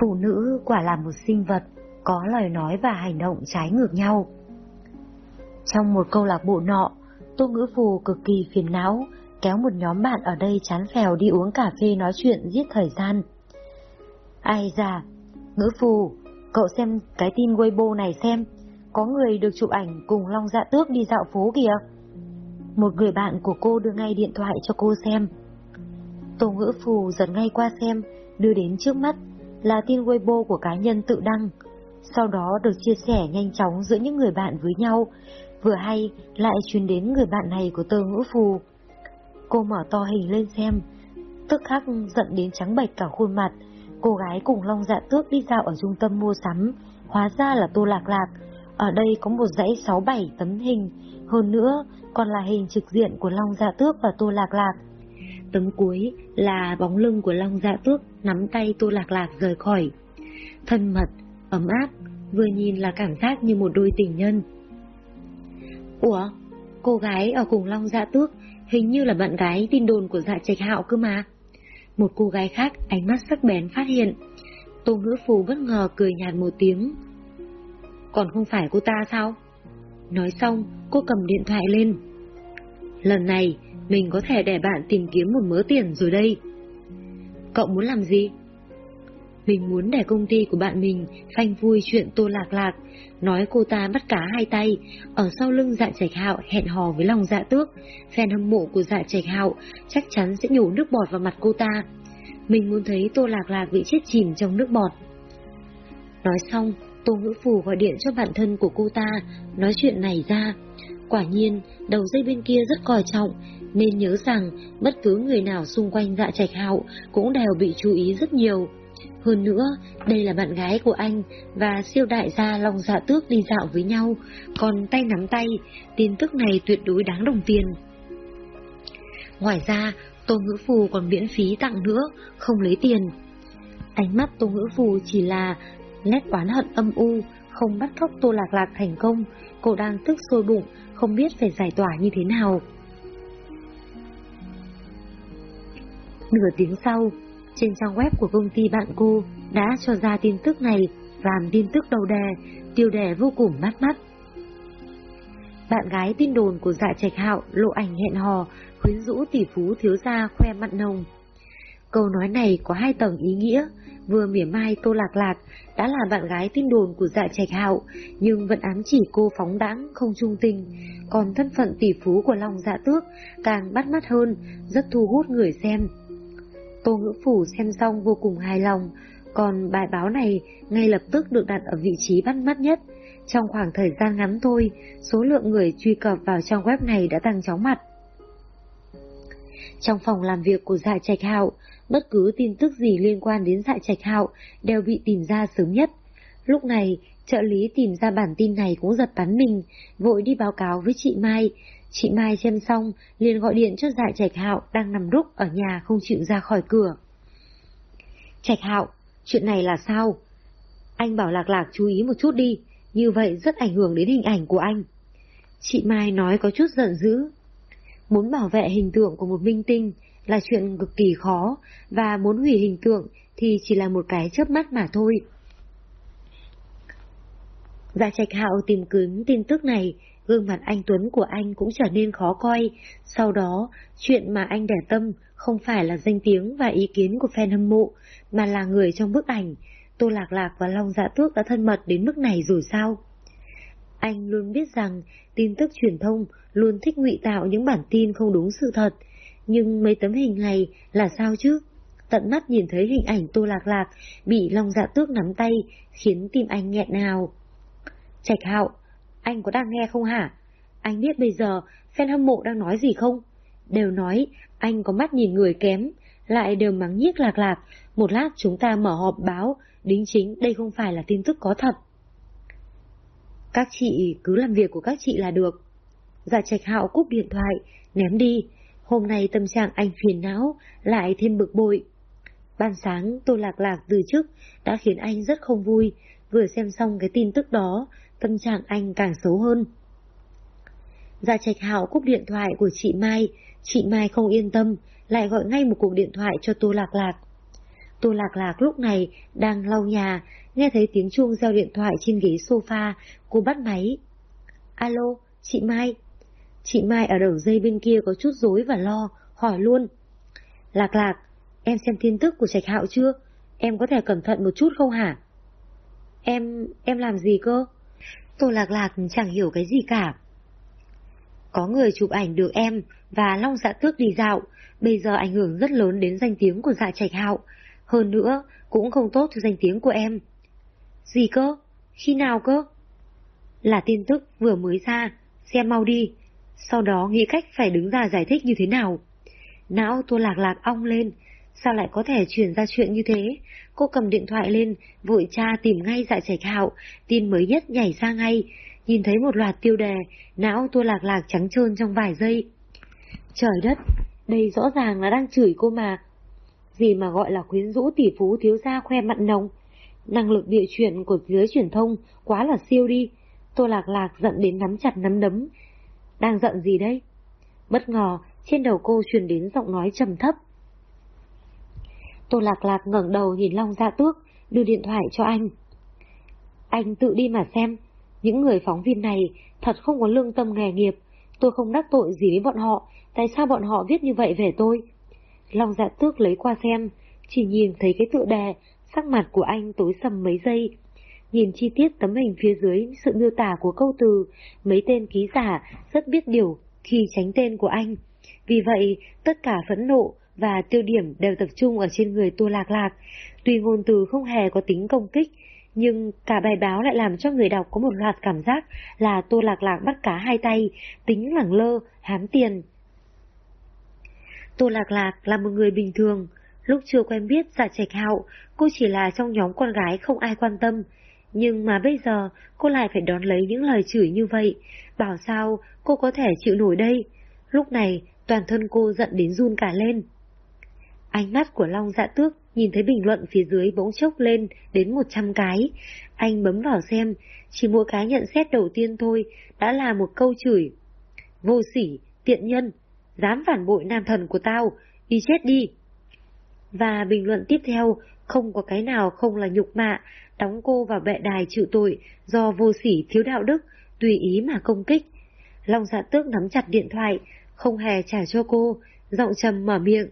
Phụ nữ quả là một sinh vật có lời nói và hành động trái ngược nhau. Trong một câu lạc bộ nọ, Tô Ngữ Phù cực kỳ phiền não, kéo một nhóm bạn ở đây chán phèo đi uống cà phê nói chuyện giết thời gian. Ai già, Ngữ Phù, cậu xem cái tin Weibo này xem, có người được chụp ảnh cùng Long Dạ Tước đi dạo phố kìa. Một người bạn của cô đưa ngay điện thoại cho cô xem. Tô Ngữ Phù giật ngay qua xem, đưa đến trước mắt là tin Weibo của cá nhân tự đăng. Sau đó được chia sẻ nhanh chóng giữa những người bạn với nhau, vừa hay lại truyền đến người bạn này của Tô Ngữ Phù. Cô mở to hình lên xem, tức khắc giận đến trắng bệch cả khuôn mặt. Cô gái cùng Long Dạ Tước đi dạo ở trung tâm mua sắm, hóa ra là Tô Lạc Lạc. Ở đây có một dãy 6-7 tấm hình, hơn nữa còn là hình trực diện của Long Dạ Tước và Tô Lạc Lạc. Tấm cuối là bóng lưng của Long Dạ Tước nắm tay Tô Lạc Lạc rời khỏi. Thân mật, ấm áp, vừa nhìn là cảm giác như một đôi tình nhân. Ủa, cô gái ở cùng Long Dạ Tước hình như là bạn gái tin đồn của dạ trạch hạo cơ mà. Một cô gái khác ánh mắt sắc bén phát hiện. Tô ngữ phù bất ngờ cười nhạt một tiếng. Còn không phải cô ta sao? Nói xong, cô cầm điện thoại lên. Lần này, mình có thể để bạn tìm kiếm một mớ tiền rồi đây. Cậu muốn làm gì? Mình muốn để công ty của bạn mình phanh vui chuyện tô lạc lạc, nói cô ta bắt cá hai tay, ở sau lưng dạ trạch hạo hẹn hò với lòng dạ tước. Fan hâm mộ của dạ trạch hạo chắc chắn sẽ nhổ nước bọt vào mặt cô ta. Mình muốn thấy tô lạc lạc bị chết chìm trong nước bọt. Nói xong, Tô Ngữ Phù gọi điện cho bạn thân của cô ta, nói chuyện này ra. Quả nhiên, đầu dây bên kia rất coi trọng, nên nhớ rằng bất cứ người nào xung quanh dạ trạch hạo cũng đều bị chú ý rất nhiều. Hơn nữa, đây là bạn gái của anh và siêu đại gia Long Dạ Tước đi dạo với nhau, còn tay nắm tay, tin tức này tuyệt đối đáng đồng tiền. Ngoài ra, Tô Ngữ Phù còn miễn phí tặng nữa, không lấy tiền. Ánh mắt Tô Ngữ Phù chỉ là nét oán hận âm u, không bắt cóc Tô Lạc Lạc thành công, cô đang tức sôi bụng, không biết phải giải tỏa như thế nào. Nửa tiếng sau, trên trang web của công ty bạn cô đã cho ra tin tức này, làm tin tức đầu đề, tiêu đề vô cùng bắt mắt. Bạn gái tin đồn của dạ trạch hạo lộ ảnh hẹn hò, khuyến rũ tỷ phú thiếu gia khoe mặt nồng. Câu nói này có hai tầng ý nghĩa, vừa mỉa mai Tô Lạc Lạc đã là bạn gái tin đồn của dạ trạch hạo, nhưng vẫn ám chỉ cô phóng đãng, không trung tình. Còn thân phận tỷ phú của Long Dạ Tước càng bắt mắt hơn, rất thu hút người xem. Tô Ngữ Phủ xem xong vô cùng hài lòng, còn bài báo này ngay lập tức được đặt ở vị trí bắt mắt nhất. Trong khoảng thời gian ngắn thôi, số lượng người truy cập vào trang web này đã tăng chóng mặt. Trong phòng làm việc của Dạ Trạch Hạo, bất cứ tin tức gì liên quan đến Dạ Trạch Hạo đều bị tìm ra sớm nhất. Lúc này, trợ lý tìm ra bản tin này cũng giật bắn mình, vội đi báo cáo với chị Mai. Chị Mai xem xong, liền gọi điện cho Dạ Trạch Hạo đang nằm rúc ở nhà không chịu ra khỏi cửa. Trạch Hạo, chuyện này là sao? Anh bảo Lạc Lạc chú ý một chút đi, như vậy rất ảnh hưởng đến hình ảnh của anh. Chị Mai nói có chút giận dữ. Muốn bảo vệ hình tượng của một minh tinh là chuyện cực kỳ khó, và muốn hủy hình tượng thì chỉ là một cái chớp mắt mà thôi. Dạ Trạch Hạo tìm kiếm tin tức này, gương mặt anh Tuấn của anh cũng trở nên khó coi. Sau đó, chuyện mà anh để tâm không phải là danh tiếng và ý kiến của fan hâm mộ, mà là người trong bức ảnh. Tô Lạc Lạc và Long Dạ Tước đã thân mật đến mức này rồi sao? Anh luôn biết rằng tin tức truyền thông luôn thích ngụy tạo những bản tin không đúng sự thật, nhưng mấy tấm hình này là sao chứ? Tận mắt nhìn thấy hình ảnh Tô Lạc Lạc bị Long Dạ Tước nắm tay khiến tim anh nghẹn nào. Trạch Hạo, anh có đang nghe không hả? Anh biết bây giờ fan hâm mộ đang nói gì không? Đều nói anh có mắt nhìn người kém, lại đều mắng nhiếc lạc lạc, một lát chúng ta mở họp báo, đính chính đây không phải là tin tức có thật. Các chị cứ làm việc của các chị là được. Dạ trạch hạo cúp điện thoại, ném đi. Hôm nay tâm trạng anh phiền não, lại thêm bực bội. Ban sáng tôi lạc lạc từ chức đã khiến anh rất không vui, vừa xem xong cái tin tức đó, tâm trạng anh càng xấu hơn. gia trạch hạo cúp điện thoại của chị Mai, chị Mai không yên tâm, lại gọi ngay một cuộc điện thoại cho Tô Lạc Lạc. Tô Lạc Lạc lúc này đang lau nhà, nghe thấy tiếng chuông reo điện thoại trên ghế sofa, cô bắt máy. Alo, chị Mai. Chị Mai ở đầu dây bên kia có chút rối và lo, hỏi luôn. Lạc Lạc, em xem tin tức của Trạch Hạo chưa? Em có thể cẩn thận một chút không hả? Em, em làm gì cơ? Tô Lạc Lạc chẳng hiểu cái gì cả. Có người chụp ảnh được em và Long Dạ Tước đi dạo, bây giờ ảnh hưởng rất lớn đến danh tiếng của dạ trạch hạo. Hơn nữa, cũng không tốt cho danh tiếng của em. Gì cơ? Khi nào cơ? Là tin tức vừa mới ra, xem mau đi. Sau đó nghĩ cách phải đứng ra giải thích như thế nào. Não Tô Lạc Lạc ong lên, sao lại có thể chuyển ra chuyện như thế? Cô cầm điện thoại lên, vội tra tìm ngay dạ trạch hạo, tin mới nhất nhảy ra ngay, nhìn thấy một loạt tiêu đề, não tua Lạc Lạc trắng trơn trong vài giây. Trời đất, đây rõ ràng là đang chửi cô mà. Gì mà gọi là quyến rũ tỷ phú thiếu gia khoe mặn nồng. Năng lực địa chuyển của giới truyền thông quá là siêu đi. Tô Lạc Lạc giận đến nắm chặt nắm đấm. Đang giận gì đây? Bất ngờ, trên đầu cô truyền đến giọng nói trầm thấp. Tô Lạc Lạc ngẩng đầu nhìn Long Dạ Tước, đưa điện thoại cho anh. Anh tự đi mà xem, những người phóng viên này thật không có lương tâm nghề nghiệp. Tôi không đắc tội gì với bọn họ, tại sao bọn họ viết như vậy về tôi? Long dạ tước lấy qua xem, chỉ nhìn thấy cái tựa đề, sắc mặt của anh tối sầm mấy giây. Nhìn chi tiết tấm hình phía dưới sự miêu tả của câu từ, mấy tên ký giả rất biết điều khi tránh tên của anh. Vì vậy, tất cả phẫn nộ và tiêu điểm đều tập trung ở trên người Tô Lạc Lạc. Tuy ngôn từ không hề có tính công kích, nhưng cả bài báo lại làm cho người đọc có một loạt cảm giác là Tô Lạc Lạc bắt cá hai tay, tính lẳng lơ, hám tiền. Tô Lạc Lạc là một người bình thường, lúc chưa quen biết dạ trạch hạo, cô chỉ là trong nhóm con gái không ai quan tâm. Nhưng mà bây giờ cô lại phải đón lấy những lời chửi như vậy, bảo sao cô có thể chịu nổi đây. Lúc này toàn thân cô giận đến run cả lên. Ánh mắt của Long dạ tước nhìn thấy bình luận phía dưới bỗng chốc lên đến 100 cái. Anh bấm vào xem, chỉ mỗi cái nhận xét đầu tiên thôi, đã là một câu chửi. Vô sỉ, tiện nhân, dám phản bội nam thần của tao, đi chết đi. Và bình luận tiếp theo, không có cái nào không là nhục mạ, đóng cô vào bệ đài chịu tội do vô sỉ thiếu đạo đức, tùy ý mà công kích. Long dạ tước nắm chặt điện thoại, không hề trả cho cô, giọng trầm mở miệng.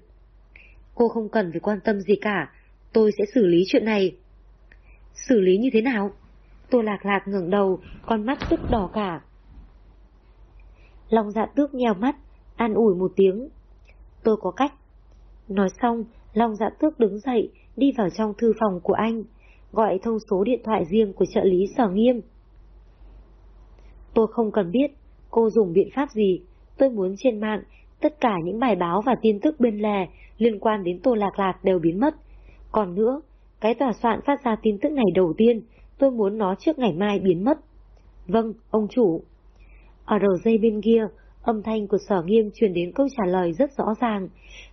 Cô không cần phải quan tâm gì cả, tôi sẽ xử lý chuyện này. Xử lý như thế nào? Tô lạc lạc ngẩng đầu, con mắt tức đỏ cả. Long dạ tước nheo mắt, an ủi một tiếng. Tôi có cách. Nói xong, Long dạ tước đứng dậy, đi vào trong thư phòng của anh, gọi thông số điện thoại riêng của trợ lý sở nghiêm. Tôi không cần biết cô dùng biện pháp gì, tôi muốn trên mạng tất cả những bài báo và tin tức bên lề liên quan đến Tô Lạc Lạc đều biến mất. Còn nữa, cái tòa soạn phát ra tin tức này đầu tiên, tôi muốn nó trước ngày mai biến mất. Vâng, ông chủ. Ở đầu dây bên kia, âm thanh của sở nghiêm truyền đến câu trả lời rất rõ ràng.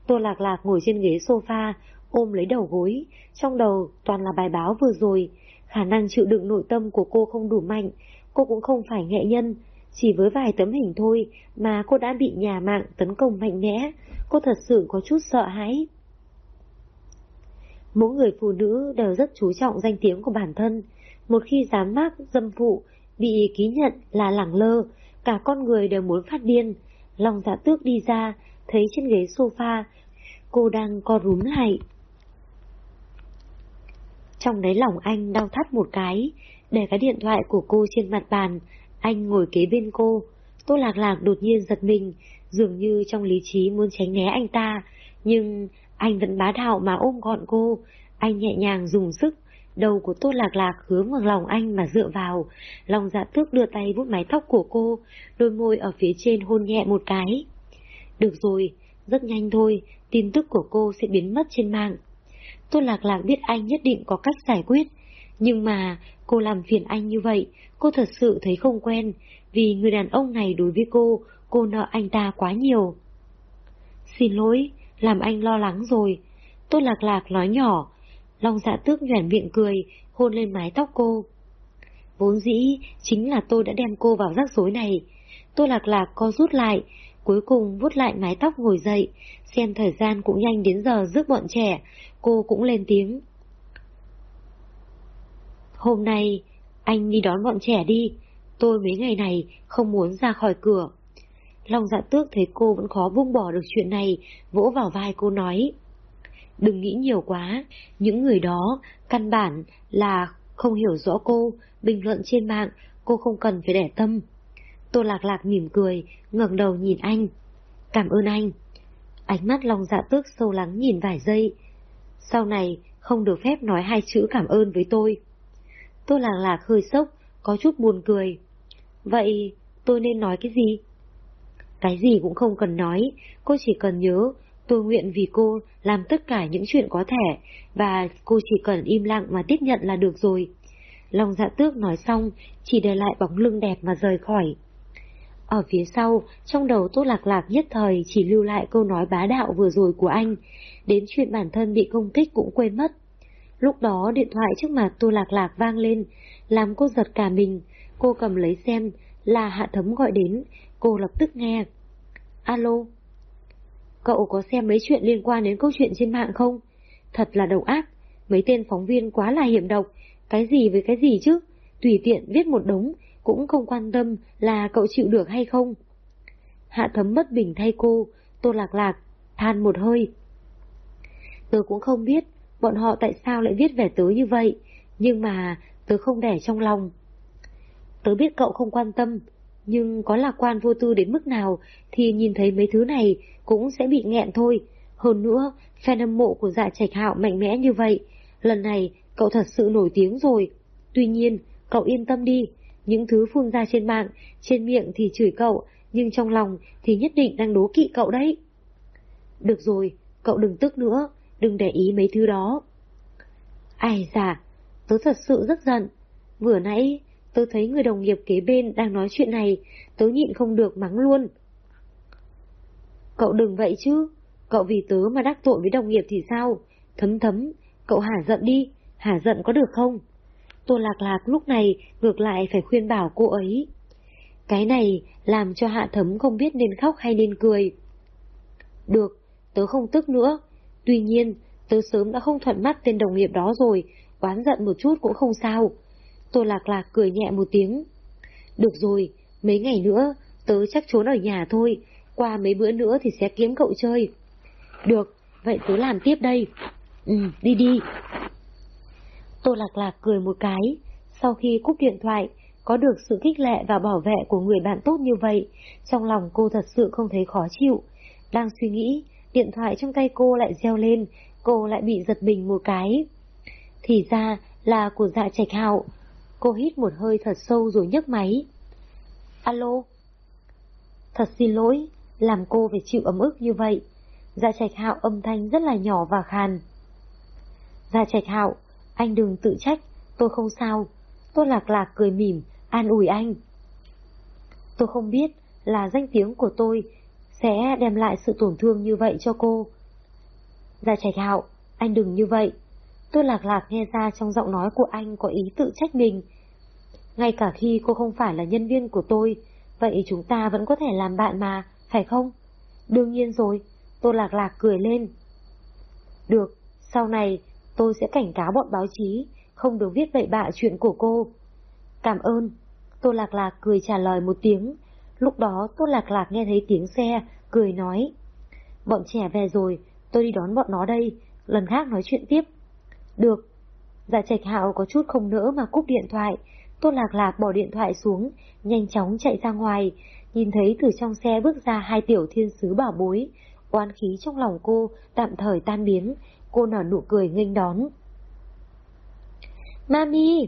Tô Lạc Lạc ngồi trên ghế sofa, ôm lấy đầu gối, trong đầu toàn là bài báo vừa rồi. Khả năng chịu đựng nội tâm của cô không đủ mạnh, cô cũng không phải nghệ nhân, chỉ với vài tấm hình thôi mà cô đã bị nhà mạng tấn công mạnh mẽ, cô thật sự có chút sợ hãi. Mỗi người phụ nữ đều rất chú trọng danh tiếng của bản thân. Một khi dám mắc dâm phụ, bị ký nhận là lẳng lơ, cả con người đều muốn phát điên. Lòng dạ tước đi ra, thấy trên ghế sofa, cô đang co rúm lại. Trong đáy lòng anh đau thắt một cái, để cái điện thoại của cô trên mặt bàn, anh ngồi kế bên cô, Tô Lạc Lạc đột nhiên giật mình, dường như trong lý trí muốn tránh né anh ta, nhưng anh vẫn bá đạo mà ôm gọn cô, anh nhẹ nhàng dùng sức, đầu của Tô Lạc Lạc hướng vào lòng anh mà dựa vào, lòng dạ tước đưa tay vuốt mái tóc của cô, đôi môi ở phía trên hôn nhẹ một cái. Được rồi, rất nhanh thôi, tin tức của cô sẽ biến mất trên mạng. Tô Lạc Lạc biết anh nhất định có cách giải quyết, nhưng mà cô làm phiền anh như vậy, cô thật sự thấy không quen, vì người đàn ông này đối với cô, cô nợ anh ta quá nhiều. Xin lỗi, làm anh lo lắng rồi. Tốt lạc lạc nói nhỏ, Long dạ tước nhoẻn miệng cười, hôn lên mái tóc cô. Vốn dĩ, chính là tôi đã đem cô vào rắc rối này. Tôi lạc lạc co rút lại, Cuối cùng vuốt lại mái tóc ngồi dậy, xem thời gian cũng nhanh đến giờ rước bọn trẻ, cô cũng lên tiếng. Hôm nay, anh đi đón bọn trẻ đi, tôi mấy ngày này không muốn ra khỏi cửa. Long dạ tước thấy cô vẫn khó buông bỏ được chuyện này, vỗ vào vai cô nói. Đừng nghĩ nhiều quá, những người đó căn bản là không hiểu rõ cô, bình luận trên mạng, cô không cần phải để tâm. Tô Lạc Lạc mỉm cười, ngẩng đầu nhìn anh. Cảm ơn anh. Ánh mắt Long dạ tước sâu lắng nhìn vài giây. Sau này, không được phép nói hai chữ cảm ơn với tôi. Tô Lạc Lạc hơi sốc, có chút buồn cười. Vậy, tôi nên nói cái gì? Cái gì cũng không cần nói, cô chỉ cần nhớ, tôi nguyện vì cô làm tất cả những chuyện có thể, và cô chỉ cần im lặng mà tiếp nhận là được rồi. lòng dạ tước nói xong, chỉ để lại bóng lưng đẹp mà rời khỏi. Ở phía sau, trong đầu Tô Lạc Lạc nhất thời chỉ lưu lại câu nói bá đạo vừa rồi của anh, đến chuyện bản thân bị công kích cũng quên mất. Lúc đó điện thoại trước mặt Tô Lạc Lạc vang lên, làm cô giật cả mình, cô cầm lấy xem, là Hạ Thấm gọi đến, cô lập tức nghe. Alo? Cậu có xem mấy chuyện liên quan đến câu chuyện trên mạng không? Thật là độc ác, mấy tên phóng viên quá là hiểm độc, cái gì với cái gì chứ? Tùy tiện viết một đống, cũng không quan tâm là cậu chịu được hay không. Hạ thấm bất bình thay cô, tô lạc lạc, than một hơi. Tớ cũng không biết bọn họ tại sao lại viết về tớ như vậy, nhưng mà tớ không để trong lòng. Tớ biết cậu không quan tâm, nhưng có lạc quan vô tư đến mức nào thì nhìn thấy mấy thứ này cũng sẽ bị nghẹn thôi. Hơn nữa, fan hâm mộ của dạ trạch hạo mạnh mẽ như vậy, lần này cậu thật sự nổi tiếng rồi. Tuy nhiên, cậu yên tâm đi, những thứ phun ra trên mạng, trên miệng thì chửi cậu, nhưng trong lòng thì nhất định đang đố kỵ cậu đấy. Được rồi, cậu đừng tức nữa, đừng để ý mấy thứ đó. Ai dạ, tớ thật sự rất giận. Vừa nãy, tớ thấy người đồng nghiệp kế bên đang nói chuyện này, tớ nhịn không được mắng luôn. Cậu đừng vậy chứ, cậu vì tớ mà đắc tội với đồng nghiệp thì sao? Thấm thấm, cậu hả giận đi, hả giận có được không? Tô Lạc Lạc lúc này ngược lại phải khuyên bảo cô ấy. Cái này làm cho Hạ Thấm không biết nên khóc hay nên cười. Được, tớ không tức nữa. Tuy nhiên, tớ sớm đã không thuận mắt tên đồng nghiệp đó rồi, oán giận một chút cũng không sao. Tô Lạc Lạc cười nhẹ một tiếng. Được rồi, mấy ngày nữa, tớ chắc trốn ở nhà thôi, qua mấy bữa nữa thì sẽ kiếm cậu chơi. Được, vậy tớ làm tiếp đây. Ừ, đi đi. Tô Lạc Lạc cười một cái, sau khi cúp điện thoại, có được sự khích lệ và bảo vệ của người bạn tốt như vậy, trong lòng cô thật sự không thấy khó chịu. Đang suy nghĩ, điện thoại trong tay cô lại reo lên, cô lại bị giật mình một cái. Thì ra là của dạ trạch hạo. Cô hít một hơi thật sâu rồi nhấc máy. Alo? Thật xin lỗi, làm cô phải chịu ấm ức như vậy. Dạ trạch hạo âm thanh rất là nhỏ và khàn. Dạ trạch hạo, anh đừng tự trách, tôi không sao. Tôi lạc lạc cười mỉm, an ủi anh. Tôi không biết là danh tiếng của tôi sẽ đem lại sự tổn thương như vậy cho cô. Gia trạch hạo, anh đừng như vậy. Tôi lạc lạc nghe ra trong giọng nói của anh có ý tự trách mình. Ngay cả khi cô không phải là nhân viên của tôi, vậy chúng ta vẫn có thể làm bạn mà, phải không? Đương nhiên rồi, tôi lạc lạc cười lên. Được, sau này tôi sẽ cảnh cáo bọn báo chí, không được viết bậy bạ chuyện của cô. Cảm ơn. Tôi Lạc Lạc cười trả lời một tiếng. Lúc đó Tô Lạc Lạc nghe thấy tiếng xe, cười nói. Bọn trẻ về rồi, tôi đi đón bọn nó đây, lần khác nói chuyện tiếp. Được. Dạ trạch hạo có chút không nỡ mà cúp điện thoại. Tô Lạc Lạc bỏ điện thoại xuống, nhanh chóng chạy ra ngoài, nhìn thấy từ trong xe bước ra hai tiểu thiên sứ bảo bối. Oán khí trong lòng cô tạm thời tan biến, cô nở nụ cười nghênh đón. Mami!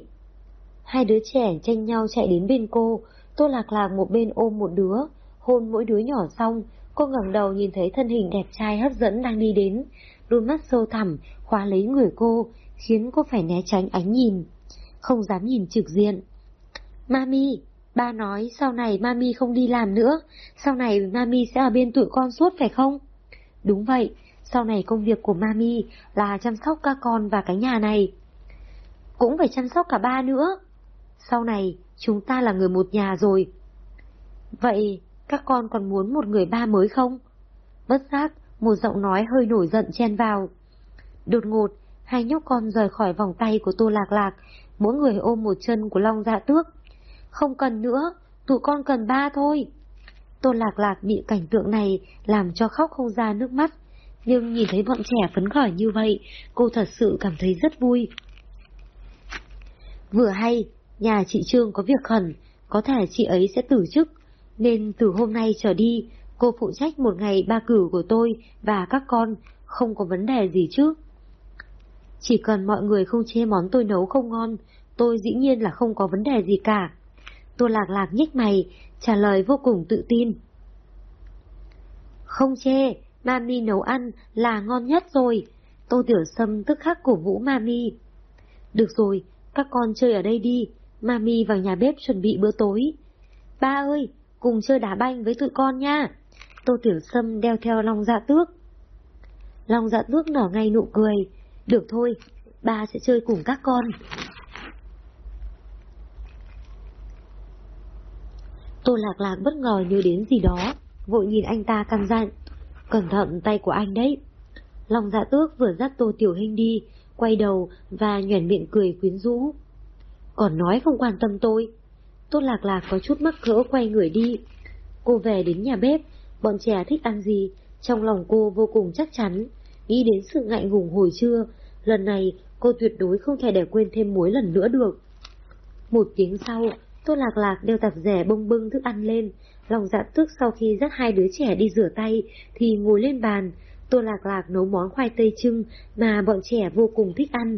Hai đứa trẻ tranh nhau chạy đến bên cô, Tô Lạc Lạc một bên ôm một đứa, hôn mỗi đứa nhỏ xong, cô ngẩng đầu nhìn thấy thân hình đẹp trai hấp dẫn đang đi đến, đôi mắt sâu thẳm, khóa lấy người cô, khiến cô phải né tránh ánh nhìn, không dám nhìn trực diện. Mami, ba nói sau này Mami không đi làm nữa, sau này Mami sẽ ở bên tụi con suốt phải không? Đúng vậy, sau này công việc của Mami là chăm sóc các con và cái nhà này. Cũng phải chăm sóc cả ba nữa. Sau này, chúng ta là người một nhà rồi. Vậy, các con còn muốn một người ba mới không? Bất giác, một giọng nói hơi nổi giận chen vào. Đột ngột, hai nhóc con rời khỏi vòng tay của Tô Lạc Lạc, mỗi người ôm một chân của Long Dạ Tước. Không cần nữa, tụi con cần ba thôi. Tô Lạc Lạc bị cảnh tượng này làm cho khóc không ra nước mắt, nhưng nhìn thấy bọn trẻ phấn khởi như vậy, cô thật sự cảm thấy rất vui. Vừa hay, nhà chị Trương có việc khẩn, có thể chị ấy sẽ tử chức, nên từ hôm nay trở đi, cô phụ trách một ngày ba cử của tôi và các con, không có vấn đề gì chứ. Chỉ cần mọi người không chê món tôi nấu không ngon, tôi dĩ nhiên là không có vấn đề gì cả. Tôi lạc lạc nhích mày, trả lời vô cùng tự tin. Không chê, mami nấu ăn là ngon nhất rồi. Tô Tiểu Sâm tức khắc cổ vũ mami. Được rồi, các con chơi ở đây đi, mami vào nhà bếp chuẩn bị bữa tối. Ba ơi, cùng chơi đá banh với tụi con nha. Tô Tiểu Sâm đeo theo Long Dạ Tước. Long Dạ Tước nở ngay nụ cười. Được thôi, ba sẽ chơi cùng các con. Tô Lạc Lạc bất ngờ nhớ đến gì đó, vội nhìn anh ta căn dặn. Cẩn thận tay của anh đấy. Long dạ tước vừa dắt Tô Tiểu Hinh đi, quay đầu và nhoẻn miệng cười quyến rũ. Còn nói không quan tâm tôi. Tốt Lạc Lạc có chút mắc cỡ quay người đi. Cô về đến nhà bếp, bọn trẻ thích ăn gì, trong lòng cô vô cùng chắc chắn. Nghĩ đến sự ngại ngùng hồi trưa, lần này cô tuyệt đối không thể để quên thêm muối lần nữa được. Một tiếng sau, Tô Lạc Lạc đeo tạp rẻ bông bưng thức ăn lên, lòng dạ tức sau khi dắt hai đứa trẻ đi rửa tay thì ngồi lên bàn. Tô Lạc Lạc nấu món khoai tây trưng mà bọn trẻ vô cùng thích ăn.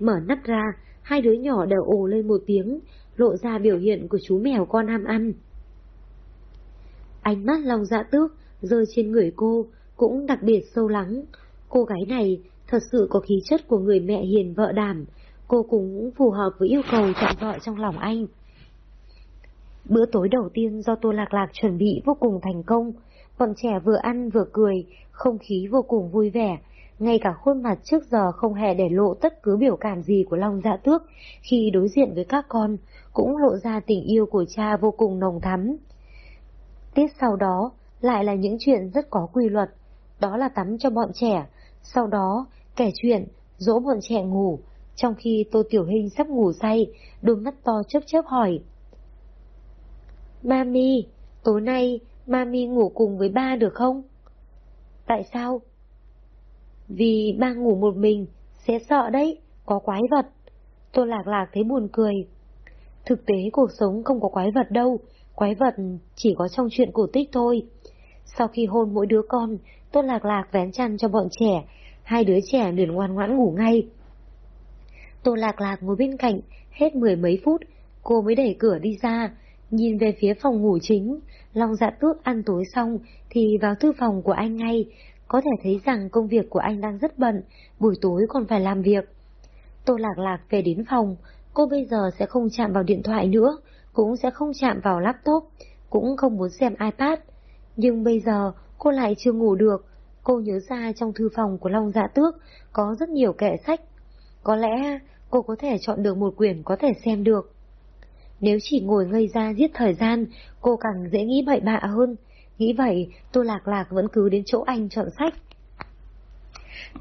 Mở nắp ra, hai đứa nhỏ đều ồ lên một tiếng, lộ ra biểu hiện của chú mèo con ham ăn. Ánh mắt lòng dạ tước rơi trên người cô cũng đặc biệt sâu lắng. Cô gái này thật sự có khí chất của người mẹ hiền vợ đảm, cô cũng phù hợp với yêu cầu chọn vợ trong lòng anh. Bữa tối đầu tiên do Tô Lạc Lạc chuẩn bị vô cùng thành công, bọn trẻ vừa ăn vừa cười, không khí vô cùng vui vẻ, ngay cả khuôn mặt trước giờ không hề để lộ tất cứ biểu cảm gì của Long Dạ Tước khi đối diện với các con, cũng lộ ra tình yêu của cha vô cùng nồng thắm. Tiết sau đó lại là những chuyện rất có quy luật, đó là tắm cho bọn trẻ, sau đó kể chuyện, dỗ bọn trẻ ngủ, trong khi Tô Tiểu Hình sắp ngủ say, đôi mắt to chớp chớp hỏi. Mami, tối nay Mami ngủ cùng với ba được không? Tại sao? Vì ba ngủ một mình, sẽ sợ đấy, có quái vật. Tôi lạc lạc thấy buồn cười. Thực tế cuộc sống không có quái vật đâu, quái vật chỉ có trong chuyện cổ tích thôi. Sau khi hôn mỗi đứa con, tôi lạc lạc vén chăn cho bọn trẻ, hai đứa trẻ liền ngoan ngoãn ngủ ngay. Tô lạc lạc ngồi bên cạnh, hết mười mấy phút, cô mới đẩy cửa đi ra, Nhìn về phía phòng ngủ chính, Long dạ tước ăn tối xong thì vào thư phòng của anh ngay, có thể thấy rằng công việc của anh đang rất bận, buổi tối còn phải làm việc. Tô Lạc Lạc về đến phòng, cô bây giờ sẽ không chạm vào điện thoại nữa, cũng sẽ không chạm vào laptop, cũng không muốn xem iPad. Nhưng bây giờ cô lại chưa ngủ được, cô nhớ ra trong thư phòng của Long Dạ Tước có rất nhiều kệ sách. Có lẽ cô có thể chọn được một quyển có thể xem được. Nếu chỉ ngồi ngây ra giết thời gian, cô càng dễ nghĩ bậy bạ hơn. Nghĩ vậy, Tô Lạc Lạc vẫn cứ đến chỗ anh chọn sách.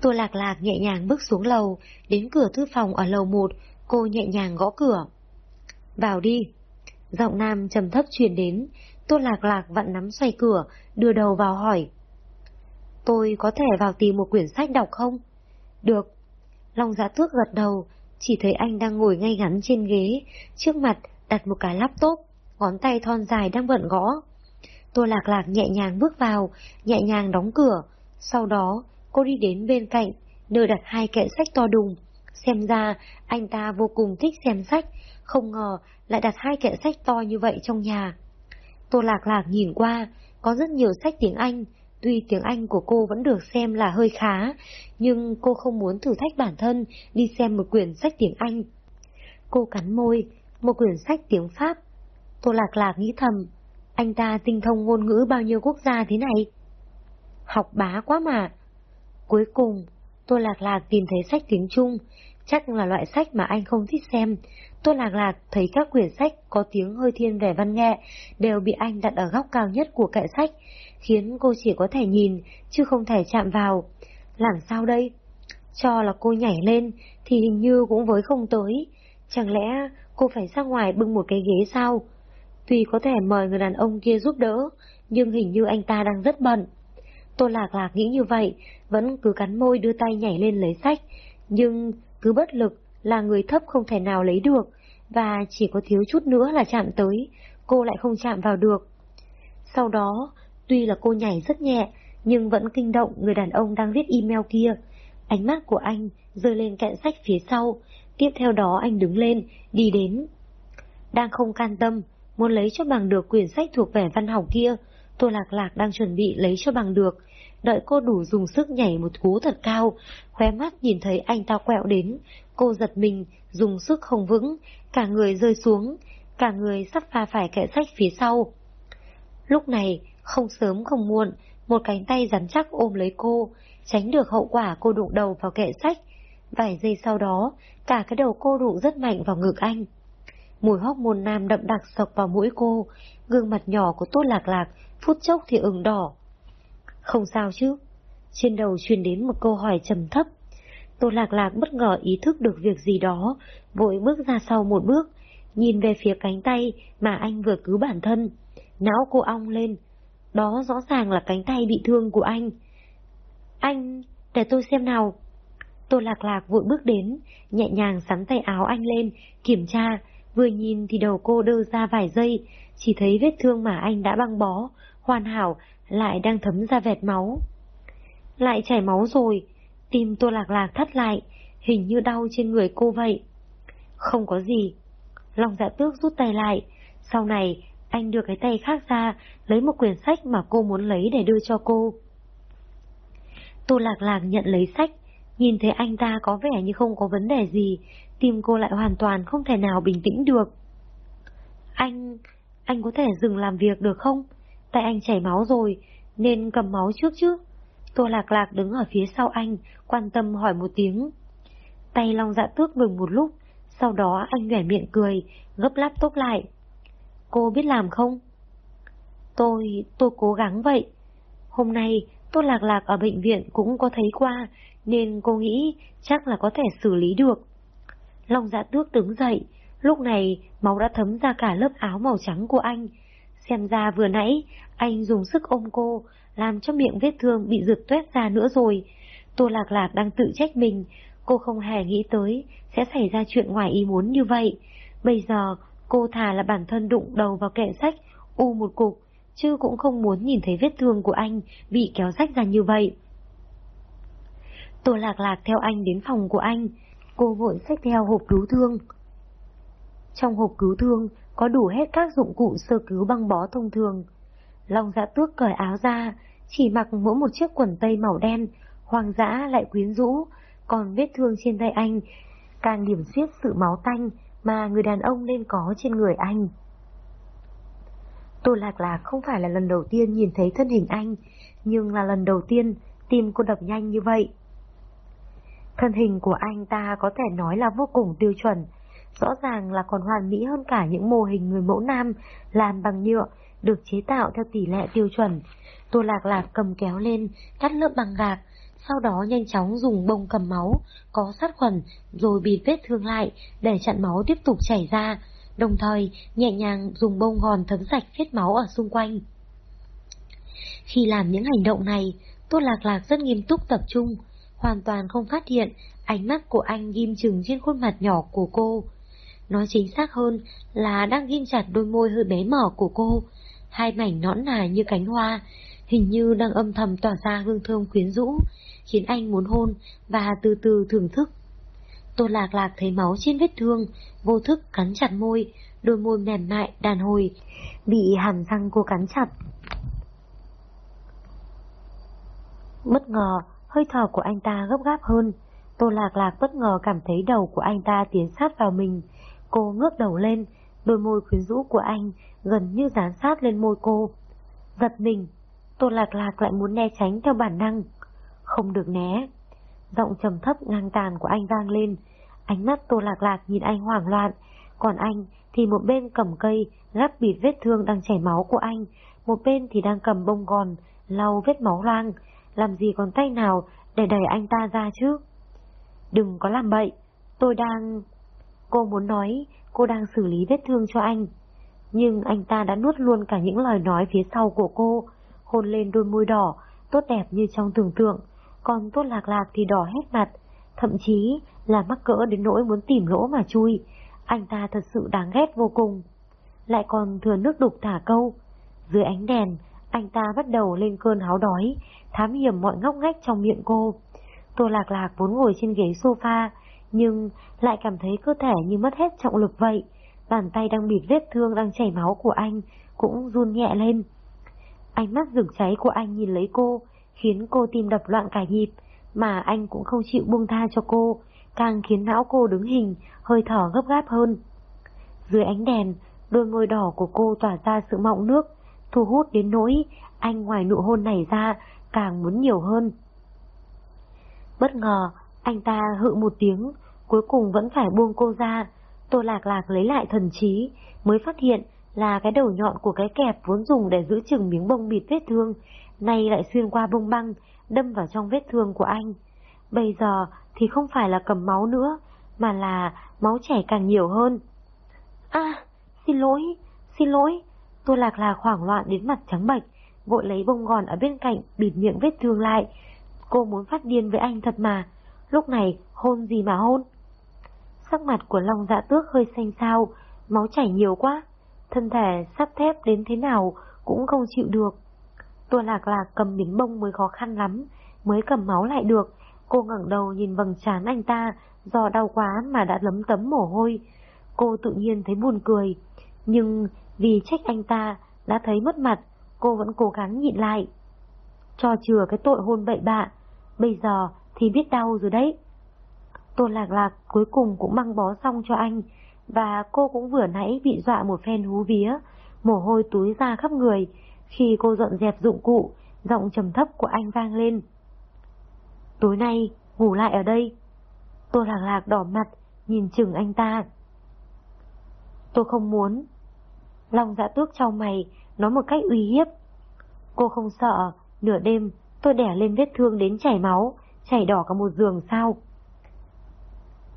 Tô Lạc Lạc nhẹ nhàng bước xuống lầu, đến cửa thư phòng ở lầu một, cô nhẹ nhàng gõ cửa. Vào đi. Giọng nam trầm thấp truyền đến, Tô Lạc Lạc vặn nắm xoay cửa, đưa đầu vào hỏi. Tôi có thể vào tìm một quyển sách đọc không? Được. Long giã tước gật đầu, chỉ thấy anh đang ngồi ngay ngắn trên ghế, trước mặt đặt một cái laptop, ngón tay thon dài đang bận gõ. Tô Lạc Lạc nhẹ nhàng bước vào, nhẹ nhàng đóng cửa, sau đó cô đi đến bên cạnh, nơi đặt hai kệ sách to đùng. Xem ra anh ta vô cùng thích xem sách, không ngờ lại đặt hai kệ sách to như vậy trong nhà. Tô Lạc Lạc nhìn qua, có rất nhiều sách tiếng Anh, tuy tiếng Anh của cô vẫn được xem là hơi khá, nhưng cô không muốn thử thách bản thân đi xem một quyển sách tiếng Anh. Cô cắn môi, một quyển sách tiếng Pháp. Tô Lạc Lạc nghĩ thầm, anh ta tinh thông ngôn ngữ bao nhiêu quốc gia thế này? Học bá quá mà. Cuối cùng, tôi Lạc Lạc tìm thấy sách tiếng Trung, chắc là loại sách mà anh không thích xem. Tôi Lạc Lạc thấy các quyển sách có tiếng hơi thiên về văn nghệ đều bị anh đặt ở góc cao nhất của kệ sách, khiến cô chỉ có thể nhìn chứ không thể chạm vào. Làm sao đây? Cho là cô nhảy lên thì hình như cũng với không tới. Chẳng lẽ cô phải ra ngoài bưng một cái ghế sao? Tuy có thể mời người đàn ông kia giúp đỡ, nhưng hình như anh ta đang rất bận. Tô Lạc Lạc nghĩ như vậy, vẫn cứ cắn môi đưa tay nhảy lên lấy sách, nhưng cứ bất lực là người thấp không thể nào lấy được, và chỉ có thiếu chút nữa là chạm tới, cô lại không chạm vào được. Sau đó, tuy là cô nhảy rất nhẹ, nhưng vẫn kinh động người đàn ông đang viết email kia. Ánh mắt của anh rơi lên kẹn sách phía sau, tiếp theo đó anh đứng lên, đi đến. Đang không can tâm, muốn lấy cho bằng được quyển sách thuộc vẻ văn học kia, Tô Lạc Lạc đang chuẩn bị lấy cho bằng được, đợi cô đủ dùng sức nhảy một cú thật cao, khóe mắt nhìn thấy anh ta quẹo đến, cô giật mình, dùng sức không vững, cả người rơi xuống, cả người sắp pha phải kệ sách phía sau. Lúc này, không sớm không muộn, một cánh tay rắn chắc ôm lấy cô, tránh được hậu quả cô đụng đầu vào kệ sách. Vài giây sau đó, cả cái đầu cô đụng rất mạnh vào ngực anh. Mùi hóc môn nam đậm đặc sộc vào mũi cô, gương mặt nhỏ của Tốt Lạc Lạc, phút chốc thì ửng đỏ. Không sao chứ? Trên đầu truyền đến một câu hỏi trầm thấp. Tô Lạc Lạc bất ngờ ý thức được việc gì đó, vội bước ra sau một bước, nhìn về phía cánh tay mà anh vừa cứu bản thân. Não cô ong lên. Đó rõ ràng là cánh tay bị thương của anh. Anh, để tôi xem nào. Tô Lạc Lạc vội bước đến, nhẹ nhàng sắn tay áo anh lên, kiểm tra, vừa nhìn thì đầu cô đơ ra vài giây, chỉ thấy vết thương mà anh đã băng bó, hoàn hảo, lại đang thấm ra vẹt máu. Lại chảy máu rồi, tim Tô Lạc Lạc thắt lại, hình như đau trên người cô vậy. Không có gì. lòng dạ tước rút tay lại, sau này anh đưa cái tay khác ra, lấy một quyển sách mà cô muốn lấy để đưa cho cô. Tô Lạc Lạc nhận lấy sách, nhìn thấy anh ta có vẻ như không có vấn đề gì, tim cô lại hoàn toàn không thể nào bình tĩnh được. Anh, anh có thể dừng làm việc được không? Tay anh chảy máu rồi, nên cầm máu trước chứ. Tô Lạc Lạc đứng ở phía sau anh, quan tâm hỏi một tiếng. Tay Long Dạ Tước ngừng một lúc, sau đó anh nhảy miệng cười, gấp laptop lại. Cô biết làm không? Tôi, tôi cố gắng vậy. Hôm nay, Tô Lạc Lạc ở bệnh viện cũng có thấy qua, nên cô nghĩ chắc là có thể xử lý được. Long dạ tước đứng dậy, lúc này máu đã thấm ra cả lớp áo màu trắng của anh. Xem ra vừa nãy, anh dùng sức ôm cô, làm cho miệng vết thương bị rượt tuét ra nữa rồi. Tô Lạc Lạc đang tự trách mình, cô không hề nghĩ tới sẽ xảy ra chuyện ngoài ý muốn như vậy. Bây giờ, cô thà là bản thân đụng đầu vào kệ sách, u một cục, chứ cũng không muốn nhìn thấy vết thương của anh bị kéo rách ra như vậy. Tô Lạc Lạc theo anh đến phòng của anh, cô vội xách theo hộp cứu thương. Trong hộp cứu thương có đủ hết các dụng cụ sơ cứu băng bó thông thường. Long dạ tước cởi áo ra, chỉ mặc mỗi một chiếc quần tây màu đen, hoang dã dạ lại quyến rũ, còn vết thương trên tay anh càng điểm xiết sự máu tanh mà người đàn ông nên có trên người anh. Tô Lạc Lạc không phải là lần đầu tiên nhìn thấy thân hình anh, nhưng là lần đầu tiên tim cô đập nhanh như vậy. Thân hình của anh ta có thể nói là vô cùng tiêu chuẩn, rõ ràng là còn hoàn mỹ hơn cả những mô hình người mẫu nam làm bằng nhựa, được chế tạo theo tỷ lệ tiêu chuẩn. Tô Lạc Lạc cầm kéo lên, cắt lớp bằng gạc, sau đó nhanh chóng dùng bông cầm máu, có sát khuẩn, rồi bịt vết thương lại để chặn máu tiếp tục chảy ra, đồng thời nhẹ nhàng dùng bông gòn thấm sạch vết máu ở xung quanh. Khi làm những hành động này, Tô Lạc Lạc rất nghiêm túc tập trung, hoàn toàn không phát hiện ánh mắt của anh ghim chừng trên khuôn mặt nhỏ của cô. Nói chính xác hơn là đang ghim chặt đôi môi hơi bé mở của cô, hai mảnh nõn nà như cánh hoa, hình như đang âm thầm tỏa ra hương thơm quyến rũ, khiến anh muốn hôn và từ từ thưởng thức. Tô lạc lạc thấy máu trên vết thương, vô thức cắn chặt môi, đôi môi mềm mại, đàn hồi, bị hàm răng cô cắn chặt. Bất ngờ, hơi thở của anh ta gấp gáp hơn. Tô lạc lạc bất ngờ cảm thấy đầu của anh ta tiến sát vào mình. Cô ngước đầu lên, đôi môi quyến rũ của anh gần như dán sát lên môi cô. Giật mình, Tô lạc lạc lại muốn né tránh theo bản năng. Không được né. Giọng trầm thấp ngang tàn của anh vang lên. Ánh mắt Tô Lạc Lạc nhìn anh hoảng loạn, còn anh thì một bên cầm cây gắp bịt vết thương đang chảy máu của anh, một bên thì đang cầm bông gòn lau vết máu loang, làm gì còn tay nào để đẩy anh ta ra chứ? Đừng có làm bậy, tôi đang... Cô muốn nói cô đang xử lý vết thương cho anh, nhưng anh ta đã nuốt luôn cả những lời nói phía sau của cô, hôn lên đôi môi đỏ, tốt đẹp như trong tưởng tượng, còn tốt lạc lạc thì đỏ hết mặt, thậm chí là mắc cỡ đến nỗi muốn tìm lỗ mà chui. Anh ta thật sự đáng ghét vô cùng. Lại còn thừa nước đục thả câu. Dưới ánh đèn, anh ta bắt đầu lên cơn háo đói, thám hiểm mọi ngóc ngách trong miệng cô. Tô Lạc Lạc vốn ngồi trên ghế sofa, nhưng lại cảm thấy cơ thể như mất hết trọng lực vậy. Bàn tay đang bịt vết thương đang chảy máu của anh cũng run nhẹ lên. Ánh mắt rực cháy của anh nhìn lấy cô, khiến cô tim đập loạn cả nhịp, mà anh cũng không chịu buông tha cho cô, càng khiến não cô đứng hình, hơi thở gấp gáp hơn. Dưới ánh đèn, đôi môi đỏ của cô tỏa ra sự mọng nước, thu hút đến nỗi anh ngoài nụ hôn này ra càng muốn nhiều hơn. Bất ngờ, anh ta hự một tiếng, cuối cùng vẫn phải buông cô ra. Tô lạc lạc lấy lại thần trí, mới phát hiện là cái đầu nhọn của cái kẹp vốn dùng để giữ chừng miếng bông bịt vết thương, nay lại xuyên qua bông băng, đâm vào trong vết thương của anh. Bây giờ thì không phải là cầm máu nữa, mà là máu chảy càng nhiều hơn. À, xin lỗi, xin lỗi, Tô lạc là hoảng loạn đến mặt trắng bệch, vội lấy bông gòn ở bên cạnh bịt miệng vết thương lại. Cô muốn phát điên với anh thật mà, lúc này hôn gì mà hôn. Sắc mặt của Long dạ tước hơi xanh xao, máu chảy nhiều quá, thân thể sắt thép đến thế nào cũng không chịu được. Tua lạc lạc cầm miếng bông mới khó khăn lắm, mới cầm máu lại được. Cô ngẩng đầu nhìn vầng trán anh ta, do đau quá mà đã lấm tấm mồ hôi. Cô tự nhiên thấy buồn cười, nhưng vì trách anh ta đã thấy mất mặt, cô vẫn cố gắng nhịn lại. Cho chừa cái tội hôn bậy bạ, bây giờ thì biết đau rồi đấy. Tô Lạc Lạc cuối cùng cũng băng bó xong cho anh, và cô cũng vừa nãy bị dọa một phen hú vía, mồ hôi túi ra khắp người, khi cô dọn dẹp dụng cụ, giọng trầm thấp của anh vang lên. Tối nay, ngủ lại ở đây. Tô Lạc Lạc đỏ mặt, nhìn chừng anh ta. Tôi không muốn. Long dạ tước trao mày, nói một cách uy hiếp. Cô không sợ, nửa đêm tôi đẻ lên vết thương đến chảy máu, chảy đỏ cả một giường sao?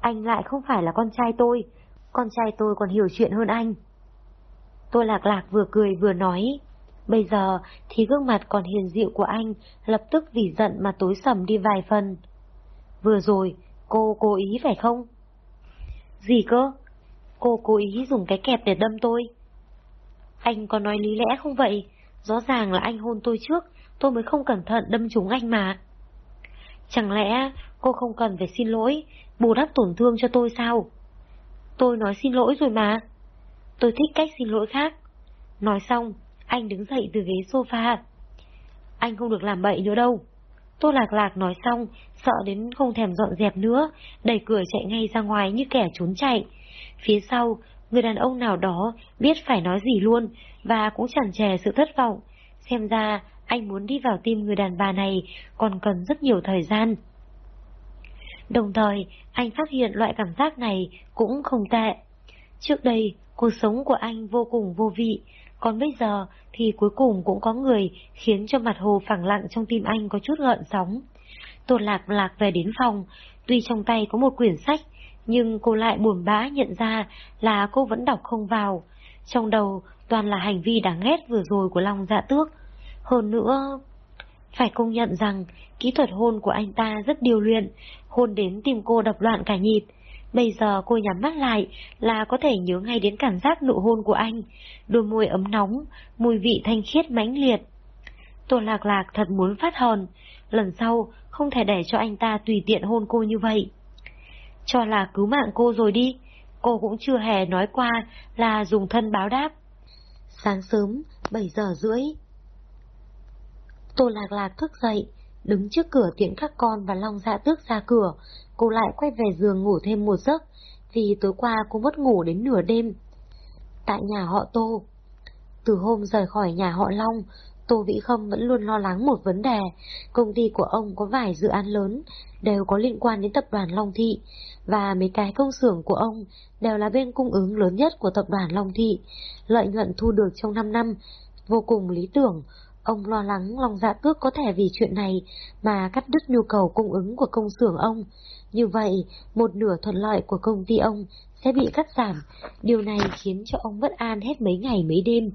Anh lại không phải là con trai tôi, con trai tôi còn hiểu chuyện hơn anh. Tôi lạc lạc vừa cười vừa nói. Bây giờ thì gương mặt còn hiền dịu của anh lập tức vì giận mà tối sầm đi vài phần. Vừa rồi, cô cố ý phải không? Gì cơ? Cô cố ý dùng cái kẹp để đâm tôi. Anh có nói lý lẽ không vậy? Rõ ràng là anh hôn tôi trước, tôi mới không cẩn thận đâm trúng anh mà. Chẳng lẽ cô không cần phải xin lỗi, bù đắp tổn thương cho tôi sao? Tôi nói xin lỗi rồi mà. Tôi thích cách xin lỗi khác. Nói xong, anh đứng dậy từ ghế sofa. Anh không được làm bậy nữa đâu. Tô Lạc Lạc nói xong, sợ đến không thèm dọn dẹp nữa, đẩy cửa chạy ngay ra ngoài như kẻ trốn chạy. Phía sau, người đàn ông nào đó biết phải nói gì luôn, và cũng chẳng chè sự thất vọng. Xem ra, anh muốn đi vào tim người đàn bà này còn cần rất nhiều thời gian. Đồng thời, anh phát hiện loại cảm giác này cũng không tệ. Trước đây, cuộc sống của anh vô cùng vô vị, còn bây giờ thì cuối cùng cũng có người khiến cho mặt hồ phẳng lặng trong tim anh có chút gợn sóng. Tôn lạc lạc về đến phòng, tuy trong tay có một quyển sách, nhưng cô lại buồn bã nhận ra là cô vẫn đọc không vào. Trong đầu toàn là hành vi đáng ghét vừa rồi của Long Dạ Tước. Hơn nữa, phải công nhận rằng kỹ thuật hôn của anh ta rất điều luyện, hôn đến tim cô đập loạn cả nhịp. Bây giờ cô nhắm mắt lại là có thể nhớ ngay đến cảm giác nụ hôn của anh, đôi môi ấm nóng, mùi vị thanh khiết mãnh liệt. Tô Lạc Lạc thật muốn phát hòn, lần sau không thể để cho anh ta tùy tiện hôn cô như vậy. Cho là cứu mạng cô rồi đi, cô cũng chưa hề nói qua là dùng thân báo đáp. Sáng sớm, 7 giờ rưỡi. Tô Lạc Lạc thức dậy, đứng trước cửa tiễn các con và Long Dạ Tước ra cửa, cô lại quay về giường ngủ thêm một giấc, vì tối qua cô mất ngủ đến nửa đêm. Tại nhà họ Tô Từ hôm rời khỏi nhà họ Long, Tô Vĩ không vẫn luôn lo lắng một vấn đề, công ty của ông có vài dự án lớn, đều có liên quan đến tập đoàn Long Thị, và mấy cái công xưởng của ông đều là bên cung ứng lớn nhất của tập đoàn Long Thị. Lợi nhuận thu được trong 5 năm vô cùng lý tưởng, ông lo lắng Long Dạ Tước có thể vì chuyện này mà cắt đứt nhu cầu cung ứng của công xưởng ông. Như vậy, một nửa thuận lợi của công ty ông sẽ bị cắt giảm, điều này khiến cho ông bất an hết mấy ngày mấy đêm.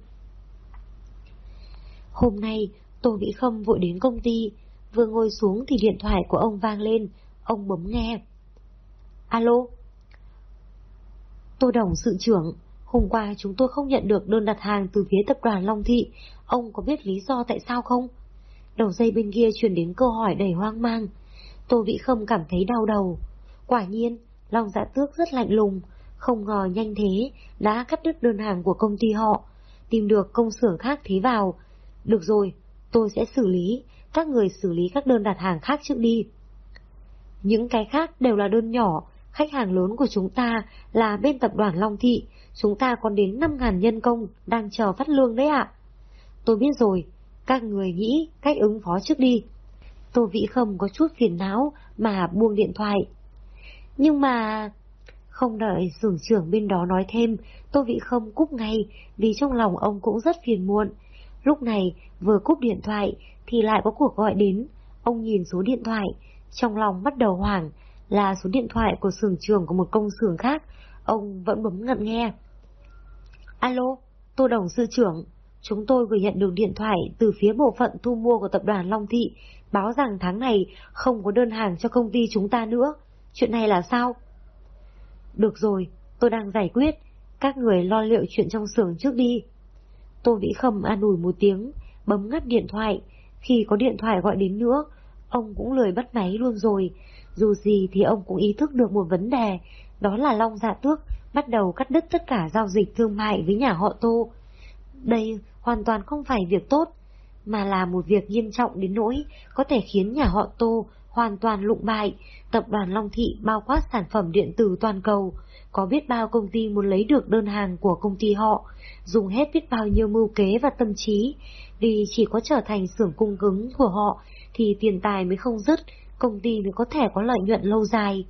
Hôm nay, Tô Vĩ Khâm vội đến công ty, vừa ngồi xuống thì điện thoại của ông vang lên, ông bấm nghe. Alo? Tô Đồng sự trưởng, hôm qua chúng tôi không nhận được đơn đặt hàng từ phía tập đoàn Long Thị, ông có biết lý do tại sao không? Đầu dây bên kia truyền đến câu hỏi đầy hoang mang. Tô Vĩ Khâm cảm thấy đau đầu. Quả nhiên, Long Dạ Tước rất lạnh lùng, không ngờ nhanh thế đã cắt đứt đơn hàng của công ty họ, tìm được công xưởng khác thế vào, được rồi, tôi sẽ xử lý, các người xử lý các đơn đặt hàng khác trước đi. Những cái khác đều là đơn nhỏ, khách hàng lớn của chúng ta là bên tập đoàn Long Thị, chúng ta còn đến 5.000 nhân công đang chờ phát lương đấy ạ. Tôi biết rồi, các người nghĩ cách ứng phó trước đi. Tô Vĩ Khâm có chút phiền não mà buông điện thoại. Nhưng mà... Không đợi sưởng trưởng bên đó nói thêm, Tô Vĩ Khâm cúp ngay vì trong lòng ông cũng rất phiền muộn. Lúc này, vừa cúp điện thoại, thì lại có cuộc gọi đến. Ông nhìn số điện thoại, trong lòng bắt đầu hoảng, là số điện thoại của xưởng trưởng của một công xưởng khác. Ông vẫn bấm ngậm nghe. Alo, Tô Đồng Sư trưởng, chúng tôi vừa nhận được điện thoại từ phía bộ phận thu mua của tập đoàn Long Thị, báo rằng tháng này không có đơn hàng cho công ty chúng ta nữa. Chuyện này là sao? Được rồi, tôi đang giải quyết, các người lo liệu chuyện trong xưởng trước đi. Tô Vĩ Khâm an ủi một tiếng, bấm ngắt điện thoại. Khi có điện thoại gọi đến nữa, ông cũng lười bắt máy luôn rồi. Dù gì thì ông cũng ý thức được một vấn đề, đó là Long Dạ Tước bắt đầu cắt đứt tất cả giao dịch thương mại với nhà họ Tô. Đây hoàn toàn không phải việc tốt, mà là một việc nghiêm trọng đến nỗi có thể khiến nhà họ Tô hoàn toàn lụng bại. Tập đoàn Long Thị bao quát sản phẩm điện tử toàn cầu, có biết bao công ty muốn lấy được đơn hàng của công ty họ, dùng hết biết bao nhiêu mưu kế và tâm trí, vì chỉ có trở thành xưởng cung ứng của họ thì tiền tài mới không dứt, công ty mới có thể có lợi nhuận lâu dài.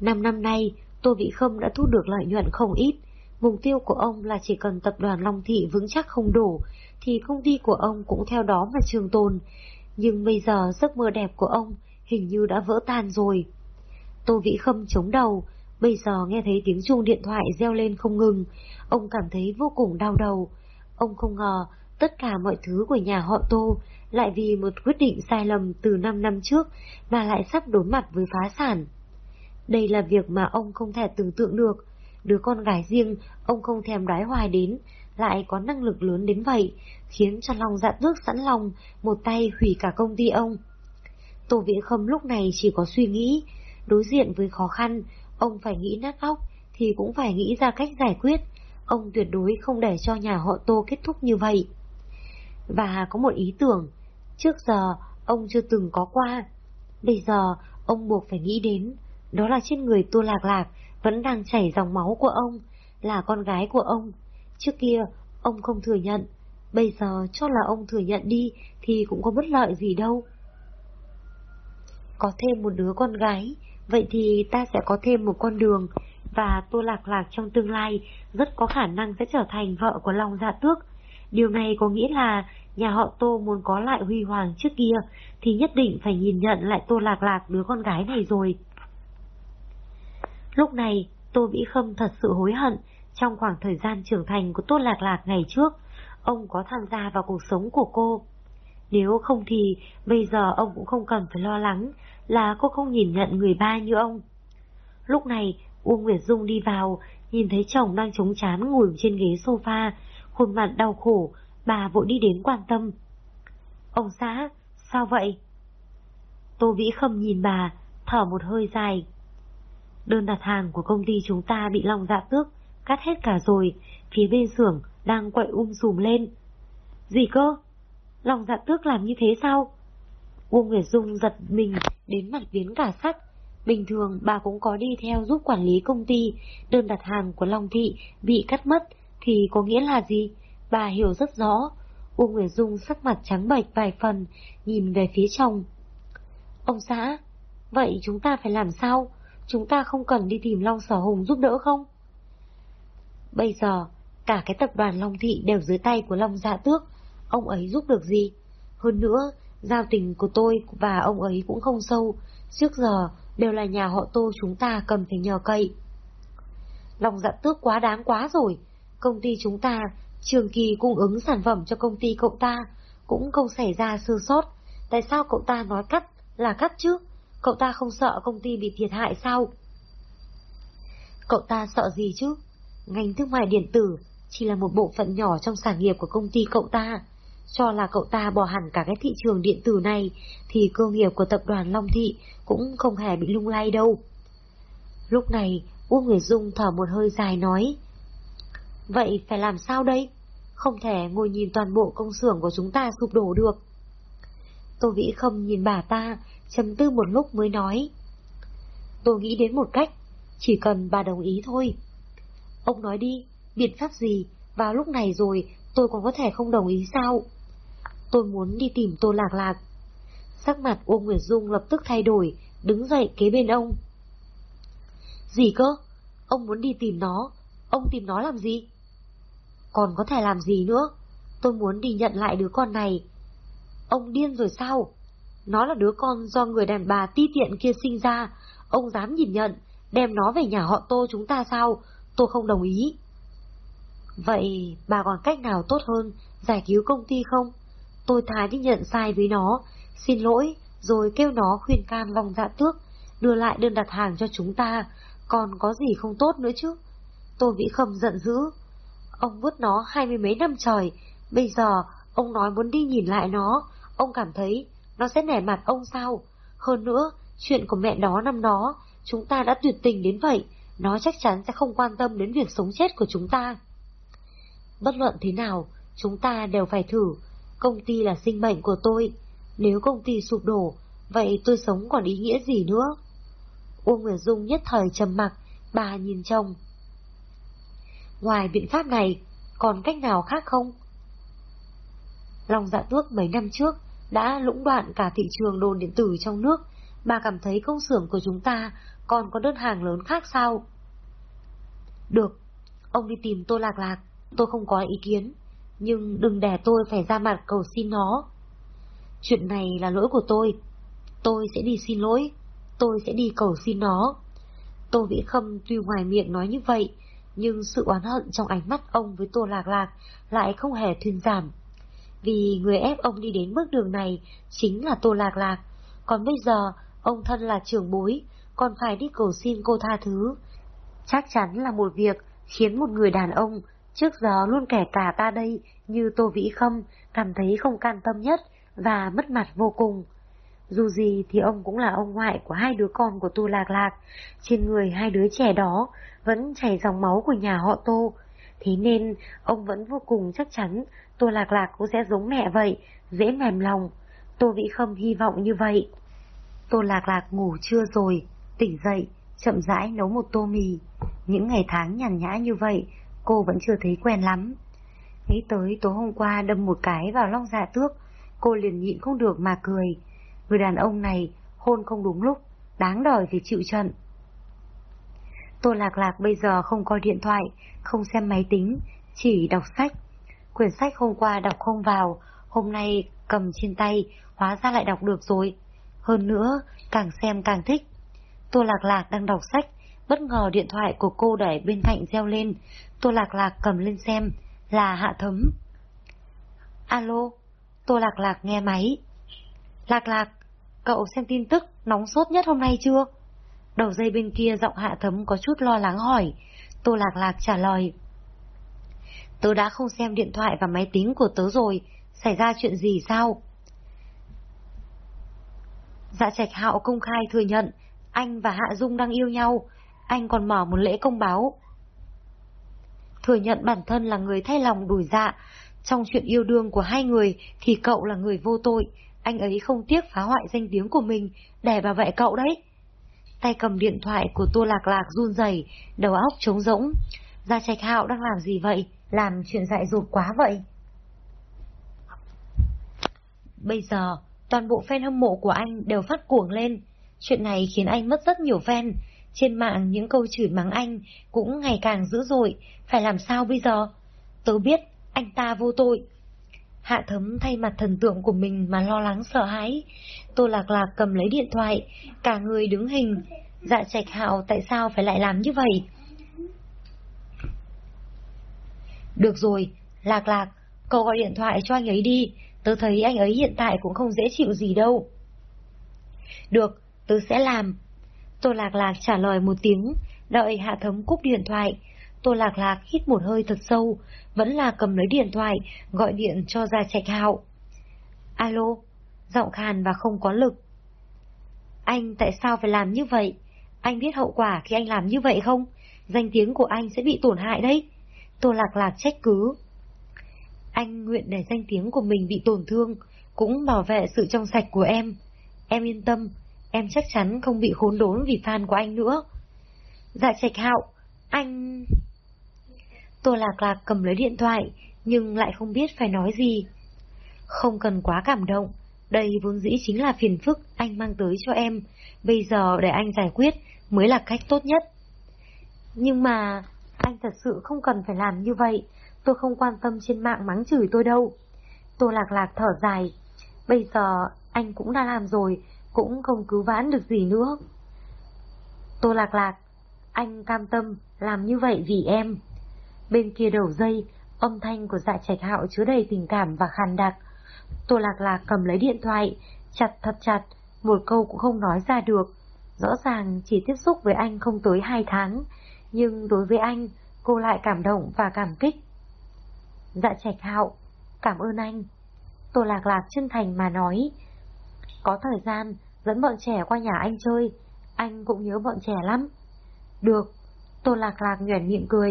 Năm năm nay, Tô Vị Khâm đã thu được lợi nhuận không ít. Mục tiêu của ông là chỉ cần tập đoàn Long Thị vững chắc không đổ, thì công ty của ông cũng theo đó mà trường tồn. Nhưng bây giờ giấc mơ đẹp của ông hình như đã vỡ tan rồi. Tô Vĩ Khâm chống đầu, bây giờ nghe thấy tiếng chuông điện thoại reo lên không ngừng, ông cảm thấy vô cùng đau đầu. Ông không ngờ tất cả mọi thứ của nhà họ Tô lại vì một quyết định sai lầm từ 5 năm trước mà lại sắp đối mặt với phá sản. Đây là việc mà ông không thể tưởng tượng được. Đứa con gái riêng ông không thèm đái hoài đến, lại có năng lực lớn đến vậy, khiến cho lòng dạ tước sẵn lòng, một tay hủy cả công ty ông. Tô Viễn Khâm lúc này chỉ có suy nghĩ, đối diện với khó khăn, ông phải nghĩ nát óc, thì cũng phải nghĩ ra cách giải quyết. Ông tuyệt đối không để cho nhà họ Tô kết thúc như vậy. Và có một ý tưởng, trước giờ ông chưa từng có qua. Bây giờ ông buộc phải nghĩ đến, đó là trên người Tô Lạc Lạc vẫn đang chảy dòng máu của ông, là con gái của ông. Trước kia, ông không thừa nhận, bây giờ cho là ông thừa nhận đi thì cũng có bất lợi gì đâu. Có thêm một đứa con gái, vậy thì ta sẽ có thêm một con đường, và Tô Lạc Lạc trong tương lai rất có khả năng sẽ trở thành vợ của Long Dạ Tước. Điều này có nghĩa là nhà họ Tô muốn có lại huy hoàng trước kia thì nhất định phải nhìn nhận lại Tô Lạc Lạc đứa con gái này rồi. Lúc này, Tô Vĩ Khâm thật sự hối hận trong khoảng thời gian trưởng thành của Tô Lạc Lạc ngày trước, ông có tham gia vào cuộc sống của cô. Nếu không thì bây giờ ông cũng không cần phải lo lắng là cô không nhìn nhận người ba như ông. Lúc này, Uông Nguyệt Dung đi vào, nhìn thấy chồng đang chống chán ngồi trên ghế sofa, khuôn mặt đau khổ, bà vội đi đến quan tâm. Ông xã, sao vậy? Tô Vĩ Khâm nhìn bà, thở một hơi dài. Đơn đặt hàng của công ty chúng ta bị lòng dạ tước, cắt hết cả rồi, phía bên xưởng đang quậy um sùm lên. Gì cơ? Lòng dạ tước làm như thế sao? Uông Nguyệt Dung giật mình đến mặt biến cả sắc. Bình thường bà cũng có đi theo giúp quản lý công ty, đơn đặt hàng của Long Thị bị cắt mất thì có nghĩa là gì? Bà hiểu rất rõ. Uông Nguyệt Dung sắc mặt trắng bệch vài phần, nhìn về phía chồng. Ông xã, vậy chúng ta phải làm sao? Chúng ta không cần đi tìm Long Sở Hùng giúp đỡ không? Bây giờ, cả cái tập đoàn Long Thị đều dưới tay của Long Dạ Tước, ông ấy giúp được gì? Hơn nữa, giao tình của tôi và ông ấy cũng không sâu, trước giờ đều là nhà họ tô chúng ta cần phải nhờ cậy. Long Dạ Tước quá đáng quá rồi, công ty chúng ta trường kỳ cung ứng sản phẩm cho công ty cậu ta, cũng không xảy ra sơ sót, tại sao cậu ta nói cắt là cắt chứ? Cậu ta không sợ công ty bị thiệt hại sao? Cậu ta sợ gì chứ? Ngành thương mại điện tử chỉ là một bộ phận nhỏ trong sản nghiệp của công ty cậu ta. Cho là cậu ta bỏ hẳn cả cái thị trường điện tử này, thì cơ nghiệp của tập đoàn Long Thị cũng không hề bị lung lay đâu. Lúc này, Uông Nguyệt Dung thở một hơi dài nói. Vậy phải làm sao đây? Không thể ngồi nhìn toàn bộ công xưởng của chúng ta sụp đổ được. Tô Vĩ Khâm nhìn bà ta, trầm tư một lúc mới nói. Tôi nghĩ đến một cách, chỉ cần bà đồng ý thôi. Ông nói đi, biện pháp gì, vào lúc này rồi tôi còn có thể không đồng ý sao? Tôi muốn đi tìm Tô Lạc Lạc. Sắc mặt Uông Nguyệt Dung lập tức thay đổi, đứng dậy kế bên ông. Gì cơ? Ông muốn đi tìm nó, ông tìm nó làm gì? Còn có thể làm gì nữa? Tôi muốn đi nhận lại đứa con này. Ông điên rồi sao? Nó là đứa con do người đàn bà ti tiện kia sinh ra, ông dám nhìn nhận, đem nó về nhà họ tô chúng ta sao? Tôi không đồng ý. Vậy bà còn cách nào tốt hơn giải cứu công ty không? Tôi thái đi nhận sai với nó, xin lỗi, rồi kêu nó khuyên can lòng dạ tước, đưa lại đơn đặt hàng cho chúng ta, còn có gì không tốt nữa chứ? Tôi Vĩ Khâm giận dữ. Ông vứt nó hai mươi mấy năm trời, bây giờ ông nói muốn đi nhìn lại nó, ông cảm thấy nó sẽ nẻ mặt ông sao? Hơn nữa, chuyện của mẹ đó năm đó, chúng ta đã tuyệt tình đến vậy, nó chắc chắn sẽ không quan tâm đến việc sống chết của chúng ta. Bất luận thế nào, chúng ta đều phải thử, công ty là sinh mệnh của tôi, nếu công ty sụp đổ, vậy tôi sống còn ý nghĩa gì nữa? Uông Nguyệt Dung nhất thời trầm mặc, bà nhìn chồng. Ngoài biện pháp này, còn cách nào khác không? Long dạ tước mấy năm trước đã lũng đoạn cả thị trường đồ điện tử trong nước, bà cảm thấy công xưởng của chúng ta còn có đơn hàng lớn khác sao? Được, ông đi tìm tôi lạc lạc, tôi không có ý kiến, nhưng đừng để tôi phải ra mặt cầu xin nó. Chuyện này là lỗi của tôi, tôi sẽ đi xin lỗi, tôi sẽ đi cầu xin nó. Tô Vĩ Khâm tuy ngoài miệng nói như vậy, nhưng sự oán hận trong ánh mắt ông với Tô Lạc Lạc lại không hề thuyên giảm. Vì người ép ông đi đến bước đường này chính là Tô Lạc Lạc, còn bây giờ ông thân là trưởng bối, còn phải đi cầu xin cô tha thứ. Chắc chắn là một việc khiến một người đàn ông trước giờ luôn kẻ cả ta đây như Tô Vĩ Khâm cảm thấy không can tâm nhất và mất mặt vô cùng. Dù gì thì ông cũng là ông ngoại của hai đứa con của Tô Lạc Lạc, trên người hai đứa trẻ đó vẫn chảy dòng máu của nhà họ Tô. Thế nên ông vẫn vô cùng chắc chắn Tô Lạc Lạc cũng sẽ giống mẹ vậy, dễ mềm lòng. Tô Vĩ Khâm hy vọng như vậy. Tô Lạc Lạc ngủ chưa rồi, tỉnh dậy, chậm rãi nấu một tô mì. Những ngày tháng nhàn nhã như vậy, cô vẫn chưa thấy quen lắm. Nghĩ tới tối hôm qua đâm một cái vào long dạ tước, cô liền nhịn không được mà cười. Người đàn ông này hôn không đúng lúc, đáng đời phải chịu trận. Tô Lạc Lạc bây giờ không coi điện thoại, không xem máy tính, chỉ đọc sách. Quyển sách hôm qua đọc không vào, hôm nay cầm trên tay, hóa ra lại đọc được rồi. Hơn nữa, càng xem càng thích. Tô Lạc Lạc đang đọc sách, bất ngờ điện thoại của cô đẩy bên cạnh reo lên. Tô Lạc Lạc cầm lên xem, là Hạ Thấm. Alo, Tô Lạc Lạc nghe máy. Lạc Lạc, cậu xem tin tức nóng sốt nhất hôm nay chưa? Đầu dây bên kia giọng Hạ Thấm có chút lo lắng hỏi. Tô Lạc Lạc trả lời. Tớ đã không xem điện thoại và máy tính của tớ rồi, xảy ra chuyện gì sao? Dạ Trạch Hạo công khai thừa nhận anh và Hạ Dung đang yêu nhau, anh còn mở một lễ công báo. Thừa nhận bản thân là người thay lòng đùi dạ, trong chuyện yêu đương của hai người thì cậu là người vô tội, anh ấy không tiếc phá hoại danh tiếng của mình để bảo vệ cậu đấy. Tay cầm điện thoại của Tô Lạc Lạc run rẩy, đầu óc trống rỗng. Gia Trạch Hạo đang làm gì vậy? Làm chuyện dại dột quá vậy? Bây giờ, toàn bộ fan hâm mộ của anh đều phát cuồng lên. Chuyện này khiến anh mất rất nhiều fan. Trên mạng những câu chửi mắng anh cũng ngày càng dữ dội. Phải làm sao bây giờ? Tớ biết anh ta vô tội. Hạ thấm thay mặt thần tượng của mình mà lo lắng sợ hãi. Tô lạc lạc cầm lấy điện thoại, cả người đứng hình. Dạ trạch hạo tại sao phải lại làm như vậy? Được rồi, lạc lạc, cậu gọi điện thoại cho anh ấy đi. Tớ thấy anh ấy hiện tại cũng không dễ chịu gì đâu. Được, tôi sẽ làm. Tô Lạc Lạc trả lời một tiếng, đợi Hạ thống cúp điện thoại. Tô Lạc Lạc hít một hơi thật sâu, vẫn là cầm lấy điện thoại, gọi điện cho Gia Trạch Hạo. Alo, giọng khàn và không có lực. Anh tại sao phải làm như vậy? Anh biết hậu quả khi anh làm như vậy không? Danh tiếng của anh sẽ bị tổn hại đấy. Tô Lạc Lạc trách cứ. Anh nguyện để danh tiếng của mình bị tổn thương, cũng bảo vệ sự trong sạch của em. Em yên tâm, em chắc chắn không bị khốn đốn vì fan của anh nữa. Dạ trạch hạo, anh... Tô Lạc Lạc cầm lấy điện thoại, nhưng lại không biết phải nói gì. Không cần quá cảm động, đây vốn dĩ chính là phiền phức anh mang tới cho em, bây giờ để anh giải quyết mới là cách tốt nhất. Nhưng mà, anh thật sự không cần phải làm như vậy, tôi không quan tâm trên mạng mắng chửi tôi đâu. Tô Lạc Lạc thở dài, bây giờ anh cũng đã làm rồi, cũng không cứu vãn được gì nữa. Tô Lạc Lạc, anh cam tâm làm như vậy vì em. Bên kia đầu dây, âm thanh của dạ trạch hạo chứa đầy tình cảm và khàn đặc. Tô Lạc Lạc cầm lấy điện thoại, chặt thật chặt, một câu cũng không nói ra được. Rõ ràng chỉ tiếp xúc với anh không tới hai tháng, nhưng đối với anh, cô lại cảm động và cảm kích. Dạ trạch hạo, cảm ơn anh. Tô Lạc Lạc chân thành mà nói. Có thời gian, dẫn bọn trẻ qua nhà anh chơi, anh cũng nhớ bọn trẻ lắm. Được, Tô Lạc Lạc nhoẻn miệng cười.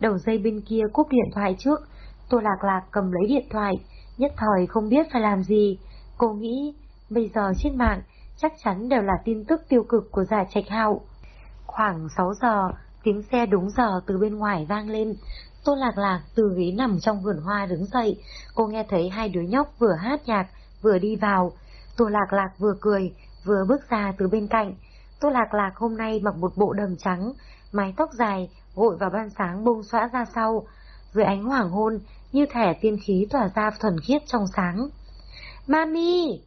Đầu dây bên kia cúp điện thoại trước, Tô Lạc Lạc cầm lấy điện thoại, nhất thời không biết phải làm gì. Cô nghĩ, bây giờ trên mạng chắc chắn đều là tin tức tiêu cực của giả trạch hạo. Khoảng 6 giờ, tiếng xe đúng giờ từ bên ngoài vang lên. Tô Lạc Lạc từ ghế nằm trong vườn hoa đứng dậy, cô nghe thấy hai đứa nhóc vừa hát nhạc, vừa đi vào. Tô Lạc Lạc vừa cười, vừa bước ra từ bên cạnh. Tô Lạc Lạc hôm nay mặc một bộ đầm trắng, mái tóc dài, gội vào ban sáng bông xõa ra sau. Dưới ánh hoàng hôn, như thẻ tiên khí tỏa ra thuần khiết trong sáng. Mami!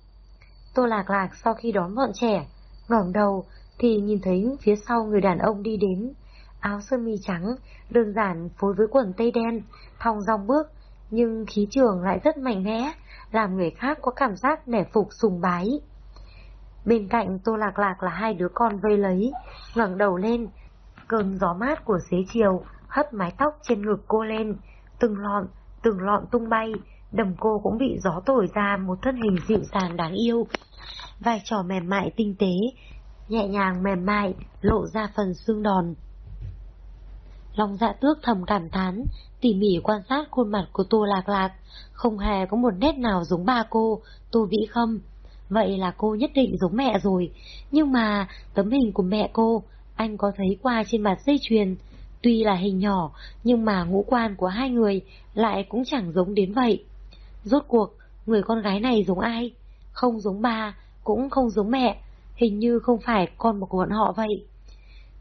Tô Lạc Lạc sau khi đón bọn trẻ, ngẩng đầu thì nhìn thấy phía sau người đàn ông đi đến. Áo sơ mi trắng, đơn giản phối với quần tây đen, thong dong bước, nhưng khí trường lại rất mạnh mẽ, làm người khác có cảm giác nể phục sùng bái. Bên cạnh Tô Lạc Lạc là hai đứa con vây lấy, ngẩng đầu lên, cơn gió mát của xế chiều hất mái tóc trên ngực cô lên, từng lọn, từng lọn tung bay, đầm cô cũng bị gió thổi ra một thân hình dịu dàng đáng yêu. Vai trò mềm mại tinh tế, nhẹ nhàng mềm mại, lộ ra phần xương đòn. Long dạ tước thầm cảm thán, tỉ mỉ quan sát khuôn mặt của Tô Lạc Lạc, không hề có một nét nào giống ba cô, Tô Vĩ Khâm. Vậy là cô nhất định giống mẹ rồi, nhưng mà tấm hình của mẹ cô, anh có thấy qua trên mặt dây chuyền. Tuy là hình nhỏ, nhưng mà ngũ quan của hai người lại cũng chẳng giống đến vậy. Rốt cuộc, người con gái này giống ai? Không giống ba, cũng không giống mẹ, hình như không phải con của bọn họ vậy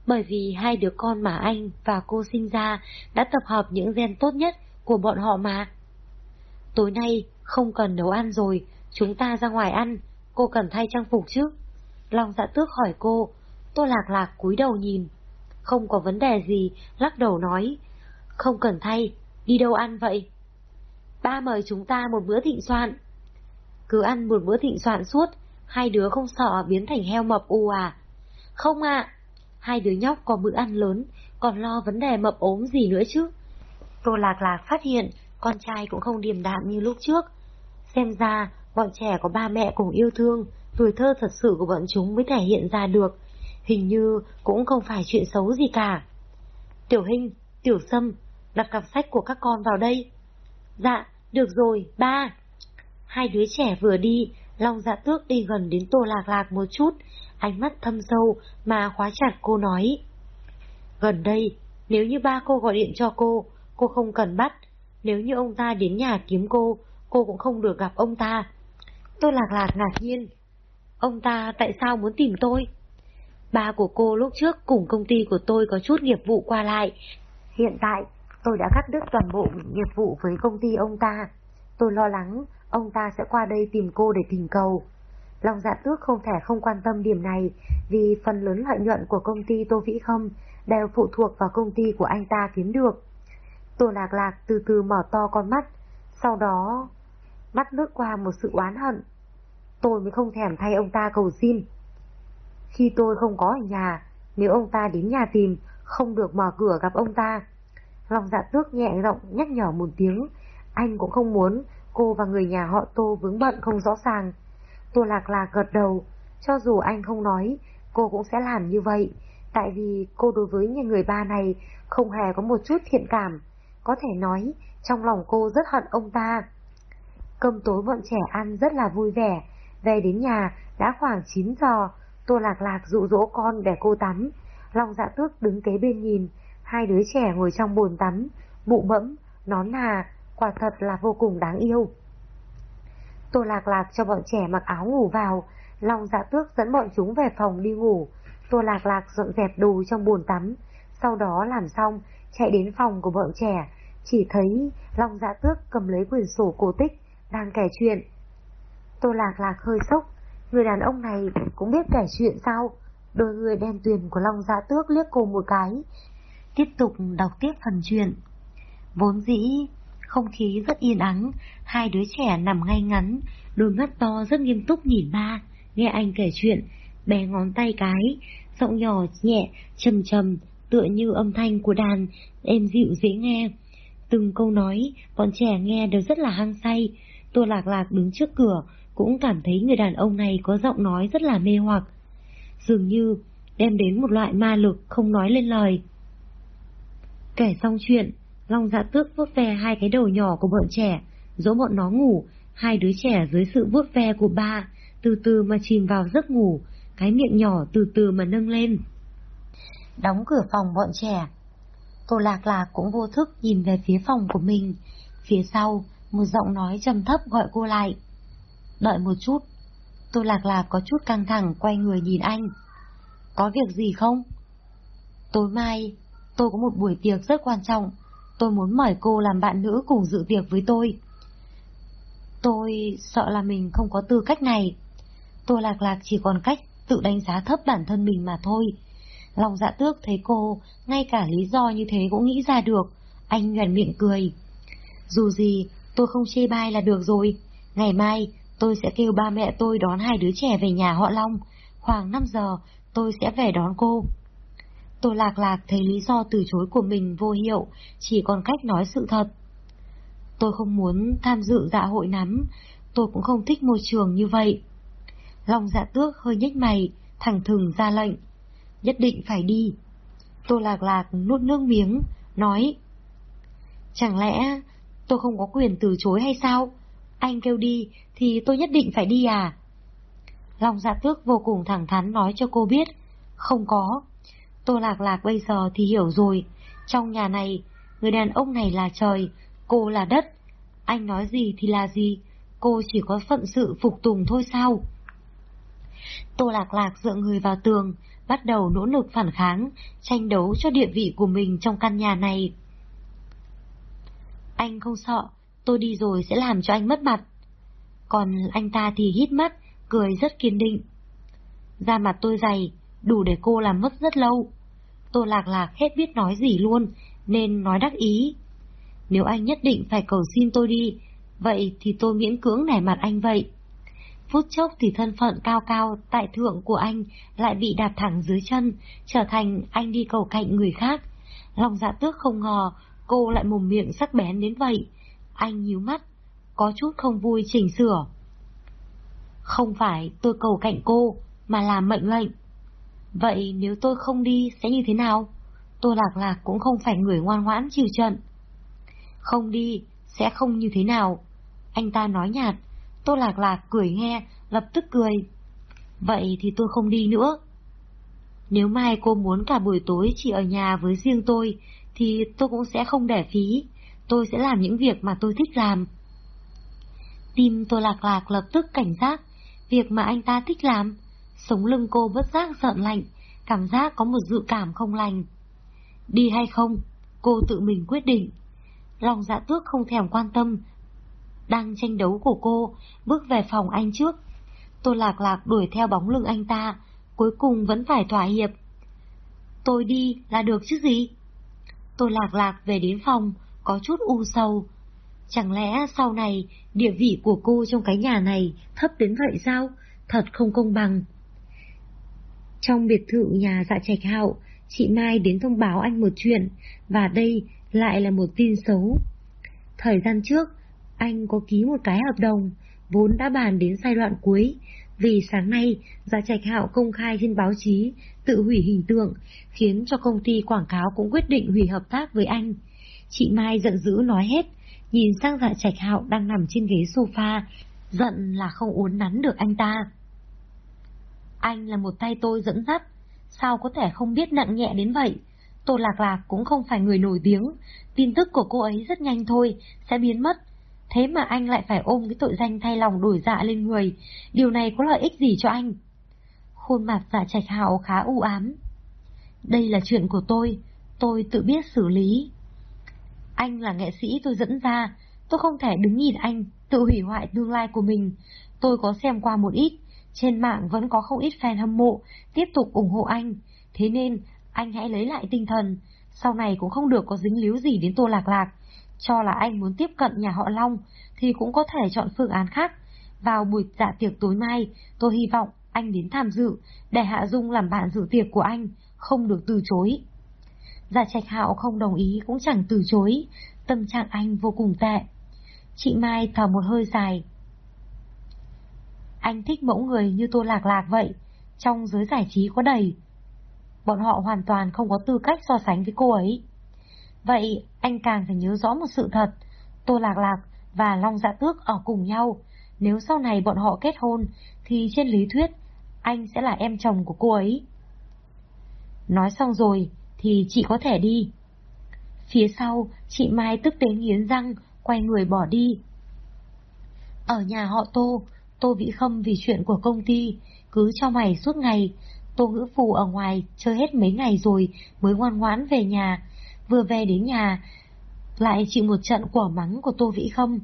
bởi vì hai đứa con mà anh và cô sinh ra đã tập hợp những gen tốt nhất của bọn họ mà. Tối nay không cần nấu ăn rồi, chúng ta ra ngoài ăn, cô cần thay trang phục chứ? Long dạ tước hỏi cô, tô lạc lạc cúi đầu nhìn. Không có vấn đề gì, lắc đầu nói, không cần thay, đi đâu ăn vậy? Ba mời chúng ta một bữa thịnh soạn. Cứ ăn một bữa thịnh soạn suốt, hai đứa không sợ biến thành heo mập u à? Không ạ, hai đứa nhóc có bữa ăn lớn, còn lo vấn đề mập ốm gì nữa chứ. Tô Lạc Lạc phát hiện con trai cũng không điềm đạm như lúc trước. Xem ra, bọn trẻ có ba mẹ cùng yêu thương, tuổi thơ thật sự của bọn chúng mới thể hiện ra được. Hình như cũng không phải chuyện xấu gì cả. Tiểu Hinh, Tiểu Sâm, đặt cặp sách của các con vào đây. Dạ, được rồi, ba. Hai đứa trẻ vừa đi, Long dạ tước đi gần đến Tô Lạc Lạc một chút, ánh mắt thâm sâu mà khóa chặt cô nói. Gần đây, nếu như ba cô gọi điện cho cô, cô không cần bắt. Nếu như ông ta đến nhà kiếm cô, cô cũng không được gặp ông ta. Tôi lạc lạc ngạc nhiên. Ông ta tại sao muốn tìm tôi? Ba của cô lúc trước cùng công ty của tôi có chút nghiệp vụ qua lại. Hiện tại, tôi đã cắt đứt toàn bộ nghiệp vụ với công ty ông ta. Tôi lo lắng ông ta sẽ qua đây tìm cô để tình cầu. Long dạ tước không thể không quan tâm điểm này vì phần lớn lợi nhuận của công ty Tô Vĩ Không đều phụ thuộc vào công ty của anh ta kiếm được. Tô Lạc Lạc từ từ mở to con mắt, sau đó mắt lướt qua một sự oán hận. Tôi mới không thèm thay ông ta cầu xin. Khi tôi không có ở nhà, nếu ông ta đến nhà tìm, không được mở cửa gặp ông ta. Lòng dạ tước nhẹ giọng nhắc nhở một tiếng, anh cũng không muốn cô và người nhà họ Tô vướng bận không rõ ràng. Tô Lạc Lạc gật đầu, cho dù anh không nói, cô cũng sẽ làm như vậy, tại vì cô đối với những người ba này không hề có một chút thiện cảm, có thể nói trong lòng cô rất hận ông ta. Cơm tối bọn trẻ ăn rất là vui vẻ, về đến nhà đã khoảng 9 giờ, Tô Lạc Lạc dụ dỗ con để cô tắm. Long dạ tước đứng kế bên nhìn, hai đứa trẻ ngồi trong bồn tắm, bụ bẫm, nón nà, quả thật là vô cùng đáng yêu. Tô Lạc Lạc cho bọn trẻ mặc áo ngủ vào, Long dạ tước dẫn bọn chúng về phòng đi ngủ. Tô Lạc Lạc dọn dẹp đồ trong bồn tắm, sau đó làm xong, chạy đến phòng của bọn trẻ, chỉ thấy Long dạ tước cầm lấy quyển sổ cổ tích, đang kể chuyện. Tô Lạc Lạc hơi sốc, người đàn ông này cũng biết kể chuyện sao? Đôi người đen tuyền của Long dạ tước liếc cô một cái, tiếp tục đọc tiếp phần chuyện. Vốn dĩ, không khí rất yên ắng, hai đứa trẻ nằm ngay ngắn, đôi mắt to rất nghiêm túc nhìn ba, nghe anh kể chuyện, bé ngón tay cái, giọng nhỏ nhẹ, trầm trầm, tựa như âm thanh của đàn, êm dịu dễ nghe. Từng câu nói, bọn trẻ nghe đều rất là hăng say. Tô Lạc Lạc đứng trước cửa, cũng cảm thấy người đàn ông này có giọng nói rất là mê hoặc. Dường như đem đến một loại ma lực không nói lên lời. Kể xong chuyện, Long dạ tước vuốt ve hai cái đầu nhỏ của bọn trẻ, dỗ bọn nó ngủ, hai đứa trẻ dưới sự vuốt ve của ba, từ từ mà chìm vào giấc ngủ, cái miệng nhỏ từ từ mà nâng lên. Đóng cửa phòng bọn trẻ. Tô lạc lạc cũng vô thức nhìn về phía phòng của mình. Phía sau, một giọng nói trầm thấp gọi cô lại. Đợi một chút. Tô lạc lạc có chút căng thẳng quay người nhìn anh. Có việc gì không? Tối mai, tôi có một buổi tiệc rất quan trọng. Tôi muốn mời cô làm bạn nữ cùng dự tiệc với tôi. Tôi sợ là mình không có tư cách này. Tôi lạc lạc chỉ còn cách tự đánh giá thấp bản thân mình mà thôi. Lòng dạ tước thấy cô, ngay cả lý do như thế cũng nghĩ ra được. Anh nhuền miệng cười. Dù gì, tôi không chê bai là được rồi. Ngày mai, tôi sẽ kêu ba mẹ tôi đón hai đứa trẻ về nhà họ Long. Khoảng 5 giờ, tôi sẽ về đón cô. Tôi lạc lạc thấy lý do từ chối của mình vô hiệu, chỉ còn cách nói sự thật. Tôi không muốn tham dự dạ hội nắm, tôi cũng không thích môi trường như vậy. Long dạ tước hơi nhếch mày, thẳng thừng ra lệnh. Nhất định phải đi. Tô lạc lạc nuốt nước miếng, nói. Chẳng lẽ tôi không có quyền từ chối hay sao? Anh kêu đi thì tôi nhất định phải đi à? Long dạ tước vô cùng thẳng thắn nói cho cô biết. Không có. Tô lạc lạc bây giờ thì hiểu rồi. Trong nhà này, người đàn ông này là trời, cô là đất. Anh nói gì thì là gì, cô chỉ có phận sự phục tùng thôi sao? Tô Lạc Lạc dựa người vào tường, bắt đầu nỗ lực phản kháng, tranh đấu cho địa vị của mình trong căn nhà này. Anh không sợ, tôi đi rồi sẽ làm cho anh mất mặt. Còn anh ta thì hít mắt, cười rất kiên định. Da mặt tôi dày, đủ để cô làm mất rất lâu. Tô Lạc Lạc hết biết nói gì luôn, nên nói đắc ý. Nếu anh nhất định phải cầu xin tôi đi, vậy thì tôi miễn cưỡng nẻ mặt anh vậy. Phút chốc thì thân phận cao cao, tại thượng của anh lại bị đạp thẳng dưới chân, trở thành anh đi cầu cạnh người khác. Lòng dạ tước không ngờ, cô lại mồm miệng sắc bén đến vậy. Anh nhíu mắt, có chút không vui chỉnh sửa. Không phải tôi cầu cạnh cô, mà là mệnh lệnh. Vậy nếu tôi không đi sẽ như thế nào? Tôi lạc lạc cũng không phải người ngoan ngoãn chịu trận. Không đi, sẽ không như thế nào. Anh ta nói nhạt, Tô Lạc Lạc cười nghe, lập tức cười. Vậy thì tôi không đi nữa. Nếu mai cô muốn cả buổi tối chỉ ở nhà với riêng tôi, thì tôi cũng sẽ không để phí. Tôi sẽ làm những việc mà tôi thích làm. Tim tôi lạc lạc lập tức cảnh giác, việc mà anh ta thích làm. Sống lưng cô bất giác sợn lạnh, cảm giác có một dự cảm không lành. Đi hay không, cô tự mình quyết định. Lòng dạ tước không thèm quan tâm. Đang tranh đấu của cô, bước về phòng anh trước. Tôi lạc lạc đuổi theo bóng lưng anh ta, cuối cùng vẫn phải thỏa hiệp. Tôi đi là được chứ gì? Tôi lạc lạc về đến phòng, có chút u sầu. Chẳng lẽ sau này địa vị của cô trong cái nhà này thấp đến vậy sao? Thật không công bằng. Trong biệt thự nhà dạ trạch hạo, chị Mai đến thông báo anh một chuyện, và đây lại là một tin xấu. Thời gian trước, anh có ký một cái hợp đồng, vốn đã bàn đến giai đoạn cuối, vì sáng nay Dạ Trạch Hạo công khai trên báo chí tự hủy hình tượng, khiến cho công ty quảng cáo cũng quyết định hủy hợp tác với anh. Chị Mai giận dữ nói hết, nhìn sang Dạ Trạch Hạo đang nằm trên ghế sofa, giận là không uốn nắn được anh ta. Anh là một tay tôi dẫn dắt, sao có thể không biết nặng nhẹ đến vậy? Tô Lạc Lạc cũng không phải người nổi tiếng, tin tức của cô ấy rất nhanh thôi, sẽ biến mất. Thế mà anh lại phải ôm cái tội danh thay lòng đổi dạ lên người, điều này có lợi ích gì cho anh? Khuôn mặt dạ trạch hạo khá u ám. Đây là chuyện của tôi, tôi tự biết xử lý. Anh là nghệ sĩ tôi dẫn ra, tôi không thể đứng nhìn anh tự hủy hoại tương lai của mình. Tôi có xem qua một ít, trên mạng vẫn có không ít fan hâm mộ, tiếp tục ủng hộ anh. Thế nên, anh hãy lấy lại tinh thần, sau này cũng không được có dính líu gì đến Tô Lạc Lạc. Cho là anh muốn tiếp cận nhà họ Long, thì cũng có thể chọn phương án khác. Vào buổi dạ tiệc tối mai, tôi hy vọng anh đến tham dự, để Hạ Dung làm bạn dự tiệc của anh, không được từ chối. Dạ trạch hạo không đồng ý cũng chẳng từ chối, tâm trạng anh vô cùng tệ. Chị Mai thở một hơi dài. Anh thích mẫu người như Tô Lạc Lạc vậy, trong giới giải trí có đầy. Bọn họ hoàn toàn không có tư cách so sánh với cô ấy. Vậy anh càng phải nhớ rõ một sự thật, Tô Lạc Lạc và Long Dạ Tước ở cùng nhau. Nếu sau này bọn họ kết hôn, thì trên lý thuyết, anh sẽ là em chồng của cô ấy. Nói xong rồi, thì chị có thể đi. Phía sau, chị Mai tức đến nghiến răng, quay người bỏ đi. Ở nhà họ Tô, Tô Vĩ Khâm vì chuyện của công ty, cứ cho mày suốt ngày. Tô Ngữ Phù ở ngoài chơi hết mấy ngày rồi mới ngoan ngoãn về nhà. Vừa về đến nhà, lại chịu một trận quả mắng của Tô Vĩ Khâm.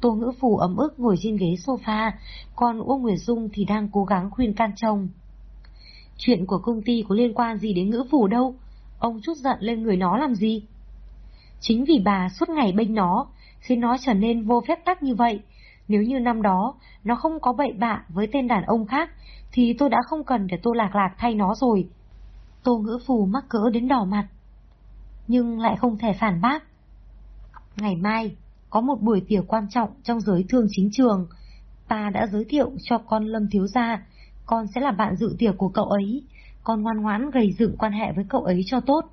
Tô Ngữ Phù ấm ức ngồi trên ghế sofa, còn Uông Nguyệt Dung thì đang cố gắng khuyên can chồng. Chuyện của công ty có liên quan gì đến Ngữ Phù đâu, ông chút giận lên người nó làm gì? Chính vì bà suốt ngày bênh nó, khiến nó trở nên vô phép tắc như vậy. Nếu như năm đó nó không có bậy bạ với tên đàn ông khác, thì tôi đã không cần để tô lạc lạc thay nó rồi. Tô ngữ phù mắc cỡ đến đỏ mặt, nhưng lại không thể phản bác. Ngày mai, có một buổi tiệc quan trọng trong giới thương chính trường. Ta đã giới thiệu cho con Lâm Thiếu Gia, con sẽ là bạn dự tiệc của cậu ấy. Con ngoan ngoãn gầy dựng quan hệ với cậu ấy cho tốt.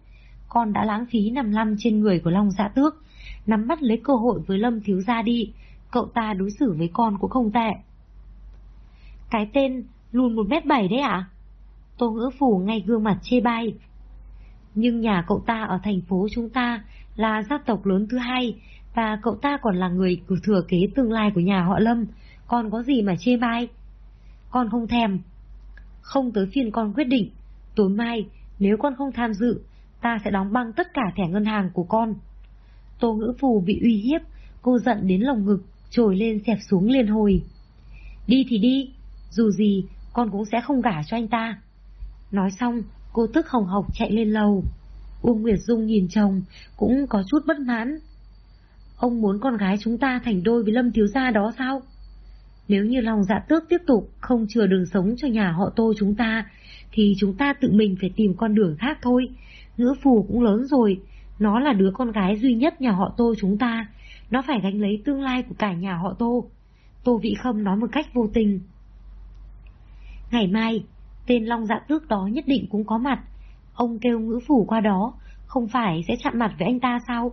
Con đã lãng phí nằm lăm trên người của Long Dạ Tước, nắm bắt lấy cơ hội với Lâm Thiếu Gia đi, cậu ta đối xử với con cũng không tệ. Cái tên lùn một mét bảy đấy ạ? À? Tô ngữ phủ ngay gương mặt chê bai. Nhưng nhà cậu ta ở thành phố chúng ta là gia tộc lớn thứ hai, và cậu ta còn là người thừa kế tương lai của nhà họ Lâm, còn có gì mà chê bai? Con không thèm. Không tới phiên con quyết định, tối mai nếu con không tham dự, ta sẽ đóng băng tất cả thẻ ngân hàng của con. Tô ngữ phù bị uy hiếp, cô giận đến lồng ngực, trồi lên xẹp xuống liên hồi. Đi thì đi, dù gì con cũng sẽ không gả cho anh ta. Nói xong, cô tức hồng hộc chạy lên lầu. Uông Nguyệt Dung nhìn chồng, cũng có chút bất mãn. Ông muốn con gái chúng ta thành đôi với Lâm Thiếu Gia đó sao? Nếu như lòng dạ tước tiếp tục không chừa đường sống cho nhà họ tô chúng ta, thì chúng ta tự mình phải tìm con đường khác thôi. Ngữ phù cũng lớn rồi, nó là đứa con gái duy nhất nhà họ tô chúng ta, nó phải gánh lấy tương lai của cả nhà họ tô. Tô Vị Khâm nói một cách vô tình. Ngày mai, tên Long Dạ Tước đó nhất định cũng có mặt. Ông kêu ngữ phủ qua đó, không phải sẽ chạm mặt với anh ta sao?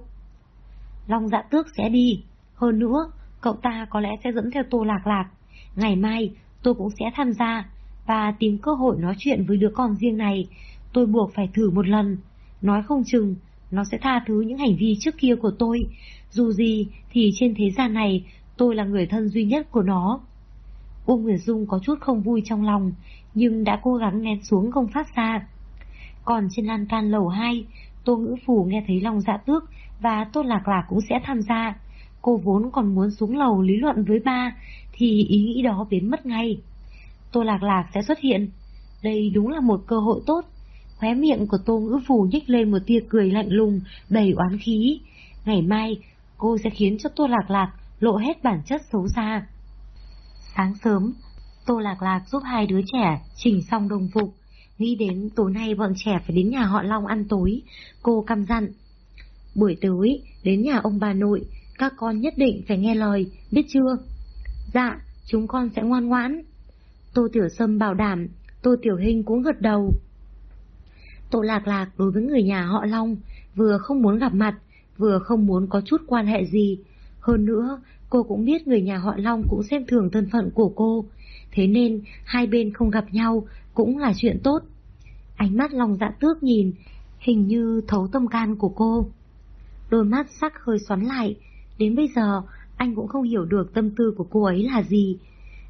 Long Dạ Tước sẽ đi. Hơn nữa, cậu ta có lẽ sẽ dẫn theo Tô Lạc Lạc. Ngày mai, tôi cũng sẽ tham gia và tìm cơ hội nói chuyện với đứa con riêng này. Tôi buộc phải thử một lần. Nói không chừng, nó sẽ tha thứ những hành vi trước kia của tôi. Dù gì thì trên thế gian này, tôi là người thân duy nhất của nó. Uông Nguyệt Dung có chút không vui trong lòng, nhưng đã cố gắng nén xuống không phát ra. Còn trên lan can lầu 2, Tô Ngữ Phủ nghe thấy lòng dạ tước và Tô Lạc Lạc cũng sẽ tham gia. Cô vốn còn muốn xuống lầu lý luận với ba, thì ý nghĩ đó biến mất ngay. Tô Lạc Lạc sẽ xuất hiện. Đây đúng là một cơ hội tốt. Khóe miệng của Tô Ngữ Phủ nhích lên một tia cười lạnh lùng, đầy oán khí. Ngày mai, cô sẽ khiến cho Tô Lạc Lạc lộ hết bản chất xấu xa. Sáng sớm, Tô Lạc Lạc giúp hai đứa trẻ chỉnh xong đồng phục. Nghĩ đến tối nay bọn trẻ phải đến nhà họ Long ăn tối, cô căm dặn. Buổi tối, đến nhà ông bà nội, các con nhất định phải nghe lời, biết chưa? Dạ, chúng con sẽ ngoan ngoãn. Tô Tiểu Sâm bảo đảm, Tô Tiểu Hình cũng gật đầu. Tô Lạc Lạc đối với người nhà họ Long, vừa không muốn gặp mặt, vừa không muốn có chút quan hệ gì. Hơn nữa, cô cũng biết người nhà họ Long cũng xem thường thân phận của cô, thế nên hai bên không gặp nhau cũng là chuyện tốt. Ánh mắt Long dạ tước nhìn, hình như thấu tâm can của cô. Đôi mắt sắc hơi xoắn lại, đến bây giờ anh cũng không hiểu được tâm tư của cô ấy là gì.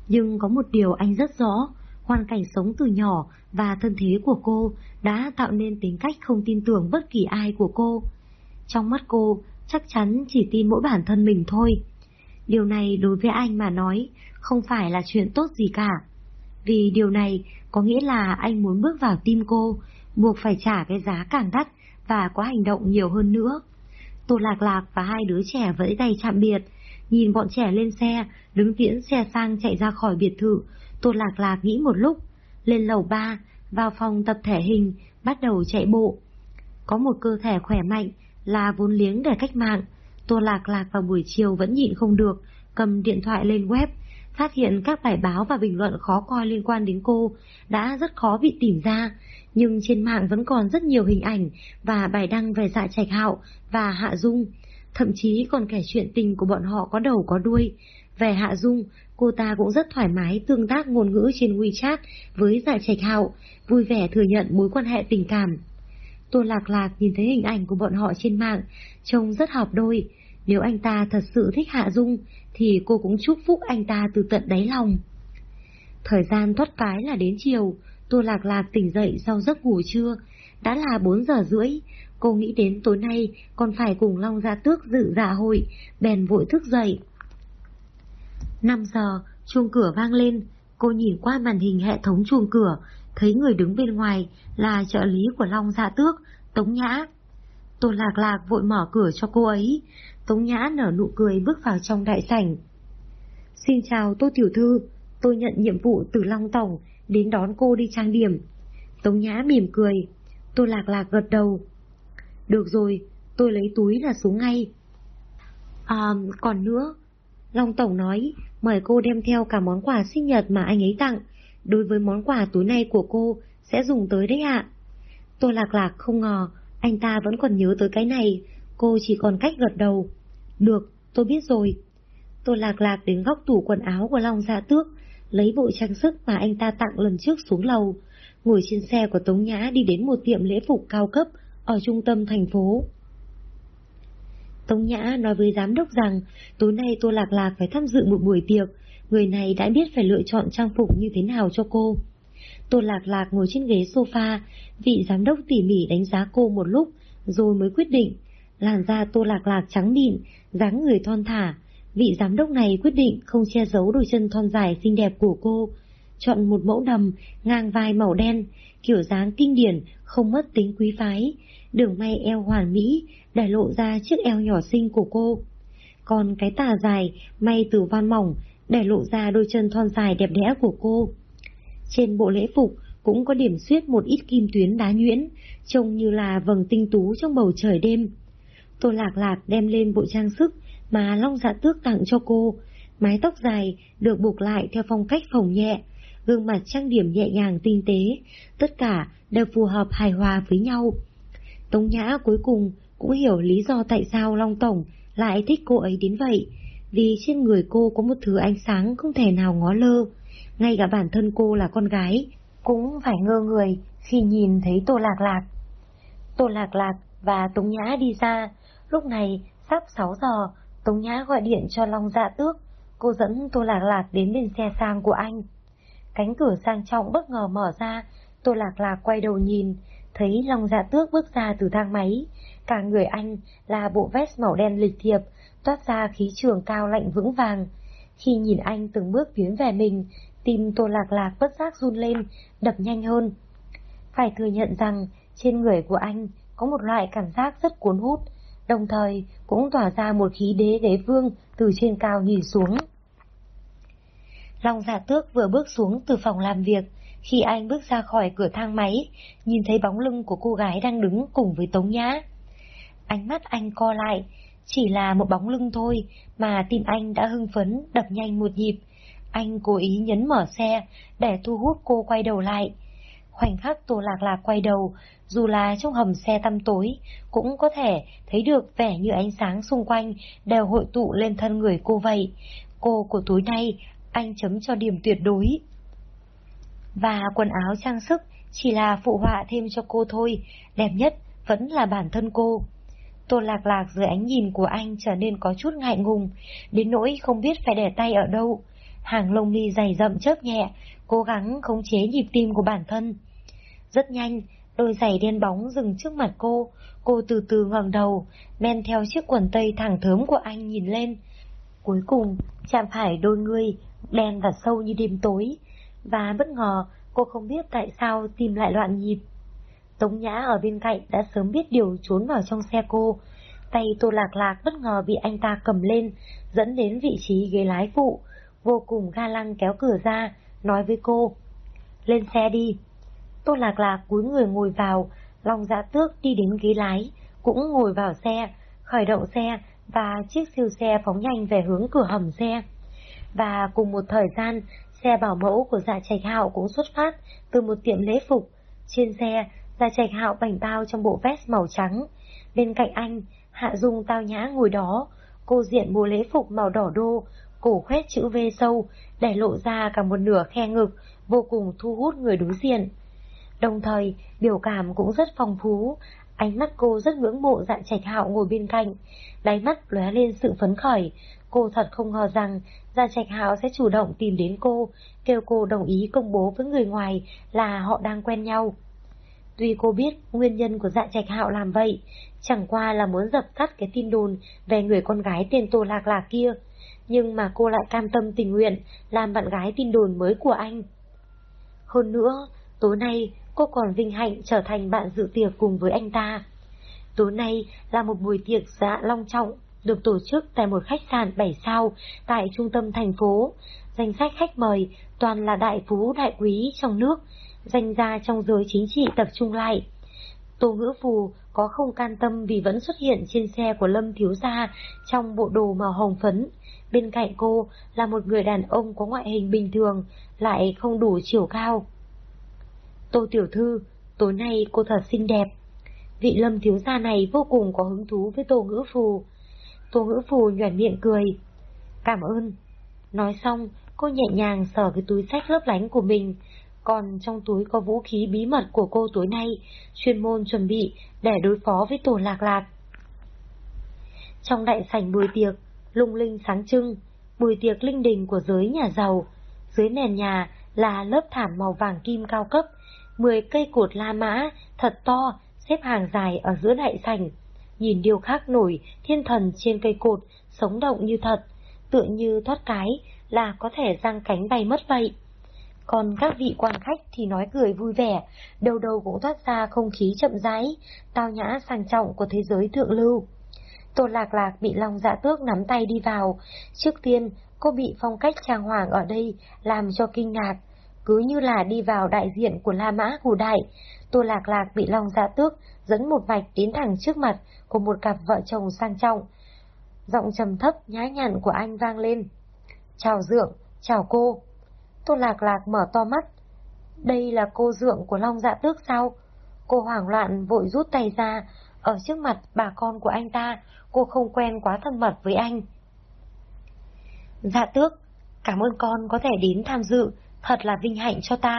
Nhưng có một điều anh rất rõ, hoàn cảnh sống từ nhỏ và thân thế của cô đã tạo nên tính cách không tin tưởng bất kỳ ai của cô. Trong mắt cô, chắc chắn chỉ tin mỗi bản thân mình thôi. Điều này đối với anh mà nói, không phải là chuyện tốt gì cả. Vì điều này có nghĩa là anh muốn bước vào tim cô, buộc phải trả cái giá càng đắt và có hành động nhiều hơn nữa. Tô Lạc Lạc và hai đứa trẻ vẫy tay chạm biệt, nhìn bọn trẻ lên xe, đứng tiễn xe sang chạy ra khỏi biệt thự, Tô Lạc Lạc nghĩ một lúc, lên lầu ba, vào phòng tập thể hình, bắt đầu chạy bộ. Có một cơ thể khỏe mạnh là vốn liếng để cách mạng, Tô Lạc Lạc vào buổi chiều vẫn nhịn không được, cầm điện thoại lên web, phát hiện các bài báo và bình luận khó coi liên quan đến cô đã rất khó bị tìm ra, nhưng trên mạng vẫn còn rất nhiều hình ảnh và bài đăng về dạ trạch hạo và hạ dung, thậm chí còn kể chuyện tình của bọn họ có đầu có đuôi. Về hạ dung, cô ta cũng rất thoải mái tương tác ngôn ngữ trên WeChat với dạ trạch hạo, vui vẻ thừa nhận mối quan hệ tình cảm. Tô Lạc Lạc nhìn thấy hình ảnh của bọn họ trên mạng, trông rất hợp đôi. Nếu anh ta thật sự thích Hạ Dung, thì cô cũng chúc phúc anh ta từ tận đáy lòng. Thời gian thoát cái là đến chiều, Tô Lạc Lạc tỉnh dậy sau giấc ngủ trưa. Đã là 4 giờ rưỡi, cô nghĩ đến tối nay còn phải cùng Long Gia Tước dự dạ hội, bèn vội thức dậy. 5 giờ, chuông cửa vang lên, cô nhìn qua màn hình hệ thống chuông cửa, thấy người đứng bên ngoài là trợ lý của Long Dạ Tước, Tống Nhã. Tô Lạc Lạc vội mở cửa cho cô ấy, Tống Nhã nở nụ cười bước vào trong đại sảnh. Xin chào Tô Tiểu Thư, tôi nhận nhiệm vụ từ Long Tổng đến đón cô đi trang điểm. Tống Nhã mỉm cười, Tô Lạc Lạc gật đầu. Được rồi, tôi lấy túi là xuống ngay. À, còn nữa, Long Tổng nói, mời cô đem theo cả món quà sinh nhật mà anh ấy tặng. Đối với món quà tối nay của cô, sẽ dùng tới đấy ạ. Tôi Lạc Lạc không ngờ, anh ta vẫn còn nhớ tới cái này, cô chỉ còn cách gật đầu. Được, tôi biết rồi. Tôi lạc lạc đến góc tủ quần áo của Long Dạ Tước, lấy bộ trang sức mà anh ta tặng lần trước xuống lầu, ngồi trên xe của Tống Nhã đi đến một tiệm lễ phục cao cấp ở trung tâm thành phố. Tống Nhã nói với giám đốc rằng tối nay Tô Lạc Lạc phải tham dự một buổi tiệc, người này đã biết phải lựa chọn trang phục như thế nào cho cô. Tô Lạc Lạc ngồi trên ghế sofa, vị giám đốc tỉ mỉ đánh giá cô một lúc, rồi mới quyết định Làn da tô lạc lạc trắng mịn, dáng người thon thả. Vị giám đốc này quyết định không che giấu đôi chân thon dài xinh đẹp của cô. Chọn một mẫu đầm, ngang vai màu đen, kiểu dáng kinh điển, không mất tính quý phái. Đường may eo hoàn mỹ, để lộ ra chiếc eo nhỏ xinh của cô. Còn cái tà dài, may từ van mỏng, để lộ ra đôi chân thon dài đẹp đẽ của cô. Trên bộ lễ phục cũng có điểm xuyết một ít kim tuyến đá nhuyễn, trông như là vầng tinh tú trong bầu trời đêm. Tô Lạc Lạc đem lên bộ trang sức mà Long Dạ Tước tặng cho cô, mái tóc dài được buộc lại theo phong cách phồng nhẹ, gương mặt trang điểm nhẹ nhàng tinh tế, tất cả đều phù hợp hài hòa với nhau. Tống Nhã cuối cùng cũng hiểu lý do tại sao Long Tổng lại thích cô ấy đến vậy, vì trên người cô có một thứ ánh sáng không thể nào ngó lơ. Ngay cả bản thân cô là con gái, cũng phải ngơ người khi nhìn thấy Tô Lạc Lạc. Tô Lạc Lạc và Tống Nhã đi ra, Lúc này, sắp 6 giờ, Tống Nhã gọi điện cho Long Dạ Tước, cô dẫn Tô Lạc Lạc đến bên xe sang của anh. Cánh cửa sang trọng bất ngờ mở ra, Tô Lạc Lạc quay đầu nhìn, thấy Long Dạ Tước bước ra từ thang máy. Cả người anh là bộ vest màu đen lịch thiệp, toát ra khí trường cao lạnh vững vàng. Khi nhìn anh từng bước tiến về mình, tim Tô Lạc Lạc bất giác run lên, đập nhanh hơn. Phải thừa nhận rằng, trên người của anh có một loại cảm giác rất cuốn hút, đồng thời cũng tỏa ra một khí đế đế vương từ trên cao nhìn xuống. Long giả dạ tước vừa bước xuống từ phòng làm việc, khi anh bước ra khỏi cửa thang máy, nhìn thấy bóng lưng của cô gái đang đứng cùng với Tống Nhã. Ánh mắt anh co lại, chỉ là một bóng lưng thôi mà tim anh đã hưng phấn, đập nhanh một nhịp. Anh cố ý nhấn mở xe để thu hút cô quay đầu lại. Khoảnh khắc Tô Lạc Lạc quay đầu, dù là trong hầm xe tăm tối, cũng có thể thấy được vẻ như ánh sáng xung quanh đều hội tụ lên thân người cô vậy. Cô của tối nay anh chấm cho điểm tuyệt đối. Và quần áo trang sức chỉ là phụ họa thêm cho cô thôi, đẹp nhất vẫn là bản thân cô. Tô lạc lạc dưới ánh nhìn của anh trở nên có chút ngại ngùng, đến nỗi không biết phải để tay ở đâu. Hàng lông mi dày rậm chớp nhẹ, cố gắng khống chế nhịp tim của bản thân. Rất nhanh, đôi giày đen bóng dừng trước mặt cô, cô từ từ ngẩng đầu, men theo chiếc quần tây thẳng thớm của anh nhìn lên. Cuối cùng, chạm phải đôi người, đen và sâu như đêm tối, và bất ngờ cô không biết tại sao tim lại loạn nhịp. Tống Nhã ở bên cạnh đã sớm biết điều trốn vào trong xe cô, tay tô lạc lạc bất ngờ bị anh ta cầm lên, dẫn đến vị trí ghế lái phụ, vô cùng ga lăng kéo cửa ra, nói với cô, lên xe đi. Tô Lạc Lạc cúi người ngồi vào, Long Dạ Tước đi đến ghế lái, cũng ngồi vào xe, khởi động xe và chiếc siêu xe phóng nhanh về hướng cửa hầm xe. Và cùng một thời gian, xe bảo mẫu của Dạ Trạch Hạo cũng xuất phát từ một tiệm lễ phục. Trên xe, Dạ Trạch Hạo bảnh bao trong bộ vest màu trắng. Bên cạnh anh, Hạ Dung tao nhã ngồi đó, cô diện bộ lễ phục màu đỏ đô, cổ khoét chữ V sâu, để lộ ra cả một nửa khe ngực, vô cùng thu hút người đối diện. Đồng thời, biểu cảm cũng rất phong phú, ánh mắt cô rất ngưỡng mộ dạn trạch hạo ngồi bên cạnh, đáy mắt lóe lên sự phấn khởi. Cô thật không ngờ rằng Gia Trạch Hạo sẽ chủ động tìm đến cô, kêu cô đồng ý công bố với người ngoài là họ đang quen nhau. Tuy cô biết nguyên nhân của dạ trạch hạo làm vậy, chẳng qua là muốn dập tắt cái tin đồn về người con gái tên Tô Lạc Lạc kia, nhưng mà cô lại cam tâm tình nguyện làm bạn gái tin đồn mới của anh. Hơn nữa, tối nay cô còn vinh hạnh trở thành bạn dự tiệc cùng với anh ta. Tối nay là một buổi tiệc dạ long trọng, được tổ chức tại một khách sạn 7 sao tại trung tâm thành phố. Danh sách khách mời toàn là đại phú đại quý trong nước, danh gia trong giới chính trị tập trung lại. Tô ngữ phù có không can tâm vì vẫn xuất hiện trên xe của Lâm Thiếu Gia trong bộ đồ màu hồng phấn. Bên cạnh cô là một người đàn ông có ngoại hình bình thường, lại không đủ chiều cao. Tô Tiểu Thư, tối nay cô thật xinh đẹp. Vị lâm thiếu gia này vô cùng có hứng thú với Tô Ngữ Phù. Tô Ngữ Phù nhoẻn miệng cười. Cảm ơn. Nói xong, cô nhẹ nhàng sờ cái túi sách lấp lánh của mình, còn trong túi có vũ khí bí mật của cô tối nay, chuyên môn chuẩn bị để đối phó với tổ lạc lạc. Trong đại sảnh buổi tiệc, lung linh sáng trưng, buổi tiệc linh đình của giới nhà giàu, dưới nền nhà là lớp thảm màu vàng kim cao cấp, 10 cây cột La Mã thật to xếp hàng dài ở giữa đại sảnh. Nhìn điều khác nổi thiên thần trên cây cột, sống động như thật, tựa như thoát cái là có thể giang cánh bay mất vậy. Còn các vị quan khách thì nói cười vui vẻ, đầu đầu cũng thoát ra không khí chậm rãi, tao nhã sang trọng của thế giới thượng lưu. Tô Lạc Lạc bị Long Dạ Tước nắm tay đi vào. Trước tiên, cô bị phong cách trang hoàng ở đây làm cho kinh ngạc, cứ như là đi vào đại diện của La mã hù đại. Tô Lạc Lạc bị Long Dạ Tước dẫn một vạch đến thẳng trước mặt của một cặp vợ chồng sang trọng. Giọng trầm thấp nhã nhặn của anh vang lên. Chào Dượng, chào cô. Tô Lạc Lạc mở to mắt. Đây là cô Dượng của Long Dạ Tước sao? Cô hoảng loạn vội rút tay ra, ở trước mặt bà con của anh ta, cô không quen quá thân mật với anh. Dạ tước, cảm ơn con có thể đến tham dự, thật là vinh hạnh cho ta.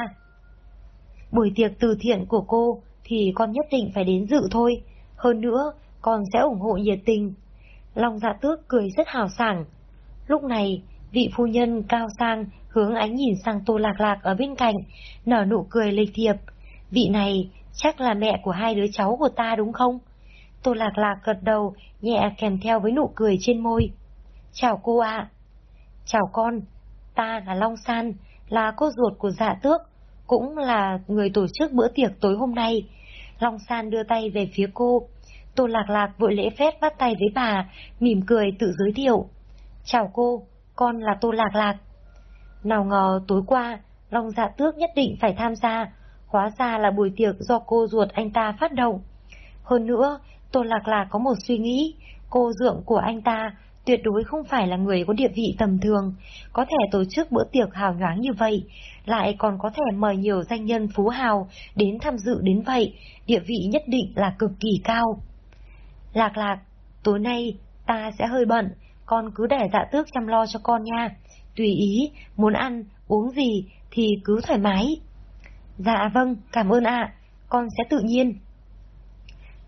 Buổi tiệc từ thiện của cô thì con nhất định phải đến dự thôi, hơn nữa con sẽ ủng hộ nhiệt tình. Long dạ tước cười rất hào sảng. Lúc này, Vị phu nhân cao sang hướng ánh nhìn sang Tô Lạc Lạc ở bên cạnh, nở nụ cười lịch thiệp. Vị này chắc là mẹ của hai đứa cháu của ta đúng không? Tô Lạc Lạc gật đầu, nhẹ kèm theo với nụ cười trên môi. Chào cô ạ. Chào con, ta là Long San, là cô ruột của dạ tước, cũng là người tổ chức bữa tiệc tối hôm nay. Long San đưa tay về phía cô. Tô Lạc Lạc vội lễ phép bắt tay với bà, mỉm cười tự giới thiệu. Chào cô, con là Tô Lạc Lạc. Nào ngờ tối qua, Long Dạ Tước nhất định phải tham gia, hóa ra là buổi tiệc do cô ruột anh ta phát động. Hơn nữa, Tô Lạc Lạc có một suy nghĩ, cô dượng của anh ta tuyệt đối không phải là người có địa vị tầm thường, có thể tổ chức bữa tiệc hào nhoáng như vậy, lại còn có thể mời nhiều danh nhân phú hào đến tham dự đến vậy, địa vị nhất định là cực kỳ cao. Lạc lạc, tối nay ta sẽ hơi bận, con cứ để dạ tước chăm lo cho con nha, tùy ý, muốn ăn, uống gì thì cứ thoải mái. Dạ vâng, cảm ơn ạ, con sẽ tự nhiên.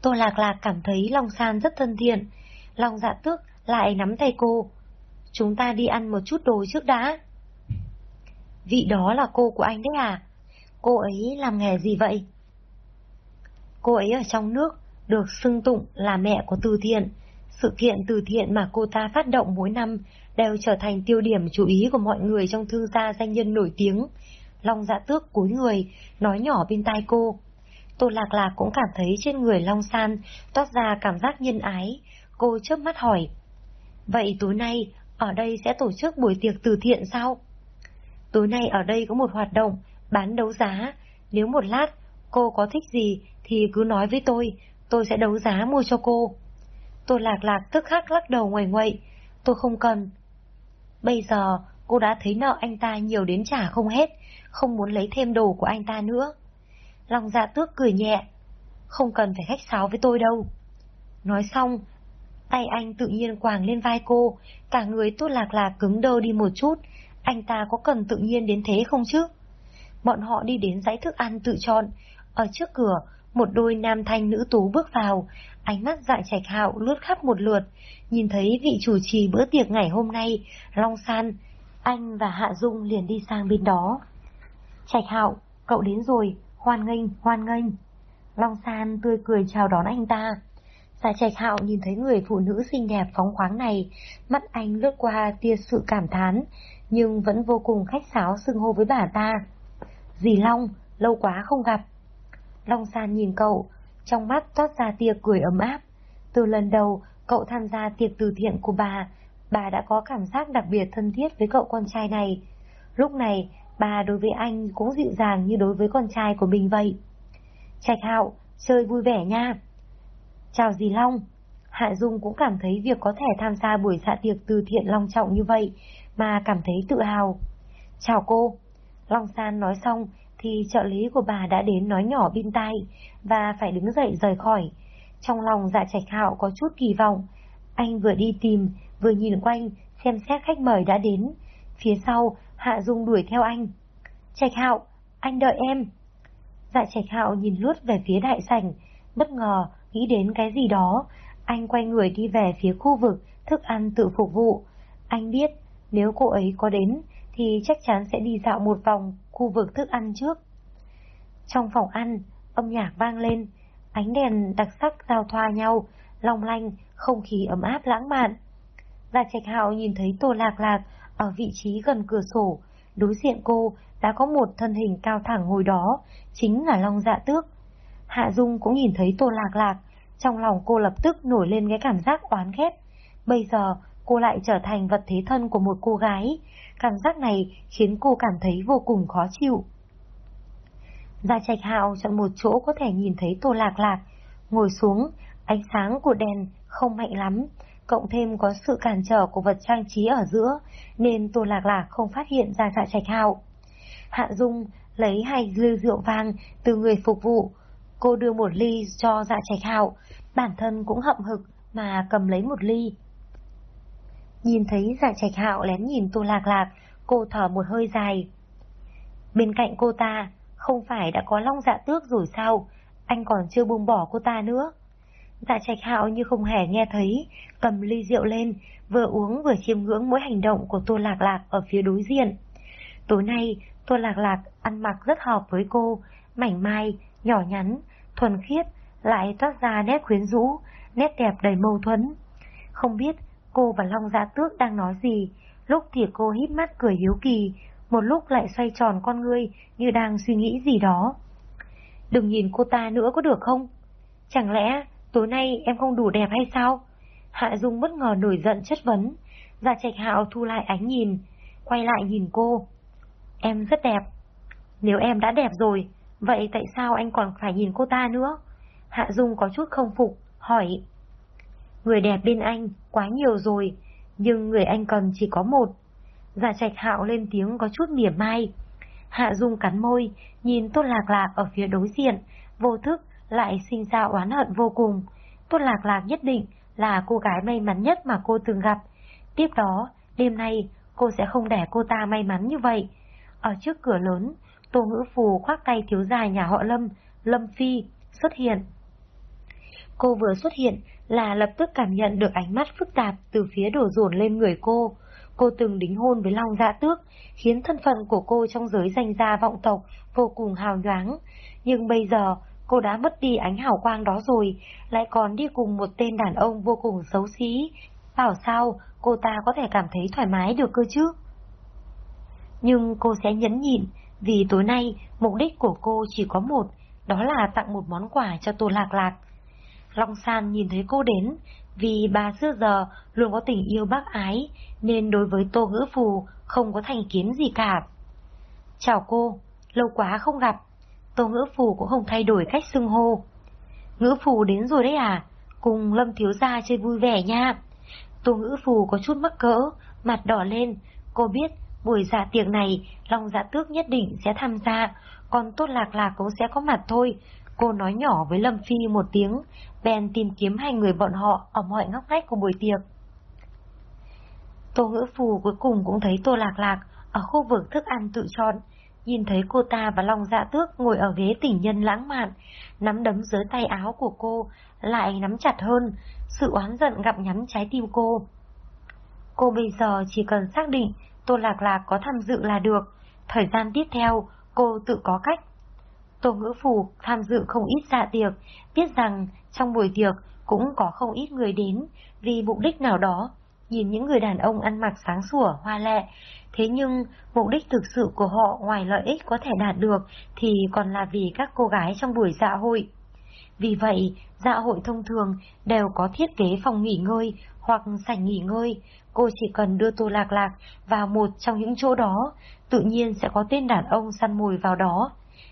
Tô Lạc Lạc cảm thấy Long San rất thân thiện, Long dạ tước lại nắm tay cô. Chúng ta đi ăn một chút đồ trước đã. Vị đó là cô của anh đấy à? Cô ấy làm nghề gì vậy? Cô ấy ở trong nước, được xưng tụng là mẹ của từ thiện. Sự kiện từ thiện mà cô ta phát động mỗi năm đều trở thành tiêu điểm chú ý của mọi người trong thương gia danh nhân nổi tiếng. Long dạ tước cúi người, nói nhỏ bên tai cô. Tô Lạc Lạc cũng cảm thấy trên người Long San toát ra cảm giác nhân ái. Cô chớp mắt hỏi. Vậy tối nay, ở đây sẽ tổ chức buổi tiệc từ thiện sao? Tối nay ở đây có một hoạt động, bán đấu giá. Nếu một lát cô có thích gì thì cứ nói với tôi, tôi sẽ đấu giá mua cho cô. Tô lạc lạc tức khắc lắc đầu ngoài ngoậy, tôi không cần. Bây giờ cô đã thấy nợ anh ta nhiều đến trả không hết, không muốn lấy thêm đồ của anh ta nữa. Lòng dạ tước cười nhẹ, không cần phải khách sáo với tôi đâu. Nói xong, tay anh tự nhiên quàng lên vai cô, cả người tốt lạc lạc cứng đơ đi một chút, anh ta có cần tự nhiên đến thế không chứ? Bọn họ đi đến dãy thức ăn tự chọn, ở trước cửa, một đôi nam thanh nữ tú bước vào, ánh mắt dại trạch hạo lướt khắp một lượt, nhìn thấy vị chủ trì bữa tiệc ngày hôm nay, Long San, anh và Hạ Dung liền đi sang bên đó. Trạch hạo, cậu đến rồi, hoan nghênh, hoan nghênh. Long San tươi cười chào đón anh ta. Dạ trạch hạo nhìn thấy người phụ nữ xinh đẹp phóng khoáng này, mắt anh lướt qua tia sự cảm thán, nhưng vẫn vô cùng khách sáo xưng hô với bà ta. Dì Long, lâu quá không gặp. Long San nhìn cậu, trong mắt toát ra tia cười ấm áp. Từ lần đầu cậu tham gia tiệc từ thiện của bà, bà đã có cảm giác đặc biệt thân thiết với cậu con trai này. Lúc này, bà đối với anh cũng dịu dàng như đối với con trai của mình vậy. Trạch hạo, chơi vui vẻ nha. Chào dì Long. Hạ Dung cũng cảm thấy việc có thể tham gia buổi dạ tiệc từ thiện long trọng như vậy mà cảm thấy tự hào. Chào cô. Long San nói xong thì trợ lý của bà đã đến nói nhỏ bên tai và phải đứng dậy rời khỏi. Trong lòng dạ trạch hạo có chút kỳ vọng. Anh vừa đi tìm, vừa nhìn quanh xem xét khách mời đã đến. Phía sau, Hạ Dung đuổi theo anh. Trạch hạo, anh đợi em. Dạ trạch hạo nhìn lướt về phía đại sảnh, bất ngờ nghĩ đến cái gì đó. Anh quay người đi về phía khu vực thức ăn tự phục vụ. Anh biết nếu cô ấy có đến thì chắc chắn sẽ đi dạo một vòng khu vực thức ăn trước. Trong phòng ăn, âm nhạc vang lên, ánh đèn đặc sắc giao thoa nhau, long lanh, không khí ấm áp lãng mạn. Và Trạch Hạo nhìn thấy Tô Lạc Lạc ở vị trí gần cửa sổ, đối diện cô đã có một thân hình cao thẳng ngồi đó, chính là Long Dạ Tước. Hạ Dung cũng nhìn thấy Tô Lạc Lạc, trong lòng cô lập tức nổi lên cái cảm giác oán ghét. Bây giờ cô lại trở thành vật thế thân của một cô gái, cảm giác này khiến cô cảm thấy vô cùng khó chịu. Gia Trạch Hạo chọn một chỗ có thể nhìn thấy Tô Lạc Lạc, ngồi xuống, ánh sáng của đèn không mạnh lắm, cộng thêm có sự cản trở của vật trang trí ở giữa, nên Tô Lạc Lạc không phát hiện ra Dạ Trạch Hạo. Hạ Dung lấy hai ly rượu vang từ người phục vụ, cô đưa một ly cho Dạ Trạch Hạo, bản thân cũng hậm hực mà cầm lấy một ly. Nhìn thấy Dạ Trạch Hạo lén nhìn Tô Lạc Lạc, cô thở một hơi dài. Bên cạnh cô ta, không phải đã có long dạ tước rồi sao, anh còn chưa buông bỏ cô ta nữa. Dạ trạch hạo như không hề nghe thấy, cầm ly rượu lên, vừa uống vừa chiêm ngưỡng mỗi hành động của Tô Lạc Lạc ở phía đối diện. Tối nay, Tô Lạc Lạc ăn mặc rất hợp với cô, mảnh mai, nhỏ nhắn, thuần khiết, lại toát ra nét quyến rũ, nét đẹp đầy mâu thuẫn. Không biết cô và Long Dạ Tước đang nói gì, lúc thì cô hít mắt cười hiếu kỳ, một lúc lại xoay tròn con ngươi như đang suy nghĩ gì đó. Đừng nhìn cô ta nữa có được không? Chẳng lẽ tối nay em không đủ đẹp hay sao? Hạ Dung bất ngờ nổi giận chất vấn. Dạ trạch hạo thu lại ánh nhìn, quay lại nhìn cô. Em rất đẹp. Nếu em đã đẹp rồi, vậy tại sao anh còn phải nhìn cô ta nữa? Hạ Dung có chút không phục, hỏi. Người đẹp bên anh quá nhiều rồi, nhưng người anh cần chỉ có một. Dạ trạch hạo lên tiếng có chút mỉa mai. Hạ Dung cắn môi, nhìn Tôn Lạc Lạc ở phía đối diện, vô thức lại sinh ra oán hận vô cùng. Tôn Lạc Lạc nhất định là cô gái may mắn nhất mà cô từng gặp. Tiếp đó, đêm nay cô sẽ không để cô ta may mắn như vậy. Ở trước cửa lớn, Tô Ngữ Phù khoác tay thiếu dài nhà họ Lâm, Lâm Phi, xuất hiện. Cô vừa xuất hiện là lập tức cảm nhận được ánh mắt phức tạp từ phía đổ dồn lên người cô. Cô từng đính hôn với Long Dạ Tước, khiến thân phận của cô trong giới danh gia vọng tộc vô cùng hào nhoáng. Nhưng bây giờ, cô đã mất đi ánh hào quang đó rồi, lại còn đi cùng một tên đàn ông vô cùng xấu xí. Bảo sao cô ta có thể cảm thấy thoải mái được cơ chứ? Nhưng cô sẽ nhấn nhịn, vì tối nay mục đích của cô chỉ có một, đó là tặng một món quà cho Tô Lạc Lạc. Long San nhìn thấy cô đến, vì bà xưa giờ luôn có tình yêu bác ái, nên đối với Tô Ngữ Phù không có thành kiến gì cả. Chào cô, lâu quá không gặp. Tô Ngữ Phù cũng không thay đổi cách xưng hô. Ngữ Phù đến rồi đấy à? Cùng Lâm Thiếu Gia chơi vui vẻ nha. Tô Ngữ Phù có chút mắc cỡ, mặt đỏ lên. Cô biết buổi dạ tiệc này Long Dạ Tước nhất định sẽ tham gia, còn Tốt Lạc Lạc cũng sẽ có mặt thôi. Cô nói nhỏ với Lâm Phi một tiếng, bèn tìm kiếm hai người bọn họ ở mọi ngóc ngách của buổi tiệc. Tô Ngữ Phù cuối cùng cũng thấy Tô Lạc Lạc ở khu vực thức ăn tự chọn, nhìn thấy cô ta và Long Dạ Tước ngồi ở ghế tình nhân lãng mạn, nắm đấm dưới tay áo của cô, lại nắm chặt hơn, sự oán giận gặp nhắm trái tim cô. Cô bây giờ chỉ cần xác định Tô Lạc Lạc có tham dự là được, thời gian tiếp theo cô tự có cách. Tô Ngữ Phù tham dự không ít dạ tiệc, biết rằng trong buổi tiệc cũng có không ít người đến vì mục đích nào đó, nhìn những người đàn ông ăn mặc sáng sủa, hoa lệ. Thế nhưng, mục đích thực sự của họ ngoài lợi ích có thể đạt được thì còn là vì các cô gái trong buổi dạ hội. Vì vậy, dạ hội thông thường đều có thiết kế phòng nghỉ ngơi hoặc sảnh nghỉ ngơi. Cô chỉ cần đưa Tô Lạc Lạc vào một trong những chỗ đó, tự nhiên sẽ có tên đàn ông săn mồi vào đó.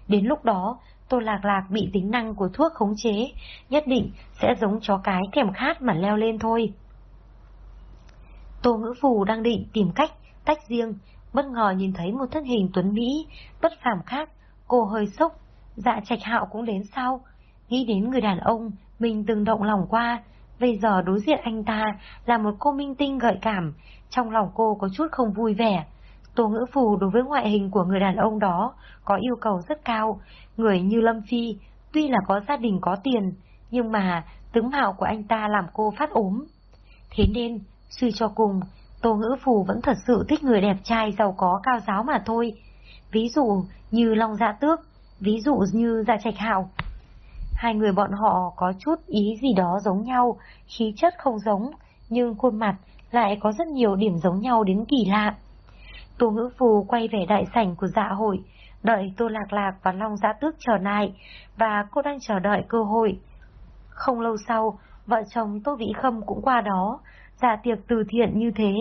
Đến lúc đó, Tô Lạc Lạc bị tính năng của thuốc khống chế, nhất định sẽ giống chó cái thèm khát mà leo lên thôi. Tô Ngữ Phù đang định tìm cách tách riêng, bất ngờ nhìn thấy một thân hình tuấn Mỹ, bất phàm khác, cô hơi sốc, dạ trạch hạo cũng đến sau. Nghĩ đến người đàn ông mình từng động lòng qua, bây giờ đối diện anh ta là một cô minh tinh gợi cảm, trong lòng cô có chút không vui vẻ. Tô Ngữ Phù đối với ngoại hình của người đàn ông đó có yêu cầu rất cao, người như Lâm Phi tuy là có gia đình có tiền, nhưng mà tướng mạo của anh ta làm cô phát ốm. Thế nên, suy cho cùng, Tô Ngữ Phù vẫn thật sự thích người đẹp trai giàu có cao giáo mà thôi. Ví dụ như Long Dạ Tước, ví dụ như Dạ Trạch Hạo. Hai người bọn họ có chút ý gì đó giống nhau, khí chất không giống, nhưng khuôn mặt lại có rất nhiều điểm giống nhau đến kỳ lạ. Tô Ngữ Phù quay về đại sảnh của dạ hội, đợi Tô Lạc Lạc và Long Dạ Tước trở lại, và cô đang chờ đợi cơ hội. Không lâu sau, vợ chồng Tô Vĩ Khâm cũng qua đó, dạ tiệc từ thiện như thế,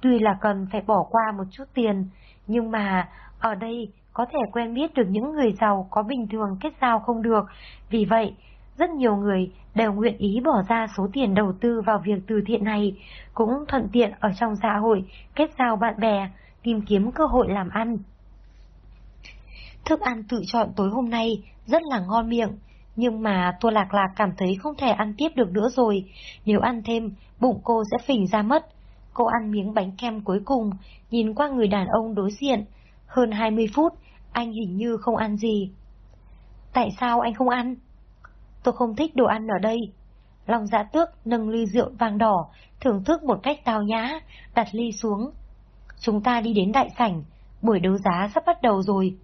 tuy là cần phải bỏ qua một chút tiền, nhưng mà ở đây có thể quen biết được những người giàu có bình thường kết giao không được, vì vậy rất nhiều người đều nguyện ý bỏ ra số tiền đầu tư vào việc từ thiện này, cũng thuận tiện ở trong xã hội kết giao bạn bè, tìm kiếm cơ hội làm ăn. Thức ăn tự chọn tối hôm nay rất là ngon miệng, nhưng mà Tô Lạc Lạc cảm thấy không thể ăn tiếp được nữa rồi, nếu ăn thêm, bụng cô sẽ phình ra mất. Cô ăn miếng bánh kem cuối cùng, nhìn qua người đàn ông đối diện. Hơn 20 phút, anh hình như không ăn gì. Tại sao anh không ăn? Tôi không thích đồ ăn ở đây. Long dạ tước nâng ly rượu vàng đỏ, thưởng thức một cách tao nhã, đặt ly xuống. Chúng ta đi đến đại sảnh, buổi đấu giá sắp bắt đầu rồi.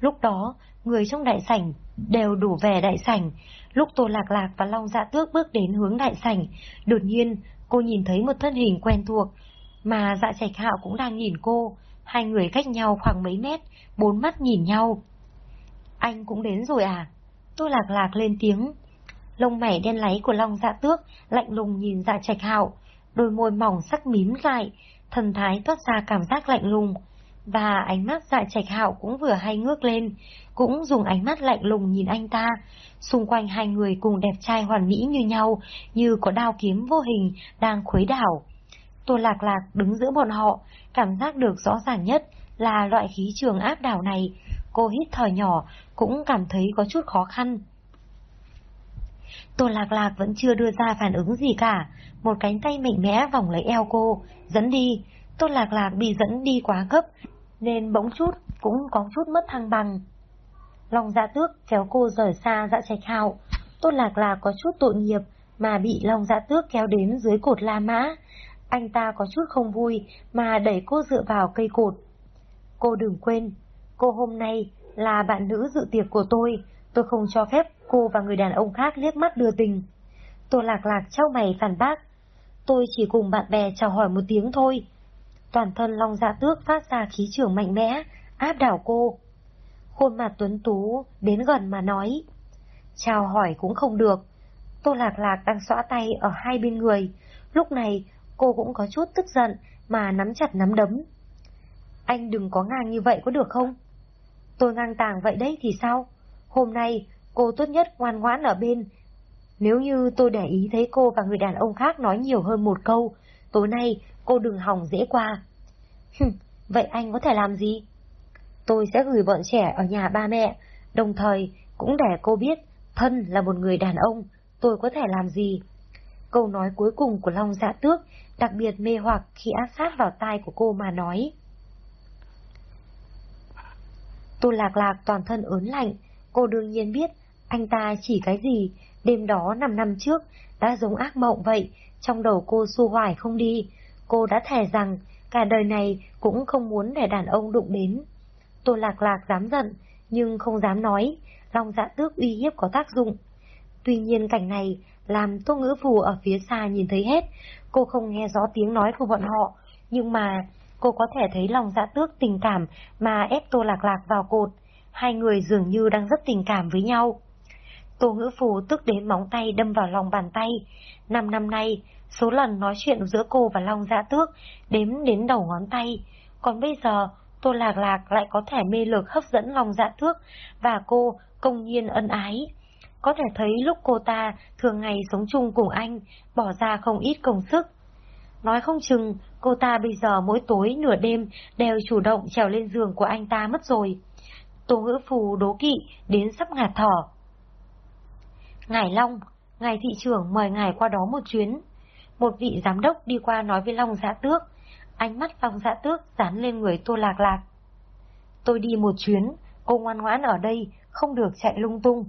Lúc đó, người trong đại sảnh đều đủ vẻ đại sảnh. Lúc Tô Lạc Lạc và Long Dạ Tước bước đến hướng đại sảnh, đột nhiên cô nhìn thấy một thân hình quen thuộc, mà Dạ Trạch Hạo cũng đang nhìn cô. Hai người cách nhau khoảng mấy mét, bốn mắt nhìn nhau. Anh cũng đến rồi à? Tô Lạc Lạc lên tiếng. Lông mày đen láy của Long Dạ Tước lạnh lùng nhìn Dạ Trạch Hạo, đôi môi mỏng sắc mím lại, thần thái toát ra cảm giác lạnh lùng. Và ánh mắt Dạ Trạch Hạo cũng vừa hay ngước lên, cũng dùng ánh mắt lạnh lùng nhìn anh ta. Xung quanh hai người cùng đẹp trai hoàn mỹ như nhau, như có đao kiếm vô hình đang khuấy đảo. Tô Lạc Lạc đứng giữa bọn họ, cảm giác được rõ ràng nhất là loại khí trường áp đảo này. Cô hít thở nhỏ, cũng cảm thấy có chút khó khăn. Tô Lạc Lạc vẫn chưa đưa ra phản ứng gì cả, một cánh tay mạnh mẽ vòng lấy eo cô, dẫn đi. Tô Lạc Lạc bị dẫn đi quá gấp, nên bỗng chút cũng có chút mất thăng bằng. Long dạ tước kéo cô rời xa dạ trạch hào, Tô Lạc Lạc có chút tội nghiệp mà bị Long dạ tước kéo đến dưới cột La Mã. Anh ta có chút không vui mà đẩy cô dựa vào cây cột. Cô đừng quên, cô hôm nay là bạn nữ dự tiệc của tôi, tôi không cho phép cô và người đàn ông khác liếc mắt đưa tình. Tô Lạc Lạc trao mày phản bác. Tôi chỉ cùng bạn bè chào hỏi một tiếng thôi. Toàn thân Long Dạ Tước phát ra khí trường mạnh mẽ, áp đảo cô. Khuôn mặt tuấn tú đến gần mà nói. Chào hỏi cũng không được. Tô Lạc Lạc đang xõa tay ở hai bên người. Lúc này cô cũng có chút tức giận mà nắm chặt nắm đấm. Anh đừng có ngang như vậy có được không? Tôi ngang tàng vậy đấy thì sao? Hôm nay cô tốt nhất ngoan ngoãn ở bên. Nếu như tôi để ý thấy cô và người đàn ông khác nói nhiều hơn một câu, tối nay cô đừng hỏng dễ qua. Hừm, vậy anh có thể làm gì? Tôi sẽ gửi bọn trẻ ở nhà ba mẹ, đồng thời cũng để cô biết thân là một người đàn ông, tôi có thể làm gì. Câu nói cuối cùng của Long Dạ Tước đặc biệt mê hoặc khi áp sát vào tai của cô mà nói. Tô Lạc Lạc toàn thân ớn lạnh, cô đương nhiên biết anh ta chỉ cái gì, đêm đó 5 năm trước đã giống ác mộng vậy, trong đầu cô xu hoài không đi. Cô đã thề rằng cả đời này cũng không muốn để đàn ông đụng đến. Tô Lạc Lạc dám giận, nhưng không dám nói, lòng dạ tước uy hiếp có tác dụng. Tuy nhiên cảnh này làm Tô Ngữ Phù ở phía xa nhìn thấy hết, cô không nghe rõ tiếng nói của bọn họ, nhưng mà cô có thể thấy lòng dạ tước tình cảm mà ép Tô Lạc Lạc vào cột. Hai người dường như đang rất tình cảm với nhau. Tô Ngữ Phù tức đến móng tay đâm vào lòng bàn tay. Năm năm nay, số lần nói chuyện giữa cô và Long Dạ Tước đếm đến đầu ngón tay. Còn bây giờ, Tô Lạc Lạc lại có thể mê lực hấp dẫn Long Dạ Tước và cô công nhiên ân ái. Có thể thấy lúc cô ta thường ngày sống chung cùng anh, bỏ ra không ít công sức. Nói không chừng, cô ta bây giờ mỗi tối nửa đêm đều chủ động trèo lên giường của anh ta mất rồi. Tô ngữ phù đố kỵ đến sắp ngạt thở. Ngài Long, ngài thị trưởng mời ngài qua đó một chuyến. Một vị giám đốc đi qua nói với Long Dạ Tước. Ánh mắt Long Dạ Tước dán lên người Tô Lạc Lạc. Tôi đi một chuyến, cô ngoan ngoãn ở đây, không được chạy lung tung.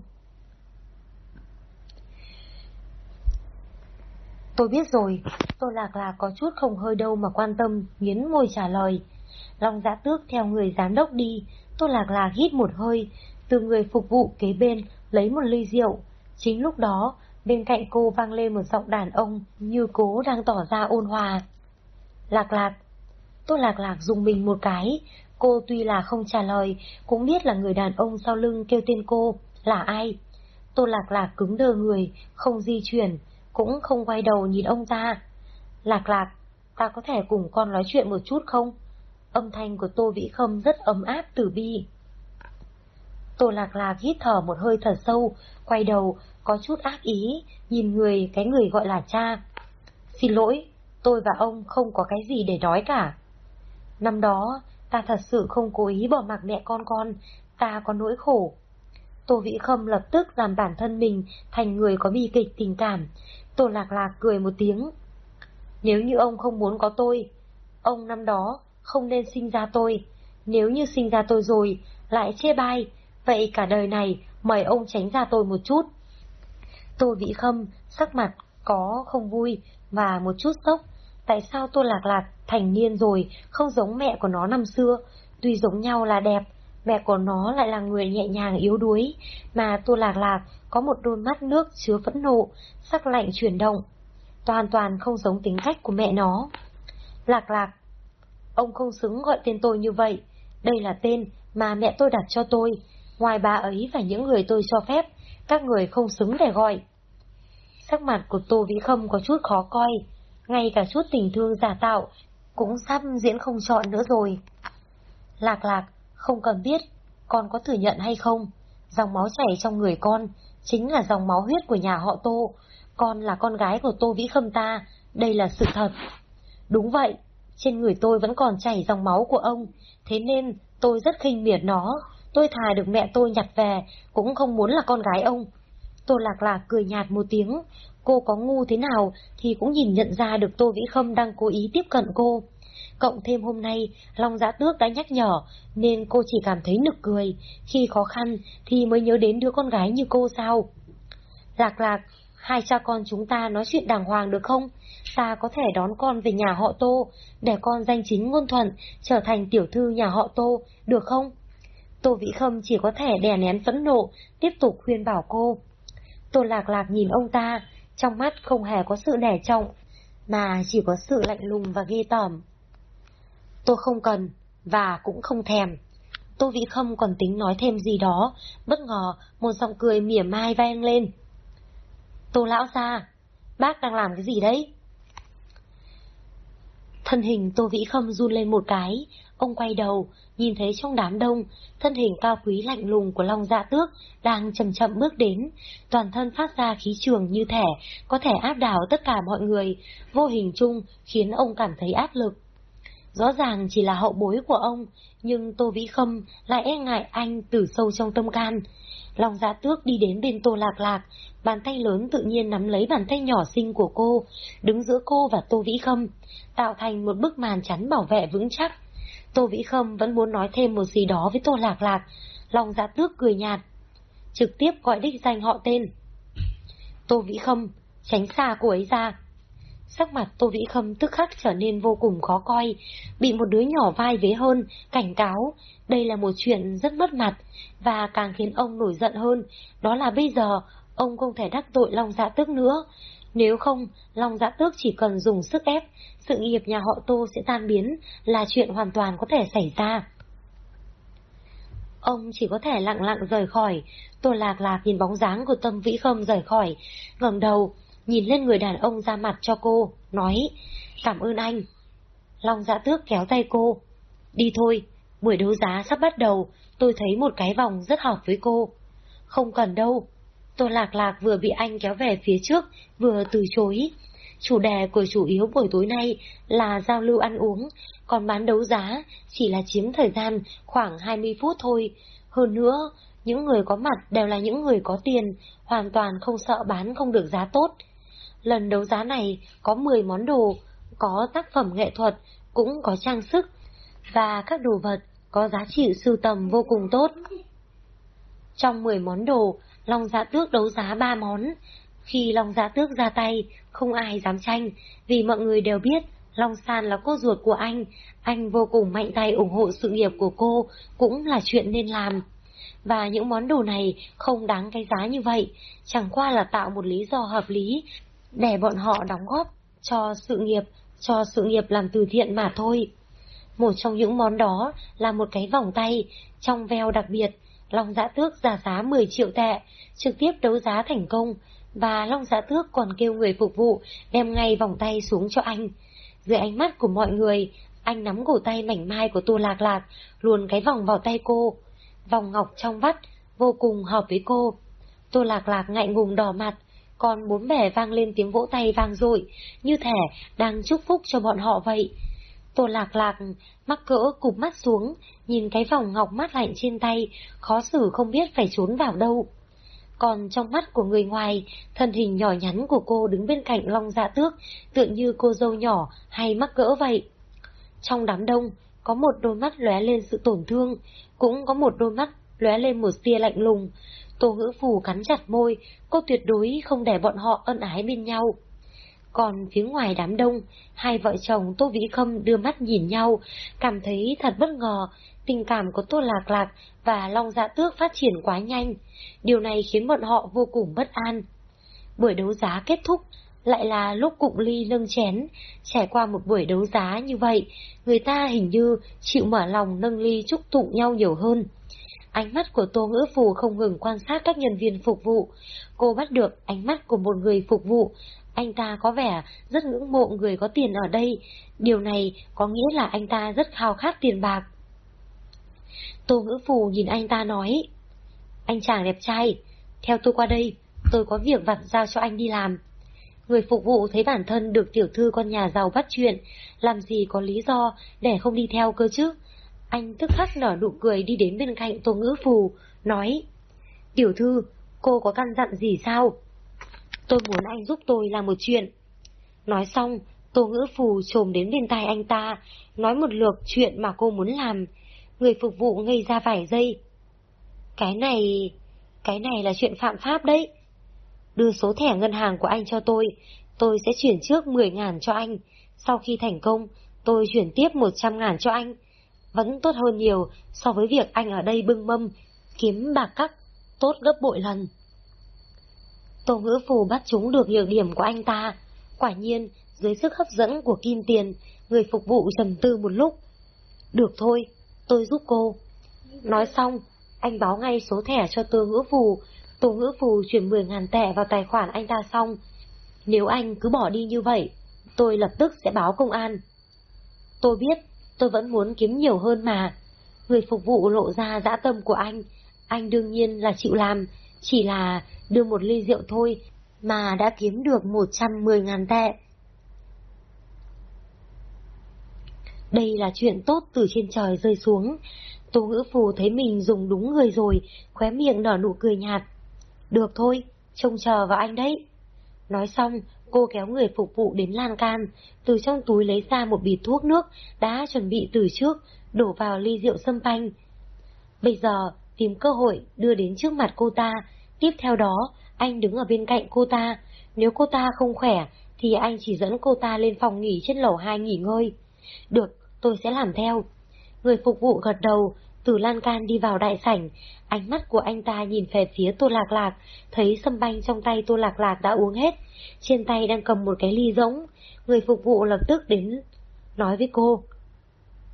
Tôi biết rồi, Tô Lạc Lạc có chút không hơi đâu mà quan tâm, nghiến môi trả lời. Long Dạ Tước theo người giám đốc đi, Tô Lạc Lạc hít một hơi, từ người phục vụ kế bên lấy một ly rượu. Chính lúc đó, bên cạnh cô vang lên một giọng đàn ông như cố đang tỏ ra ôn hòa. Lạc Lạc. Tô Lạc Lạc dùng mình một cái, cô tuy là không trả lời, cũng biết là người đàn ông sau lưng kêu tên cô, là ai. Tô Lạc Lạc cứng đờ người, không di chuyển, cũng không quay đầu nhìn ông ta. Lạc Lạc, ta có thể cùng con nói chuyện một chút không? Âm thanh của Tô Vĩ Khâm rất ấm áp từ bi. Tô Lạc Lạc hít thở một hơi thật sâu, quay đầu, có chút ác ý, nhìn người, cái người gọi là cha. Xin lỗi, tôi và ông không có cái gì để nói cả. Năm đó, ta thật sự không cố ý bỏ mặc mẹ con con, ta có nỗi khổ. Tô Vĩ Khâm lập tức làm bản thân mình thành người có bi kịch tình cảm. Tô Lạc Lạc cười một tiếng. Nếu như ông không muốn có tôi, ông năm đó không nên sinh ra tôi. Nếu như sinh ra tôi rồi, lại chê bai, vậy cả đời này mời ông tránh ra tôi một chút. Tô Vĩ Khâm sắc mặt có không vui và một chút sốc. Tại sao tôi Lạc Lạc thành niên rồi, không giống mẹ của nó năm xưa, tuy giống nhau là đẹp, mẹ của nó lại là người nhẹ nhàng yếu đuối, mà tôi Lạc Lạc có một đôi mắt nước chứa phẫn nộ, sắc lạnh chuyển động, toàn toàn không giống tính cách của mẹ nó. Lạc Lạc, ông không xứng gọi tên tôi như vậy, đây là tên mà mẹ tôi đặt cho tôi, ngoài bà ấy và những người tôi cho phép, các người không xứng để gọi. Sắc mặt của Tô Vĩ Khâm có chút khó coi, ngay cả chút tình thương giả tạo cũng sắp diễn không chọn nữa rồi. Lạc lạc, không cần biết, con có thừa nhận hay không, dòng máu chảy trong người con chính là dòng máu huyết của nhà họ Tô, con là con gái của Tô Vĩ Khâm ta, đây là sự thật. Đúng vậy, trên người tôi vẫn còn chảy dòng máu của ông, thế nên tôi rất khinh miệt nó, tôi thà được mẹ tôi nhặt về, cũng không muốn là con gái ông. Tô Lạc Lạc cười nhạt một tiếng, cô có ngu thế nào thì cũng nhìn nhận ra được Tô Vĩ Khâm đang cố ý tiếp cận cô. Cộng thêm hôm nay, Long Giã Tước đã nhắc nhở, nên cô chỉ cảm thấy nực cười, khi khó khăn thì mới nhớ đến đứa con gái như cô sao. Lạc lạc, hai cha con chúng ta nói chuyện đàng hoàng được không? Ta có thể đón con về nhà họ Tô, để con danh chính ngôn thuận, trở thành tiểu thư nhà họ Tô, được không? Tô Vĩ Khâm chỉ có thể đè nén phẫn nộ, tiếp tục khuyên bảo cô. Tô Lạc Lạc nhìn ông ta, trong mắt không hề có sự nể trọng, mà chỉ có sự lạnh lùng và ghê tởm. Tôi không cần, và cũng không thèm. Tô Vĩ Khâm còn tính nói thêm gì đó, bất ngờ một giọng cười mỉa mai vang lên. Tô lão ra, bác đang làm cái gì đấy? Thân hình Tô Vĩ Khâm run lên một cái, ông quay đầu, nhìn thấy trong đám đông, thân hình cao quý lạnh lùng của Long Dạ Tước đang chậm chậm bước đến, toàn thân phát ra khí trường như thể có thể áp đảo tất cả mọi người, vô hình chung khiến ông cảm thấy áp lực. Rõ ràng chỉ là hậu bối của ông, nhưng Tô Vĩ Khâm lại e ngại anh từ sâu trong tâm can. Long Dạ Tước đi đến bên Tô Lạc Lạc, bàn tay lớn tự nhiên nắm lấy bàn tay nhỏ xinh của cô, đứng giữa cô và Tô Vĩ Khâm, tạo thành một bức màn chắn bảo vệ vững chắc. Tô Vĩ Khâm vẫn muốn nói thêm một gì đó với Tô Lạc Lạc, lòng Dạ Tước cười nhạt, trực tiếp gọi đích danh họ tên. Tô Vĩ Khâm, tránh xa cô ấy ra. Sắc mặt Tô Vĩ Khâm tức khắc trở nên vô cùng khó coi, bị một đứa nhỏ vai vế hơn, cảnh cáo, đây là một chuyện rất mất mặt, và càng khiến ông nổi giận hơn, đó là bây giờ ông không thể đắc tội Long Dạ Tước nữa. Nếu không, Long Dạ Tước chỉ cần dùng sức ép, sự nghiệp nhà họ Tô sẽ tan biến, là chuyện hoàn toàn có thể xảy ra. Ông chỉ có thể lặng lặng rời khỏi, Tô Lạc Lạc nhìn bóng dáng của Tâm Vĩ Khâm rời khỏi, ngẩng đầu, nhìn lên người đàn ông ra mặt cho cô, nói, cảm ơn anh. Long dạ tước kéo tay cô, đi thôi, buổi đấu giá sắp bắt đầu, tôi thấy một cái vòng rất hợp với cô. Không cần đâu. Tô Lạc Lạc vừa bị anh kéo về phía trước, vừa từ chối. Chủ đề của chủ yếu buổi tối nay là giao lưu ăn uống, còn bán đấu giá chỉ là chiếm thời gian khoảng 20 phút thôi. Hơn nữa, những người có mặt đều là những người có tiền, hoàn toàn không sợ bán không được giá tốt. Lần đấu giá này có 10 món đồ, có tác phẩm nghệ thuật, cũng có trang sức, và các đồ vật có giá trị sưu tầm vô cùng tốt. Trong 10 món đồ, Long Dạ Tước đấu giá ba món. Khi Long Dạ Tước ra tay, không ai dám tranh, vì mọi người đều biết Long San là cô ruột của anh, anh vô cùng mạnh tay ủng hộ sự nghiệp của cô, cũng là chuyện nên làm. Và những món đồ này không đáng cái giá như vậy, chẳng qua là tạo một lý do hợp lý để bọn họ đóng góp cho sự nghiệp, cho sự nghiệp làm từ thiện mà thôi. Một trong những món đó là một cái vòng tay, trong veo đặc biệt, Long Giã Tước ra giá 10 triệu tệ, trực tiếp đấu giá thành công, và Long Giã Tước còn kêu người phục vụ đem ngay vòng tay xuống cho anh. Dưới ánh mắt của mọi người, anh nắm cổ tay mảnh mai của Tô Lạc Lạc, luồn cái vòng vào tay cô. Vòng ngọc trong vắt, vô cùng hợp với cô. Tô Lạc Lạc ngại ngùng đỏ mặt, còn bốn bẻ vang lên tiếng vỗ tay vang dội, như thể đang chúc phúc cho bọn họ vậy. Tô lạc lạc, mắc cỡ cụp mắt xuống, nhìn cái vòng ngọc mát lạnh trên tay, khó xử không biết phải trốn vào đâu. Còn trong mắt của người ngoài, thân hình nhỏ nhắn của cô đứng bên cạnh long dạ tước, tựa như cô dâu nhỏ hay mắc cỡ vậy. Trong đám đông, có một đôi mắt lóe lên sự tổn thương, cũng có một đôi mắt lóe lên một tia lạnh lùng, Tô ngữ phù cắn chặt môi, cô tuyệt đối không để bọn họ ân ái bên nhau. Còn phía ngoài đám đông, hai vợ chồng Tô Vĩ Khâm đưa mắt nhìn nhau, cảm thấy thật bất ngờ, tình cảm của Tô Lạc Lạc và Long Dạ Tước phát triển quá nhanh. Điều này khiến bọn họ vô cùng bất an. Buổi đấu giá kết thúc, lại là lúc cụng ly nâng chén. Trải qua một buổi đấu giá như vậy, người ta hình như chịu mở lòng nâng ly chúc tụng nhau nhiều hơn. Ánh mắt của Tô Ngữ Phù không ngừng quan sát các nhân viên phục vụ. Cô bắt được ánh mắt của một người phục vụ. Anh ta có vẻ rất ngưỡng mộ người có tiền ở đây. Điều này có nghĩa là anh ta rất khao khát tiền bạc. Tô Ngữ Phù nhìn anh ta nói. Anh chàng đẹp trai, theo tôi qua đây, tôi có việc vặt giao cho anh đi làm. Người phục vụ thấy bản thân được tiểu thư con nhà giàu bắt chuyện, làm gì có lý do để không đi theo cơ chứ? Anh tức khắc nở nụ cười đi đến bên cạnh Tô Ngữ Phù, nói Tiểu thư, cô có căn dặn gì sao? Tôi muốn anh giúp tôi làm một chuyện. Nói xong, Tô Ngữ Phù trồm đến bên tai anh ta, nói một lượt chuyện mà cô muốn làm. Người phục vụ ngây ra vài giây. Cái này... cái này là chuyện phạm pháp đấy. Đưa số thẻ ngân hàng của anh cho tôi, tôi sẽ chuyển trước 10 ngàn cho anh. Sau khi thành công, tôi chuyển tiếp 100 ngàn cho anh vẫn tốt hơn nhiều so với việc anh ở đây bưng mâm, kiếm bạc cắt, tốt gấp bội lần. Tô ngữ phù bắt chúng được nhược điểm của anh ta. Quả nhiên, dưới sức hấp dẫn của kim tiền, người phục vụ trầm tư một lúc. Được thôi, tôi giúp cô. Nói xong, anh báo ngay số thẻ cho tô ngữ phù. Tô ngữ phù chuyển 10 ngàn tệ vào tài khoản anh ta xong. Nếu anh cứ bỏ đi như vậy, tôi lập tức sẽ báo công an. Tôi biết tôi vẫn muốn kiếm nhiều hơn mà. Người phục vụ lộ ra dã tâm của anh, anh đương nhiên là chịu làm, chỉ là đưa một ly rượu thôi mà đã kiếm được 110 ngàn tệ. Đây là chuyện tốt từ trên trời rơi xuống. Tô ngữ phù thấy mình dùng đúng người rồi, khóe miệng nở nụ cười nhạt. Được thôi, trông chờ vào anh đấy. Nói xong, Cô kéo người phục vụ đến lan can, từ trong túi lấy ra một bịt thuốc nước đã chuẩn bị từ trước, đổ vào ly rượu sâm panh. Bây giờ, tìm cơ hội đưa đến trước mặt cô ta, tiếp theo đó, anh đứng ở bên cạnh cô ta. Nếu cô ta không khỏe, thì anh chỉ dẫn cô ta lên phòng nghỉ trên lầu 2 nghỉ ngơi. Được, tôi sẽ làm theo. Người phục vụ gật đầu, từ lan can đi vào đại sảnh, ánh mắt của anh ta nhìn về phía Tô Lạc Lạc, thấy sâm banh trong tay Tô Lạc Lạc đã uống hết, trên tay đang cầm một cái ly rỗng, người phục vụ lập tức đến nói với cô.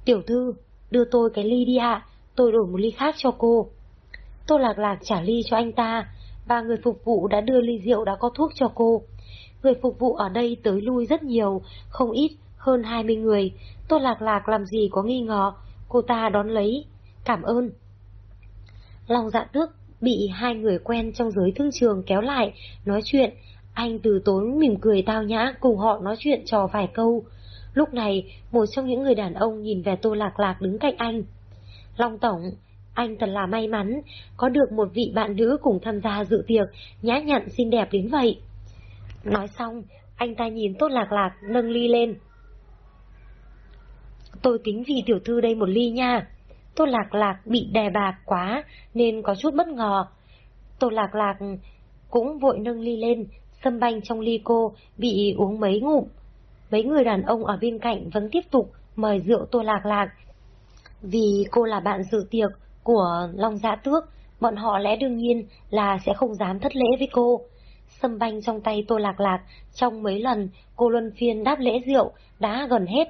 Tiểu thư, đưa tôi cái ly đi ạ, tôi đổi một ly khác cho cô. Tô Lạc Lạc trả ly cho anh ta, và người phục vụ đã đưa ly rượu đã có thuốc cho cô. Người phục vụ ở đây tới lui rất nhiều, không ít, hơn 20 người. Tô Lạc Lạc làm gì có nghi ngờ, cô ta đón lấy, Cảm ơn. Lòng dạ tước bị hai người quen trong giới thương trường kéo lại, nói chuyện. Anh từ tốn mỉm cười tao nhã cùng họ nói chuyện trò vài câu. Lúc này, một trong những người đàn ông nhìn về tô lạc lạc đứng cạnh anh. Long Tổng, anh thật là may mắn, có được một vị bạn nữ cùng tham gia dự tiệc, nhã nhặn xinh đẹp đến vậy. Nói xong, anh ta nhìn Tốt Lạc Lạc nâng ly lên. Tôi kính vì tiểu thư đây một ly nha. tôi Lạc Lạc bị đè bạc quá nên có chút bất ngờ. tôi Lạc Lạc cũng vội nâng ly lên, sâm banh trong ly cô bị uống mấy ngụm. Mấy người đàn ông ở bên cạnh vẫn tiếp tục mời rượu Tô Lạc Lạc. Vì cô là bạn dự tiệc của Long Giã Tước, bọn họ lẽ đương nhiên là sẽ không dám thất lễ với cô. Sâm banh trong tay Tô Lạc Lạc, trong mấy lần cô luân phiên đáp lễ rượu đã gần hết,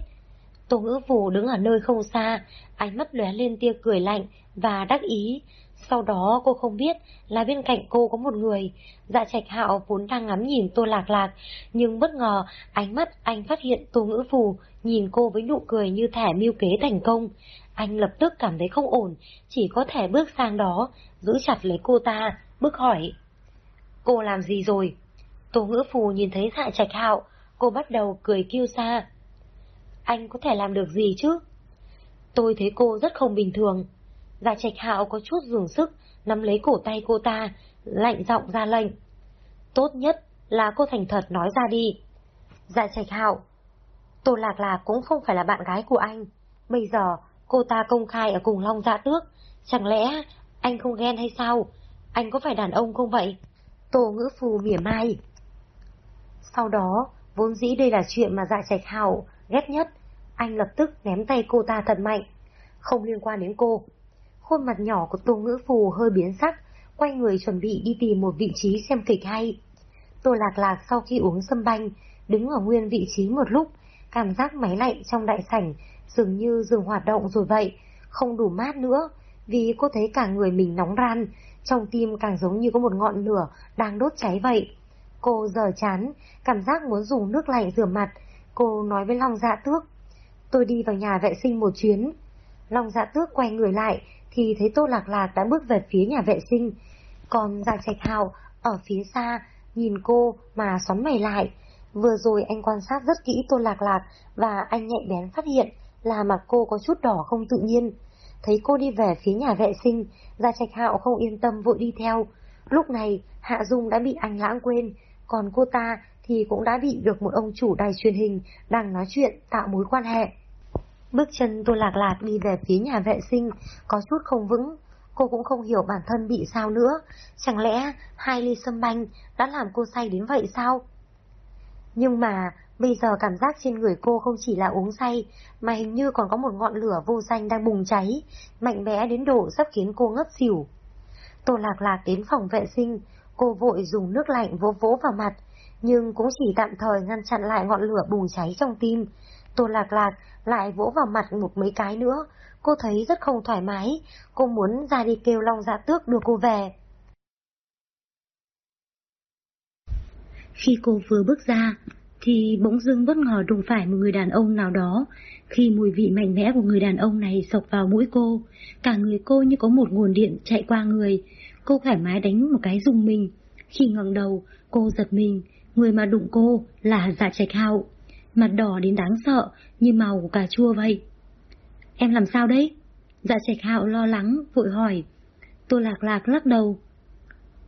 Tô ngữ Vũ đứng ở nơi không xa, ánh mắt lóe lên tia cười lạnh và đắc ý. Sau đó cô không biết là bên cạnh cô có một người. Dạ trạch hạo vốn đang ngắm nhìn tô lạc lạc, nhưng bất ngờ ánh mắt anh phát hiện tô ngữ Vũ nhìn cô với nụ cười như thẻ mưu kế thành công. Anh lập tức cảm thấy không ổn, chỉ có thể bước sang đó, giữ chặt lấy cô ta, bước hỏi. Cô làm gì rồi? Tô ngữ phù nhìn thấy dạ trạch hạo, cô bắt đầu cười kêu xa anh có thể làm được gì chứ? Tôi thấy cô rất không bình thường. Dạ trạch hạo có chút dường sức, nắm lấy cổ tay cô ta, lạnh giọng ra lệnh. Tốt nhất là cô thành thật nói ra đi. Dạ trạch hạo, Tô Lạc Lạc cũng không phải là bạn gái của anh. Bây giờ cô ta công khai ở cùng Long Dạ Tước, chẳng lẽ anh không ghen hay sao? Anh có phải đàn ông không vậy? Tô ngữ phù mỉa mai. Sau đó, Vốn dĩ đây là chuyện mà dạ trạch hào ghét nhất, anh lập tức ném tay cô ta thật mạnh. Không liên quan đến cô. Khuôn mặt nhỏ của Tô Ngữ Phù hơi biến sắc, quay người chuẩn bị đi tìm một vị trí xem kịch hay. Tô Lạc Lạc sau khi uống sâm banh, đứng ở nguyên vị trí một lúc, cảm giác máy lạnh trong đại sảnh dường như dừng hoạt động rồi vậy, không đủ mát nữa, vì cô thấy cả người mình nóng ran, trong tim càng giống như có một ngọn lửa đang đốt cháy vậy. Cô giờ chán, cảm giác muốn dùng nước lạnh rửa mặt, cô nói với Long Dạ Tước. Tôi đi vào nhà vệ sinh một chuyến. Long Dạ Tước quay người lại, thì thấy Tô Lạc Lạc đã bước về phía nhà vệ sinh. Còn Giang Trạch Hào ở phía xa, nhìn cô mà xoắn mày lại. Vừa rồi anh quan sát rất kỹ Tô Lạc Lạc và anh nhạy bén phát hiện là mặt cô có chút đỏ không tự nhiên. Thấy cô đi về phía nhà vệ sinh, Gia Trạch Hạo không yên tâm vội đi theo. Lúc này, Hạ Dung đã bị anh lãng quên, còn cô ta thì cũng đã bị được một ông chủ đài truyền hình đang nói chuyện tạo mối quan hệ. Bước chân Tô Lạc Lạc đi về phía nhà vệ sinh, có chút không vững. Cô cũng không hiểu bản thân bị sao nữa. Chẳng lẽ hai ly sâm banh đã làm cô say đến vậy sao? Nhưng mà bây giờ cảm giác trên người cô không chỉ là uống say, mà hình như còn có một ngọn lửa vô danh đang bùng cháy, mạnh mẽ đến độ sắp khiến cô ngất xỉu. Tô Lạc Lạc đến phòng vệ sinh, cô vội dùng nước lạnh vỗ vỗ vào mặt, nhưng cũng chỉ tạm thời ngăn chặn lại ngọn lửa bùng cháy trong tim. Tô Lạc Lạc lại vỗ vào mặt một mấy cái nữa, cô thấy rất không thoải mái, cô muốn ra đi kêu Long Dạ Tước đưa cô về. Khi cô vừa bước ra, thì bỗng dưng bất ngờ đụng phải một người đàn ông nào đó. Khi mùi vị mạnh mẽ của người đàn ông này sộc vào mũi cô, cả người cô như có một nguồn điện chạy qua người. Cô thoải mái đánh một cái dùng mình. Khi ngẩng đầu, cô giật mình, người mà đụng cô là dạ trạch hạo. Mặt đỏ đến đáng sợ, như màu của cà chua vậy. Em làm sao đấy? Dạ trạch hạo lo lắng, vội hỏi. Tôi lạc lạc lắc đầu.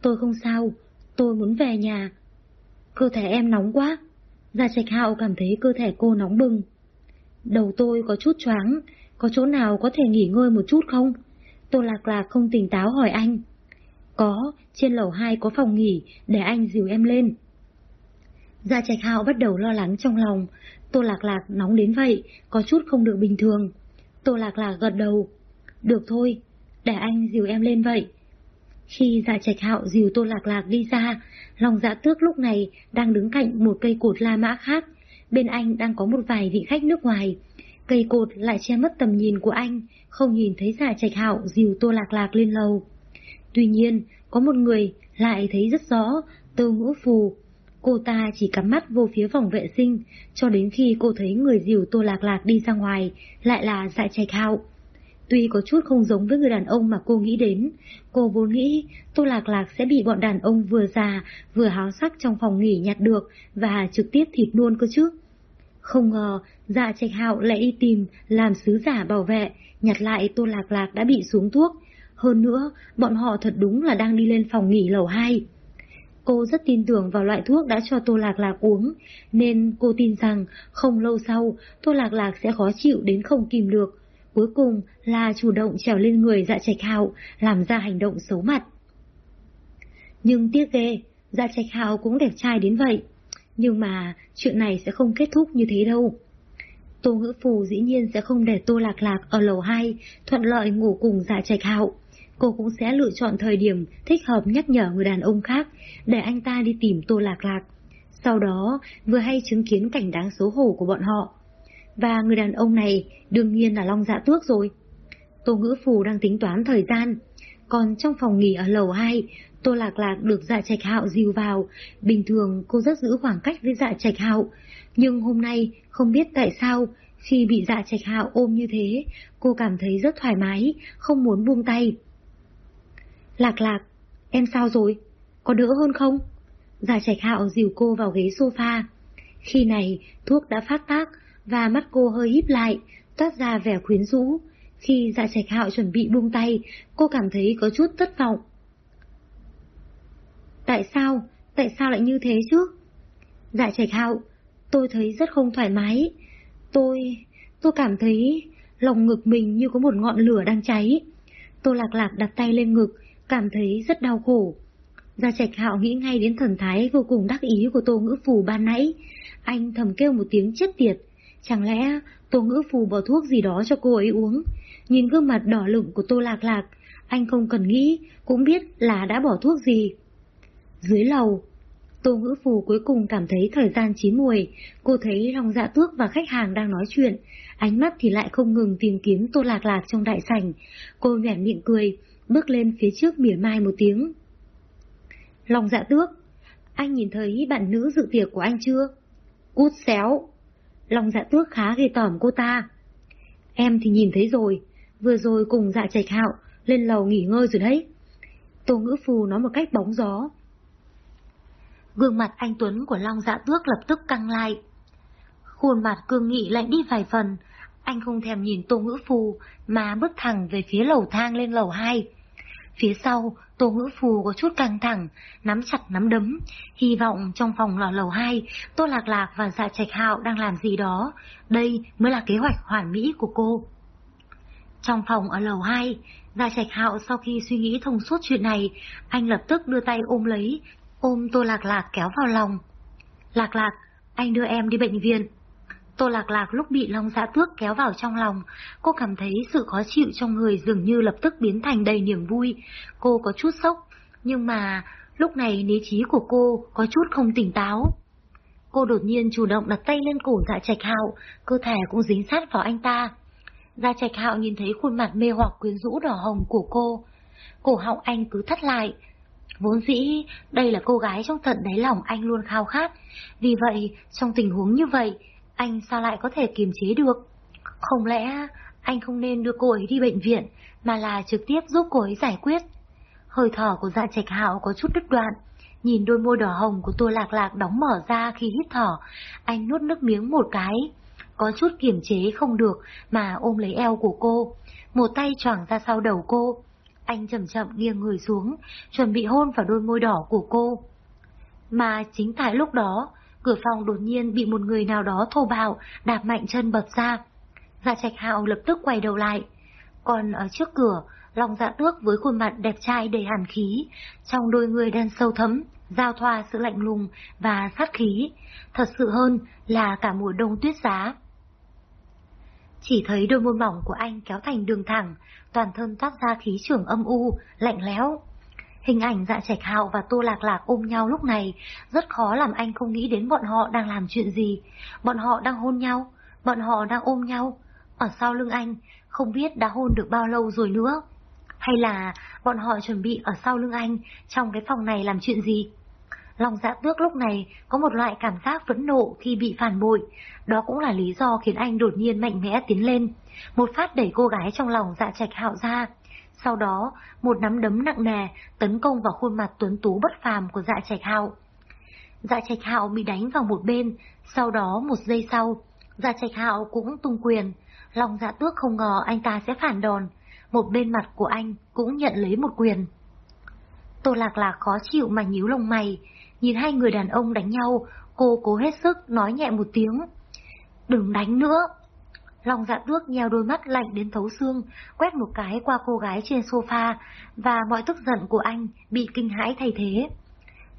Tôi không sao, tôi muốn về nhà. Cơ thể em nóng quá. Gia Trạch Hạo cảm thấy cơ thể cô nóng bừng. Đầu tôi có chút choáng, có chỗ nào có thể nghỉ ngơi một chút không? Tô Lạc Lạc không tỉnh táo hỏi anh. Có, trên lầu 2 có phòng nghỉ, để anh dìu em lên. Gia Trạch Hạo bắt đầu lo lắng trong lòng, Tô Lạc Lạc nóng đến vậy, có chút không được bình thường. Tô Lạc Lạc gật đầu. Được thôi, để anh dìu em lên vậy. Khi Dạ Trạch Hạo dìu Tô Lạc Lạc đi ra, lòng dạ tước lúc này đang đứng cạnh một cây cột La Mã khác, bên anh đang có một vài vị khách nước ngoài. Cây cột lại che mất tầm nhìn của anh, không nhìn thấy Dạ Trạch Hạo dìu Tô Lạc Lạc lên lầu. Tuy nhiên, có một người lại thấy rất rõ, Tô Ngũ Phù. Cô ta chỉ cắm mắt vô phía phòng vệ sinh, cho đến khi cô thấy người dìu Tô Lạc Lạc đi ra ngoài, lại là Dạ Trạch Hạo. Tuy có chút không giống với người đàn ông mà cô nghĩ đến, cô vốn nghĩ Tô Lạc Lạc sẽ bị bọn đàn ông vừa già, vừa háo sắc trong phòng nghỉ nhặt được và trực tiếp thịt luôn cơ chứ. Không ngờ, dạ trạch hạo lại đi tìm, làm sứ giả bảo vệ, nhặt lại Tô Lạc Lạc đã bị xuống thuốc. Hơn nữa, bọn họ thật đúng là đang đi lên phòng nghỉ lầu 2. Cô rất tin tưởng vào loại thuốc đã cho Tô Lạc Lạc uống, nên cô tin rằng không lâu sau Tô Lạc Lạc sẽ khó chịu đến không kìm được, cuối cùng là chủ động trèo lên người dạ trạch hạo, làm ra hành động xấu mặt. Nhưng tiếc ghê, dạ trạch hạo cũng đẹp trai đến vậy. Nhưng mà chuyện này sẽ không kết thúc như thế đâu. Tô ngữ phù dĩ nhiên sẽ không để tô lạc lạc ở lầu 2, thuận lợi ngủ cùng dạ trạch hạo. Cô cũng sẽ lựa chọn thời điểm thích hợp nhắc nhở người đàn ông khác để anh ta đi tìm tô lạc lạc. Sau đó vừa hay chứng kiến cảnh đáng xấu hổ của bọn họ. Và người đàn ông này đương nhiên là Long Dạ Tước rồi. Tô Ngữ Phù đang tính toán thời gian. Còn trong phòng nghỉ ở lầu 2, Tô Lạc Lạc được Dạ Trạch Hạo dìu vào. Bình thường cô rất giữ khoảng cách với Dạ Trạch Hạo. Nhưng hôm nay không biết tại sao khi bị Dạ Trạch Hạo ôm như thế, cô cảm thấy rất thoải mái, không muốn buông tay. Lạc Lạc, em sao rồi? Có đỡ hơn không? Dạ Trạch Hạo dìu cô vào ghế sofa. Khi này, thuốc đã phát tác, và mắt cô hơi híp lại, toát ra vẻ khuyến rũ. Khi dạ trạch hạo chuẩn bị buông tay, cô cảm thấy có chút thất vọng. Tại sao? Tại sao lại như thế chứ? Dạ trạch hạo, tôi thấy rất không thoải mái. Tôi... tôi cảm thấy lòng ngực mình như có một ngọn lửa đang cháy. Tô lạc lạc đặt tay lên ngực, cảm thấy rất đau khổ. Gia Trạch Hạo nghĩ ngay đến thần thái vô cùng đắc ý của Tô Ngữ Phù ban nãy. Anh thầm kêu một tiếng chết tiệt. Chẳng lẽ Tô Ngữ Phù bỏ thuốc gì đó cho cô ấy uống? Nhìn gương mặt đỏ lửng của Tô Lạc Lạc, anh không cần nghĩ, cũng biết là đã bỏ thuốc gì. Dưới lầu, Tô Ngữ Phù cuối cùng cảm thấy thời gian chín muồi, cô thấy Long Dạ Tước và khách hàng đang nói chuyện, ánh mắt thì lại không ngừng tìm kiếm Tô Lạc Lạc trong đại sảnh. Cô nhẹn miệng cười, bước lên phía trước mỉa mai một tiếng. Long Dạ Tước, anh nhìn thấy bạn nữ dự tiệc của anh chưa? Cút xéo. Long Dạ Tước khá ghê tởm cô ta. Em thì nhìn thấy rồi, vừa rồi cùng dạ trạch hạo, lên lầu nghỉ ngơi rồi đấy. Tô Ngữ Phù nói một cách bóng gió. Gương mặt anh Tuấn của Long Dạ Tước lập tức căng lại. Khuôn mặt cương nghị lạnh đi vài phần, anh không thèm nhìn Tô Ngữ Phù mà bước thẳng về phía lầu thang lên lầu 2. Phía sau, Tô Ngữ Phù có chút căng thẳng, nắm chặt nắm đấm, hy vọng trong phòng lò lầu 2, Tô Lạc Lạc và Dạ Trạch Hạo đang làm gì đó. Đây mới là kế hoạch hoàn mỹ của cô. Trong phòng ở lầu 2, Gia dạ Trạch Hạo sau khi suy nghĩ thông suốt chuyện này, anh lập tức đưa tay ôm lấy, ôm Tô Lạc Lạc kéo vào lòng. Lạc Lạc, anh đưa em đi bệnh viện. Tô Lạc Lạc lúc bị Long Dạ Tước kéo vào trong lòng, cô cảm thấy sự khó chịu trong người dường như lập tức biến thành đầy niềm vui. Cô có chút sốc, nhưng mà lúc này lý trí của cô có chút không tỉnh táo. Cô đột nhiên chủ động đặt tay lên cổ dạ trạch hạo, cơ thể cũng dính sát vào anh ta. Dạ Trạch Hạo nhìn thấy khuôn mặt mê hoặc quyến rũ đỏ hồng của cô. Cổ họng anh cứ thắt lại. Vốn dĩ, đây là cô gái trong tận đáy lòng anh luôn khao khát. Vì vậy, trong tình huống như vậy, anh sao lại có thể kiềm chế được? Không lẽ anh không nên đưa cô ấy đi bệnh viện, mà là trực tiếp giúp cô ấy giải quyết? Hơi thở của dạ trạch hạo có chút đứt đoạn. Nhìn đôi môi đỏ hồng của tô lạc lạc đóng mở ra khi hít thở, anh nuốt nước miếng một cái có chút kiềm chế không được mà ôm lấy eo của cô, một tay choàng ra sau đầu cô. Anh chậm chậm nghiêng người xuống, chuẩn bị hôn vào đôi môi đỏ của cô. Mà chính tại lúc đó, cửa phòng đột nhiên bị một người nào đó thô bạo, đạp mạnh chân bật ra. Dạ trạch hạo lập tức quay đầu lại. Còn ở trước cửa, Long dạ tước với khuôn mặt đẹp trai đầy hàn khí, trong đôi người đen sâu thấm, giao thoa sự lạnh lùng và sát khí. Thật sự hơn là cả mùa đông tuyết giá. Chỉ thấy đôi môi mỏng của anh kéo thành đường thẳng, toàn thân toát ra khí trưởng âm u, lạnh lẽo. Hình ảnh dạ trạch hạo và tô lạc lạc ôm nhau lúc này, rất khó làm anh không nghĩ đến bọn họ đang làm chuyện gì. Bọn họ đang hôn nhau, bọn họ đang ôm nhau. Ở sau lưng anh, không biết đã hôn được bao lâu rồi nữa. Hay là bọn họ chuẩn bị ở sau lưng anh, trong cái phòng này làm chuyện gì? Lòng dạ tước lúc này có một loại cảm giác phẫn nộ khi bị phản bội. Đó cũng là lý do khiến anh đột nhiên mạnh mẽ tiến lên. Một phát đẩy cô gái trong lòng dạ trạch hạo ra. Sau đó, một nắm đấm nặng nề tấn công vào khuôn mặt tuấn tú bất phàm của dạ trạch hạo. Dạ trạch hạo bị đánh vào một bên, sau đó một giây sau, dạ trạch hạo cũng tung quyền. Lòng dạ tước không ngờ anh ta sẽ phản đòn. Một bên mặt của anh cũng nhận lấy một quyền. Tô lạc lạc khó chịu mà nhíu lông mày, Nhìn hai người đàn ông đánh nhau, cô cố hết sức nói nhẹ một tiếng. Đừng đánh nữa. Long dạ bước nheo đôi mắt lạnh đến thấu xương, quét một cái qua cô gái trên sofa, và mọi tức giận của anh bị kinh hãi thay thế.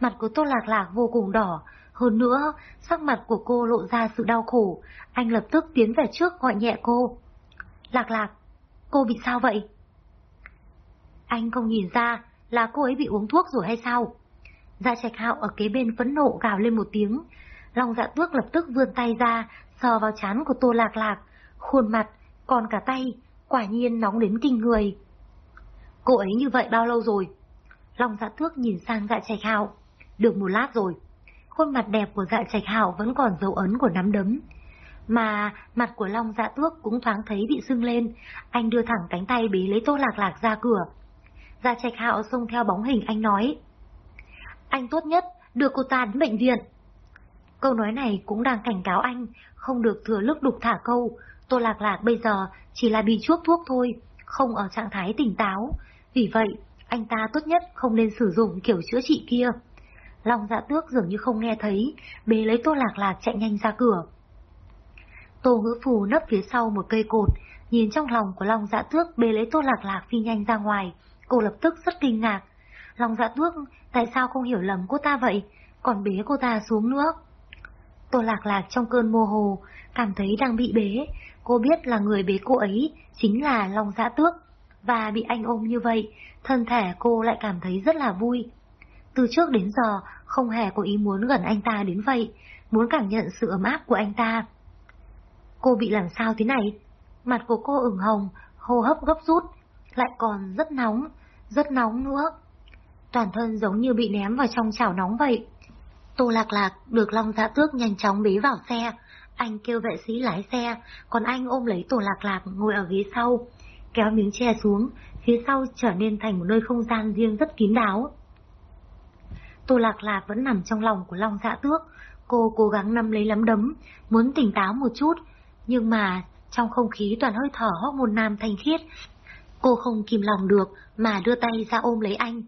Mặt của Tô Lạc Lạc vô cùng đỏ, hơn nữa, sắc mặt của cô lộ ra sự đau khổ, anh lập tức tiến về trước gọi nhẹ cô. Lạc Lạc, cô bị sao vậy? Anh không nhìn ra là cô ấy bị uống thuốc rồi hay sao? Dạ trạch hạo ở kế bên phẫn nộ gào lên một tiếng. Long dạ tước lập tức vươn tay ra, sờ vào chán của tô lạc lạc, khuôn mặt, còn cả tay, quả nhiên nóng đến kinh người. Cô ấy như vậy bao lâu rồi? Long dạ thước nhìn sang dạ trạch hạo. Được một lát rồi. Khuôn mặt đẹp của dạ trạch hạo vẫn còn dấu ấn của nắm đấm. Mà mặt của Long dạ tước cũng thoáng thấy bị sưng lên, anh đưa thẳng cánh tay bế lấy tô lạc lạc ra cửa. Dạ trạch hạo xông theo bóng hình anh nói anh tốt nhất đưa cô ta đến bệnh viện. Câu nói này cũng đang cảnh cáo anh, không được thừa lúc đục thả câu. Tô Lạc Lạc bây giờ chỉ là bị chuốc thuốc thôi, không ở trạng thái tỉnh táo. Vì vậy, anh ta tốt nhất không nên sử dụng kiểu chữa trị kia. Long dạ tước dường như không nghe thấy, bế lấy Tô Lạc Lạc chạy nhanh ra cửa. Tô ngữ phù nấp phía sau một cây cột, nhìn trong lòng của Long dạ tước bế lấy Tô Lạc Lạc phi nhanh ra ngoài. Cô lập tức rất kinh ngạc, Long dạ tước, tại sao không hiểu lầm cô ta vậy, còn bế cô ta xuống nữa? Tô Lạc Lạc trong cơn mơ hồ, cảm thấy đang bị bế. Cô biết là người bế cô ấy chính là Long Dã Tước, và bị anh ôm như vậy, thân thể cô lại cảm thấy rất là vui. Từ trước đến giờ, không hề có ý muốn gần anh ta đến vậy, muốn cảm nhận sự ấm áp của anh ta. Cô bị làm sao thế này? Mặt của cô ửng hồng, hô hấp gấp rút, lại còn rất nóng, rất nóng nữa. Toàn thân giống như bị ném vào trong chảo nóng vậy. Tô Lạc Lạc được Long Dạ Tước nhanh chóng bế vào xe. Anh kêu vệ sĩ lái xe, còn anh ôm lấy tổ Lạc Lạc ngồi ở ghế sau, kéo miếng che xuống, phía sau trở nên thành một nơi không gian riêng rất kín đáo. Tô Lạc Lạc vẫn nằm trong lòng của Long Dạ Tước, cô cố gắng nắm lấy lắm đấm, muốn tỉnh táo một chút, nhưng mà trong không khí toàn hơi thở hóc một nam thanh khiết, cô không kìm lòng được mà đưa tay ra ôm lấy anh.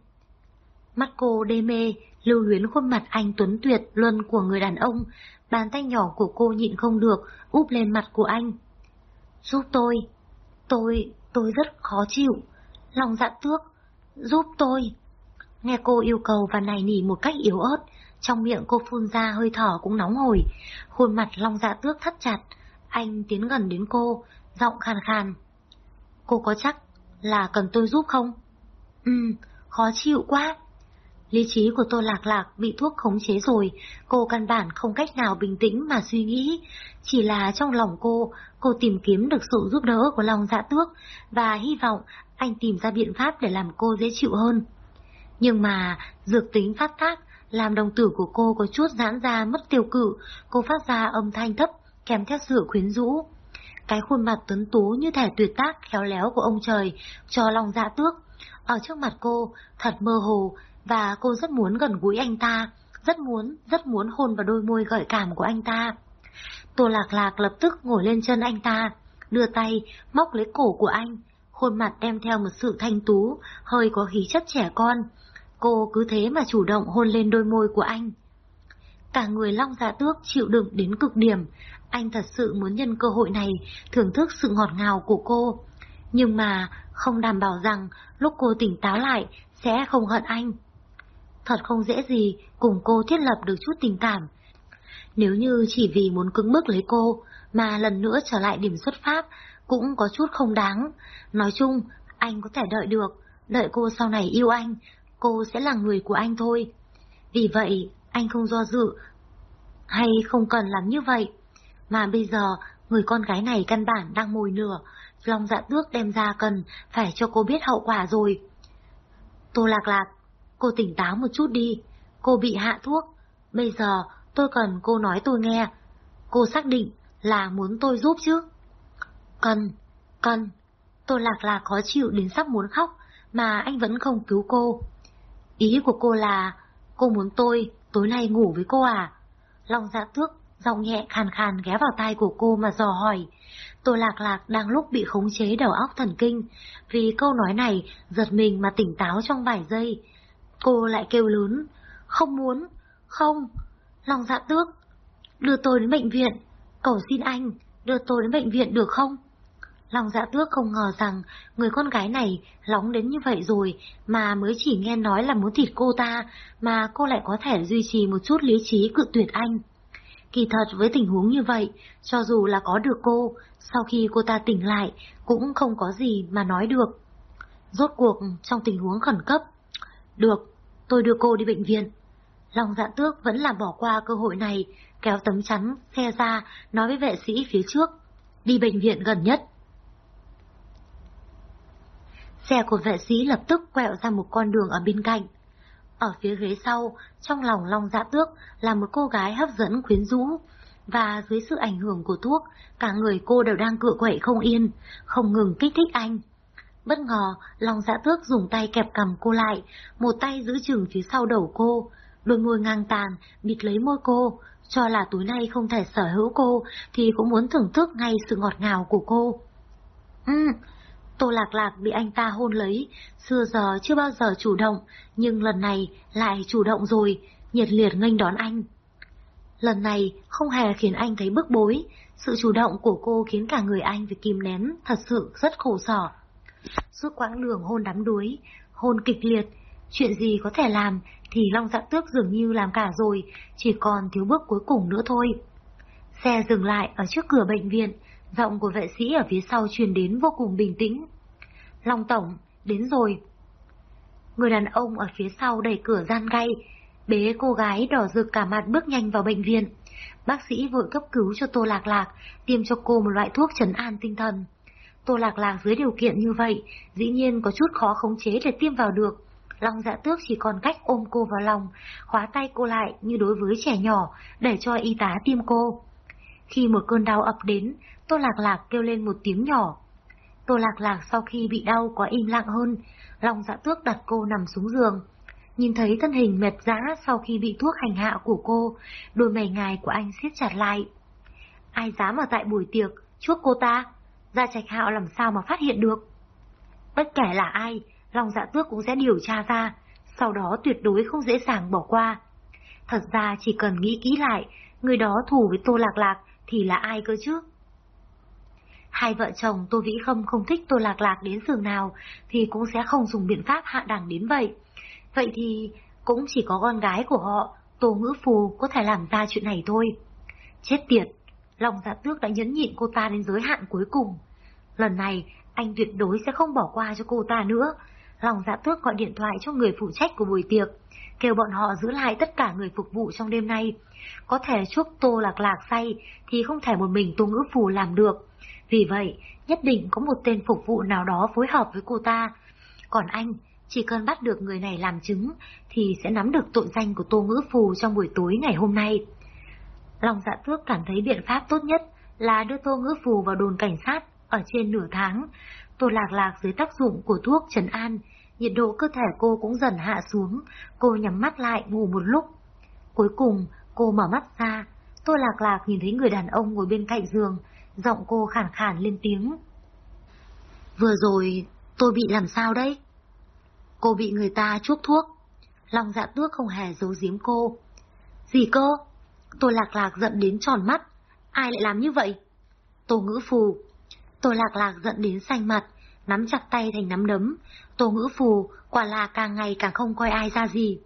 Mắt cô đê mê, lưu luyến khuôn mặt anh tuấn tuyệt luân của người đàn ông, bàn tay nhỏ của cô nhịn không được, úp lên mặt của anh. Giúp tôi, tôi, tôi rất khó chịu, lòng dạ tước, giúp tôi. Nghe cô yêu cầu và nài nỉ một cách yếu ớt, trong miệng cô phun ra hơi thở cũng nóng hổi, khuôn mặt long dạ tước thắt chặt, anh tiến gần đến cô, giọng khàn khàn. Cô có chắc là cần tôi giúp không? Ừ, khó chịu quá. Lý trí của Tô Lạc Lạc bị thuốc khống chế rồi, cô căn bản không cách nào bình tĩnh mà suy nghĩ. Chỉ là trong lòng cô, cô tìm kiếm được sự giúp đỡ của lòng dạ tước và hy vọng anh tìm ra biện pháp để làm cô dễ chịu hơn. Nhưng mà dược tính phát tác làm đồng tử của cô có chút giãn ra mất tiêu cự, cô phát ra âm thanh thấp kèm theo sự khuyến rũ. Cái khuôn mặt tuấn tú như thể tuyệt tác khéo léo của ông trời cho lòng dạ tước. Ở trước mặt cô, thật mơ hồ, và cô rất muốn gần gũi anh ta, rất muốn, rất muốn hôn vào đôi môi gợi cảm của anh ta. Tô Lạc Lạc lập tức ngồi lên chân anh ta, đưa tay, móc lấy cổ của anh, khuôn mặt đem theo một sự thanh tú, hơi có khí chất trẻ con. Cô cứ thế mà chủ động hôn lên đôi môi của anh. Cả người long dạ tước chịu đựng đến cực điểm, anh thật sự muốn nhân cơ hội này thưởng thức sự ngọt ngào của cô. Nhưng mà không đảm bảo rằng lúc cô tỉnh táo lại sẽ không hận anh. Thật không dễ gì cùng cô thiết lập được chút tình cảm. Nếu như chỉ vì muốn cứng bức lấy cô mà lần nữa trở lại điểm xuất phát cũng có chút không đáng. Nói chung, anh có thể đợi được, đợi cô sau này yêu anh, cô sẽ là người của anh thôi. Vì vậy, anh không do dự, hay không cần làm như vậy. Mà bây giờ, người con gái này căn bản đang mồi nửa, lòng dạ tước đem ra cần, phải cho cô biết hậu quả rồi. Tô lạc lạc, cô tỉnh táo một chút đi, cô bị hạ thuốc, bây giờ tôi cần cô nói tôi nghe. Cô xác định là muốn tôi giúp chứ? Cần, cần, tôi lạc lạc khó chịu đến sắp muốn khóc, mà anh vẫn không cứu cô. Ý của cô là, cô muốn tôi tối nay ngủ với cô à? Long dạ tước, giọng nhẹ khàn khàn ghé vào tai của cô mà dò hỏi. tôi Lạc Lạc đang lúc bị khống chế đầu óc thần kinh, vì câu nói này giật mình mà tỉnh táo trong vài giây. Cô lại kêu lớn, không muốn, không, lòng dạ tước, đưa tôi đến bệnh viện, cầu xin anh, đưa tôi đến bệnh viện được không? lòng dạ tước không ngờ rằng người con gái này lóng đến như vậy rồi mà mới chỉ nghe nói là muốn thịt cô ta mà cô lại có thể duy trì một chút lý trí cự tuyệt anh. Kỳ thật với tình huống như vậy, cho dù là có được cô, sau khi cô ta tỉnh lại cũng không có gì mà nói được. Rốt cuộc trong tình huống khẩn cấp. Được, tôi đưa cô đi bệnh viện. lòng dạ tước vẫn là bỏ qua cơ hội này, kéo tấm chắn, xe ra, nói với vệ sĩ phía trước. Đi bệnh viện gần nhất. Xe của vệ sĩ lập tức quẹo ra một con đường ở bên cạnh. Ở phía ghế sau, trong lòng Long Dạ Tước là một cô gái hấp dẫn quyến rũ, và dưới sự ảnh hưởng của thuốc, cả người cô đều đang cựa quậy không yên, không ngừng kích thích anh. Bất ngờ, lòng Dạ Tước dùng tay kẹp cầm cô lại, một tay giữ chừng phía sau đầu cô, đôi môi ngang tàn, bịt lấy môi cô, cho là tối nay không thể sở hữu cô, thì cũng muốn thưởng thức ngay sự ngọt ngào của cô. Ừ, Tô Lạc Lạc bị anh ta hôn lấy, xưa giờ chưa bao giờ chủ động, nhưng lần này lại chủ động rồi, nhiệt liệt nghênh đón anh. Lần này không hề khiến anh thấy bức bối, sự chủ động của cô khiến cả người anh phải kìm nén, thật sự rất khổ sở. Suốt quãng đường hôn đắm đuối, hôn kịch liệt, chuyện gì có thể làm thì Long Dạ Tước dường như làm cả rồi, chỉ còn thiếu bước cuối cùng nữa thôi. Xe dừng lại ở trước cửa bệnh viện, giọng của vệ sĩ ở phía sau truyền đến vô cùng bình tĩnh. Long Tổng, đến rồi. Người đàn ông ở phía sau đẩy cửa gian gay, bế cô gái đỏ rực cả mặt bước nhanh vào bệnh viện. Bác sĩ vội cấp cứu cho Tô Lạc Lạc, tiêm cho cô một loại thuốc trấn an tinh thần. Tô Lạc Lạc dưới điều kiện như vậy, dĩ nhiên có chút khó khống chế để tiêm vào được. Long dạ tước chỉ còn cách ôm cô vào lòng, khóa tay cô lại như đối với trẻ nhỏ, để cho y tá tiêm cô. Khi một cơn đau ập đến, Tô Lạc Lạc kêu lên một tiếng nhỏ. Tô Lạc Lạc sau khi bị đau có im lặng hơn, Long dạ tước đặt cô nằm xuống giường. Nhìn thấy thân hình mệt dã sau khi bị thuốc hành hạ của cô, đôi mày ngài của anh siết chặt lại. Ai dám ở tại buổi tiệc, chuốc cô ta? Gia Trạch Hạo làm sao mà phát hiện được? Bất kể là ai, Long Dạ Tước cũng sẽ điều tra ra, sau đó tuyệt đối không dễ dàng bỏ qua. Thật ra chỉ cần nghĩ kỹ lại, người đó thù với Tô Lạc Lạc thì là ai cơ chứ? Hai vợ chồng Tô Vĩ Khâm không thích Tô Lạc Lạc đến giường nào thì cũng sẽ không dùng biện pháp hạ đẳng đến vậy. Vậy thì cũng chỉ có con gái của họ, Tô Ngữ Phù có thể làm ra chuyện này thôi. Chết tiệt, lòng dạ tước đã nhấn nhịn cô ta đến giới hạn cuối cùng. Lần này, anh tuyệt đối sẽ không bỏ qua cho cô ta nữa. Lòng dạ tước gọi điện thoại cho người phụ trách của buổi tiệc, kêu bọn họ giữ lại tất cả người phục vụ trong đêm nay. Có thể chúc Tô Lạc Lạc say thì không thể một mình Tô Ngữ Phù làm được. Vì vậy, nhất định có một tên phục vụ nào đó phối hợp với cô ta. Còn anh, chỉ cần bắt được người này làm chứng thì sẽ nắm được tội danh của Tô Ngữ Phù trong buổi tối ngày hôm nay. Lòng dạ tước cảm thấy biện pháp tốt nhất là đưa Tô Ngữ Phù vào đồn cảnh sát ở trên nửa tháng. Tô Lạc Lạc dưới tác dụng của thuốc trấn an, nhiệt độ cơ thể cô cũng dần hạ xuống, cô nhắm mắt lại ngủ một lúc. Cuối cùng, cô mở mắt ra, Tô Lạc Lạc nhìn thấy người đàn ông ngồi bên cạnh giường, giọng cô khản khàn lên tiếng. Vừa rồi, tôi bị làm sao đấy? Cô bị người ta chuốc thuốc. Lòng dạ tước không hề giấu giếm cô. Gì cơ? Tô lạc lạc giận đến tròn mắt. Ai lại làm như vậy? Tô ngữ phù. tô lạc lạc giận đến xanh mặt, nắm chặt tay thành nắm đấm. Tô ngữ phù quả là càng ngày càng không coi ai ra gì.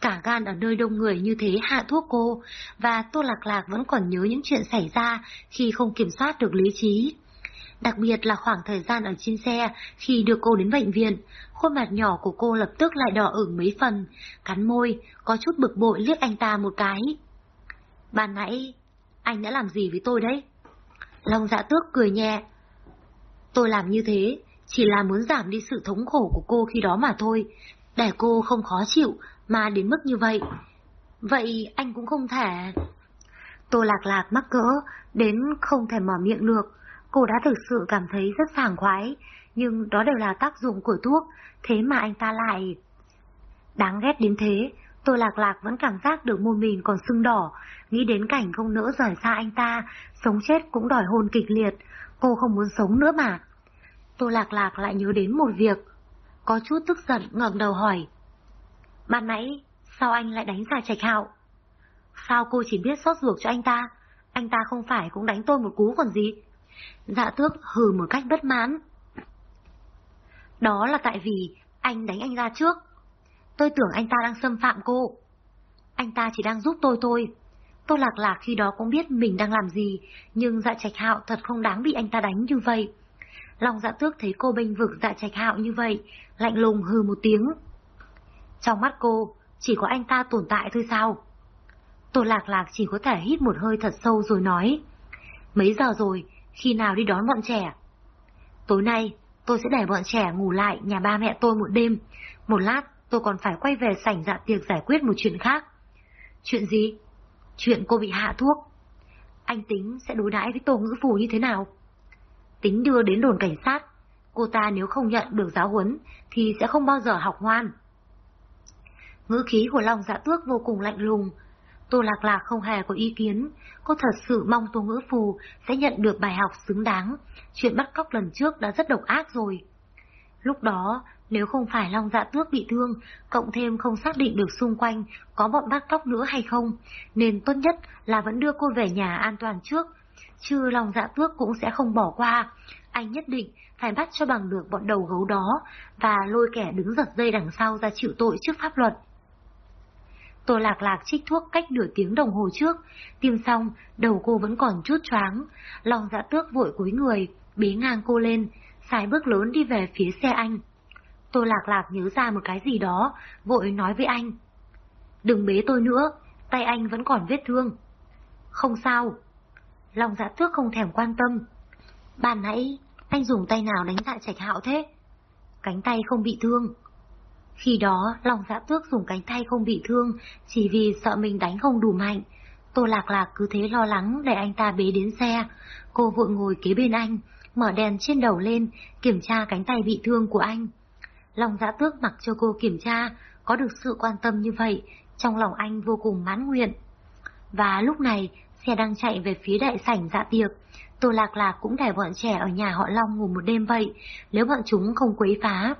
Cả gan ở nơi đông người như thế hạ thuốc cô, và Tô Lạc Lạc vẫn còn nhớ những chuyện xảy ra khi không kiểm soát được lý trí. Đặc biệt là khoảng thời gian ở trên xe khi đưa cô đến bệnh viện, khuôn mặt nhỏ của cô lập tức lại đỏ ửng mấy phần, cắn môi, có chút bực bội liếc anh ta một cái. Ban nãy, anh đã làm gì với tôi đấy? Long dạ tước cười nhẹ. Tôi làm như thế, chỉ là muốn giảm đi sự thống khổ của cô khi đó mà thôi, để cô không khó chịu mà đến mức như vậy. Vậy anh cũng không thể... Tô lạc lạc mắc cỡ, đến không thể mở miệng được. Cô đã thực sự cảm thấy rất sảng khoái, nhưng đó đều là tác dụng của thuốc, thế mà anh ta lại... Đáng ghét đến thế, tôi lạc lạc vẫn cảm giác được môi mình còn sưng đỏ, nghĩ đến cảnh không nỡ rời xa anh ta, sống chết cũng đòi hôn kịch liệt, cô không muốn sống nữa mà. Tôi lạc lạc lại nhớ đến một việc, có chút tức giận ngẩng đầu hỏi. Ban nãy, sao anh lại đánh giả trạch hạo? Sao cô chỉ biết xót ruột cho anh ta? Anh ta không phải cũng đánh tôi một cú còn gì? Dạ tước hừ một cách bất mãn. Đó là tại vì anh đánh anh ra trước. Tôi tưởng anh ta đang xâm phạm cô. Anh ta chỉ đang giúp tôi thôi. Tôi lạc lạc khi đó cũng biết mình đang làm gì, nhưng dạ trạch hạo thật không đáng bị anh ta đánh như vậy. Lòng dạ tước thấy cô bênh vực dạ trạch hạo như vậy, lạnh lùng hừ một tiếng. Trong mắt cô, chỉ có anh ta tồn tại thôi sao? tôi lạc lạc chỉ có thể hít một hơi thật sâu rồi nói. Mấy giờ rồi, khi nào đi đón bọn trẻ? Tối nay, tôi sẽ để bọn trẻ ngủ lại nhà ba mẹ tôi một đêm. Một lát, tôi còn phải quay về sảnh dạ tiệc giải quyết một chuyện khác. Chuyện gì? Chuyện cô bị hạ thuốc. Anh tính sẽ đối đãi với Tô Ngữ Phù như thế nào? Tính đưa đến đồn cảnh sát. Cô ta nếu không nhận được giáo huấn thì sẽ không bao giờ học ngoan. Ngữ khí của Long Dạ Tước vô cùng lạnh lùng, Tô Lạc Lạc không hề có ý kiến, cô thật sự mong Tô Ngữ Phù sẽ nhận được bài học xứng đáng, chuyện bắt cóc lần trước đã rất độc ác rồi. Lúc đó, nếu không phải Long Dạ Tước bị thương, cộng thêm không xác định được xung quanh có bọn bắt cóc nữa hay không, nên tốt nhất là vẫn đưa cô về nhà an toàn trước, chứ Long Dạ Tước cũng sẽ không bỏ qua. Anh nhất định phải bắt cho bằng được bọn đầu gấu đó và lôi kẻ đứng giật dây đằng sau ra chịu tội trước pháp luật. Tô lạc lạc trích thuốc cách nửa tiếng đồng hồ trước, tiêm xong, đầu cô vẫn còn chút choáng. Lòng dạ tước vội cúi người, bế ngang cô lên, xài bước lớn đi về phía xe anh. Tô lạc lạc nhớ ra một cái gì đó, vội nói với anh. Đừng bế tôi nữa, tay anh vẫn còn vết thương. Không sao. Lòng dạ tước không thèm quan tâm. Bạn nãy, anh dùng tay nào đánh dạ trạch hạo thế? Cánh tay không bị thương. Khi đó, lòng dạ tước dùng cánh tay không bị thương, chỉ vì sợ mình đánh không đủ mạnh. Tô lạc lạc cứ thế lo lắng để anh ta bế đến xe. Cô vội ngồi kế bên anh, mở đèn trên đầu lên, kiểm tra cánh tay bị thương của anh. Lòng dạ tước mặc cho cô kiểm tra, có được sự quan tâm như vậy, trong lòng anh vô cùng mãn nguyện. Và lúc này, xe đang chạy về phía đại sảnh dạ tiệc. Tô Lạc Lạc cũng để bọn trẻ ở nhà họ Long ngủ một đêm vậy, nếu bọn chúng không quấy phá.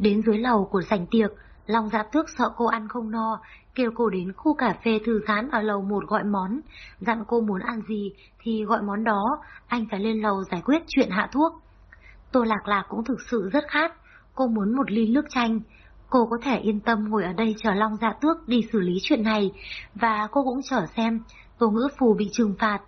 Đến dưới lầu của sảnh tiệc, Long Dạ Tước sợ cô ăn không no, kêu cô đến khu cà phê thư giãn ở lầu một gọi món, dặn cô muốn ăn gì thì gọi món đó, anh phải lên lầu giải quyết chuyện hạ thuốc. Tô Lạc Lạc cũng thực sự rất khát, cô muốn một ly nước chanh. Cô có thể yên tâm ngồi ở đây chờ Long Dạ Tước đi xử lý chuyện này, và cô cũng chờ xem Tô Ngữ Phù bị trừng phạt.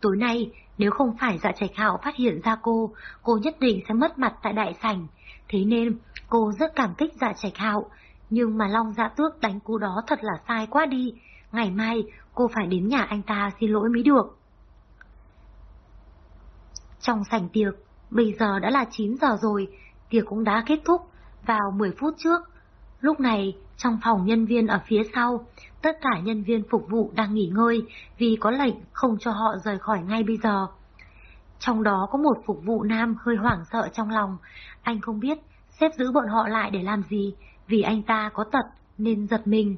Tối nay, nếu không phải dạ trạch hạo phát hiện ra cô, cô nhất định sẽ mất mặt tại đại sảnh. Thế nên, cô rất cảm kích dạ trạch hạo. Nhưng mà Long dạ tước đánh cú đó thật là sai quá đi. Ngày mai, cô phải đến nhà anh ta xin lỗi mới được. Trong sảnh tiệc, bây giờ đã là 9 giờ rồi, tiệc cũng đã kết thúc, vào 10 phút trước. Lúc này, trong phòng nhân viên ở phía sau, tất cả nhân viên phục vụ đang nghỉ ngơi vì có lệnh không cho họ rời khỏi ngay bây giờ. Trong đó có một phục vụ nam hơi hoảng sợ trong lòng, anh không biết xếp giữ bọn họ lại để làm gì, vì anh ta có tật nên giật mình.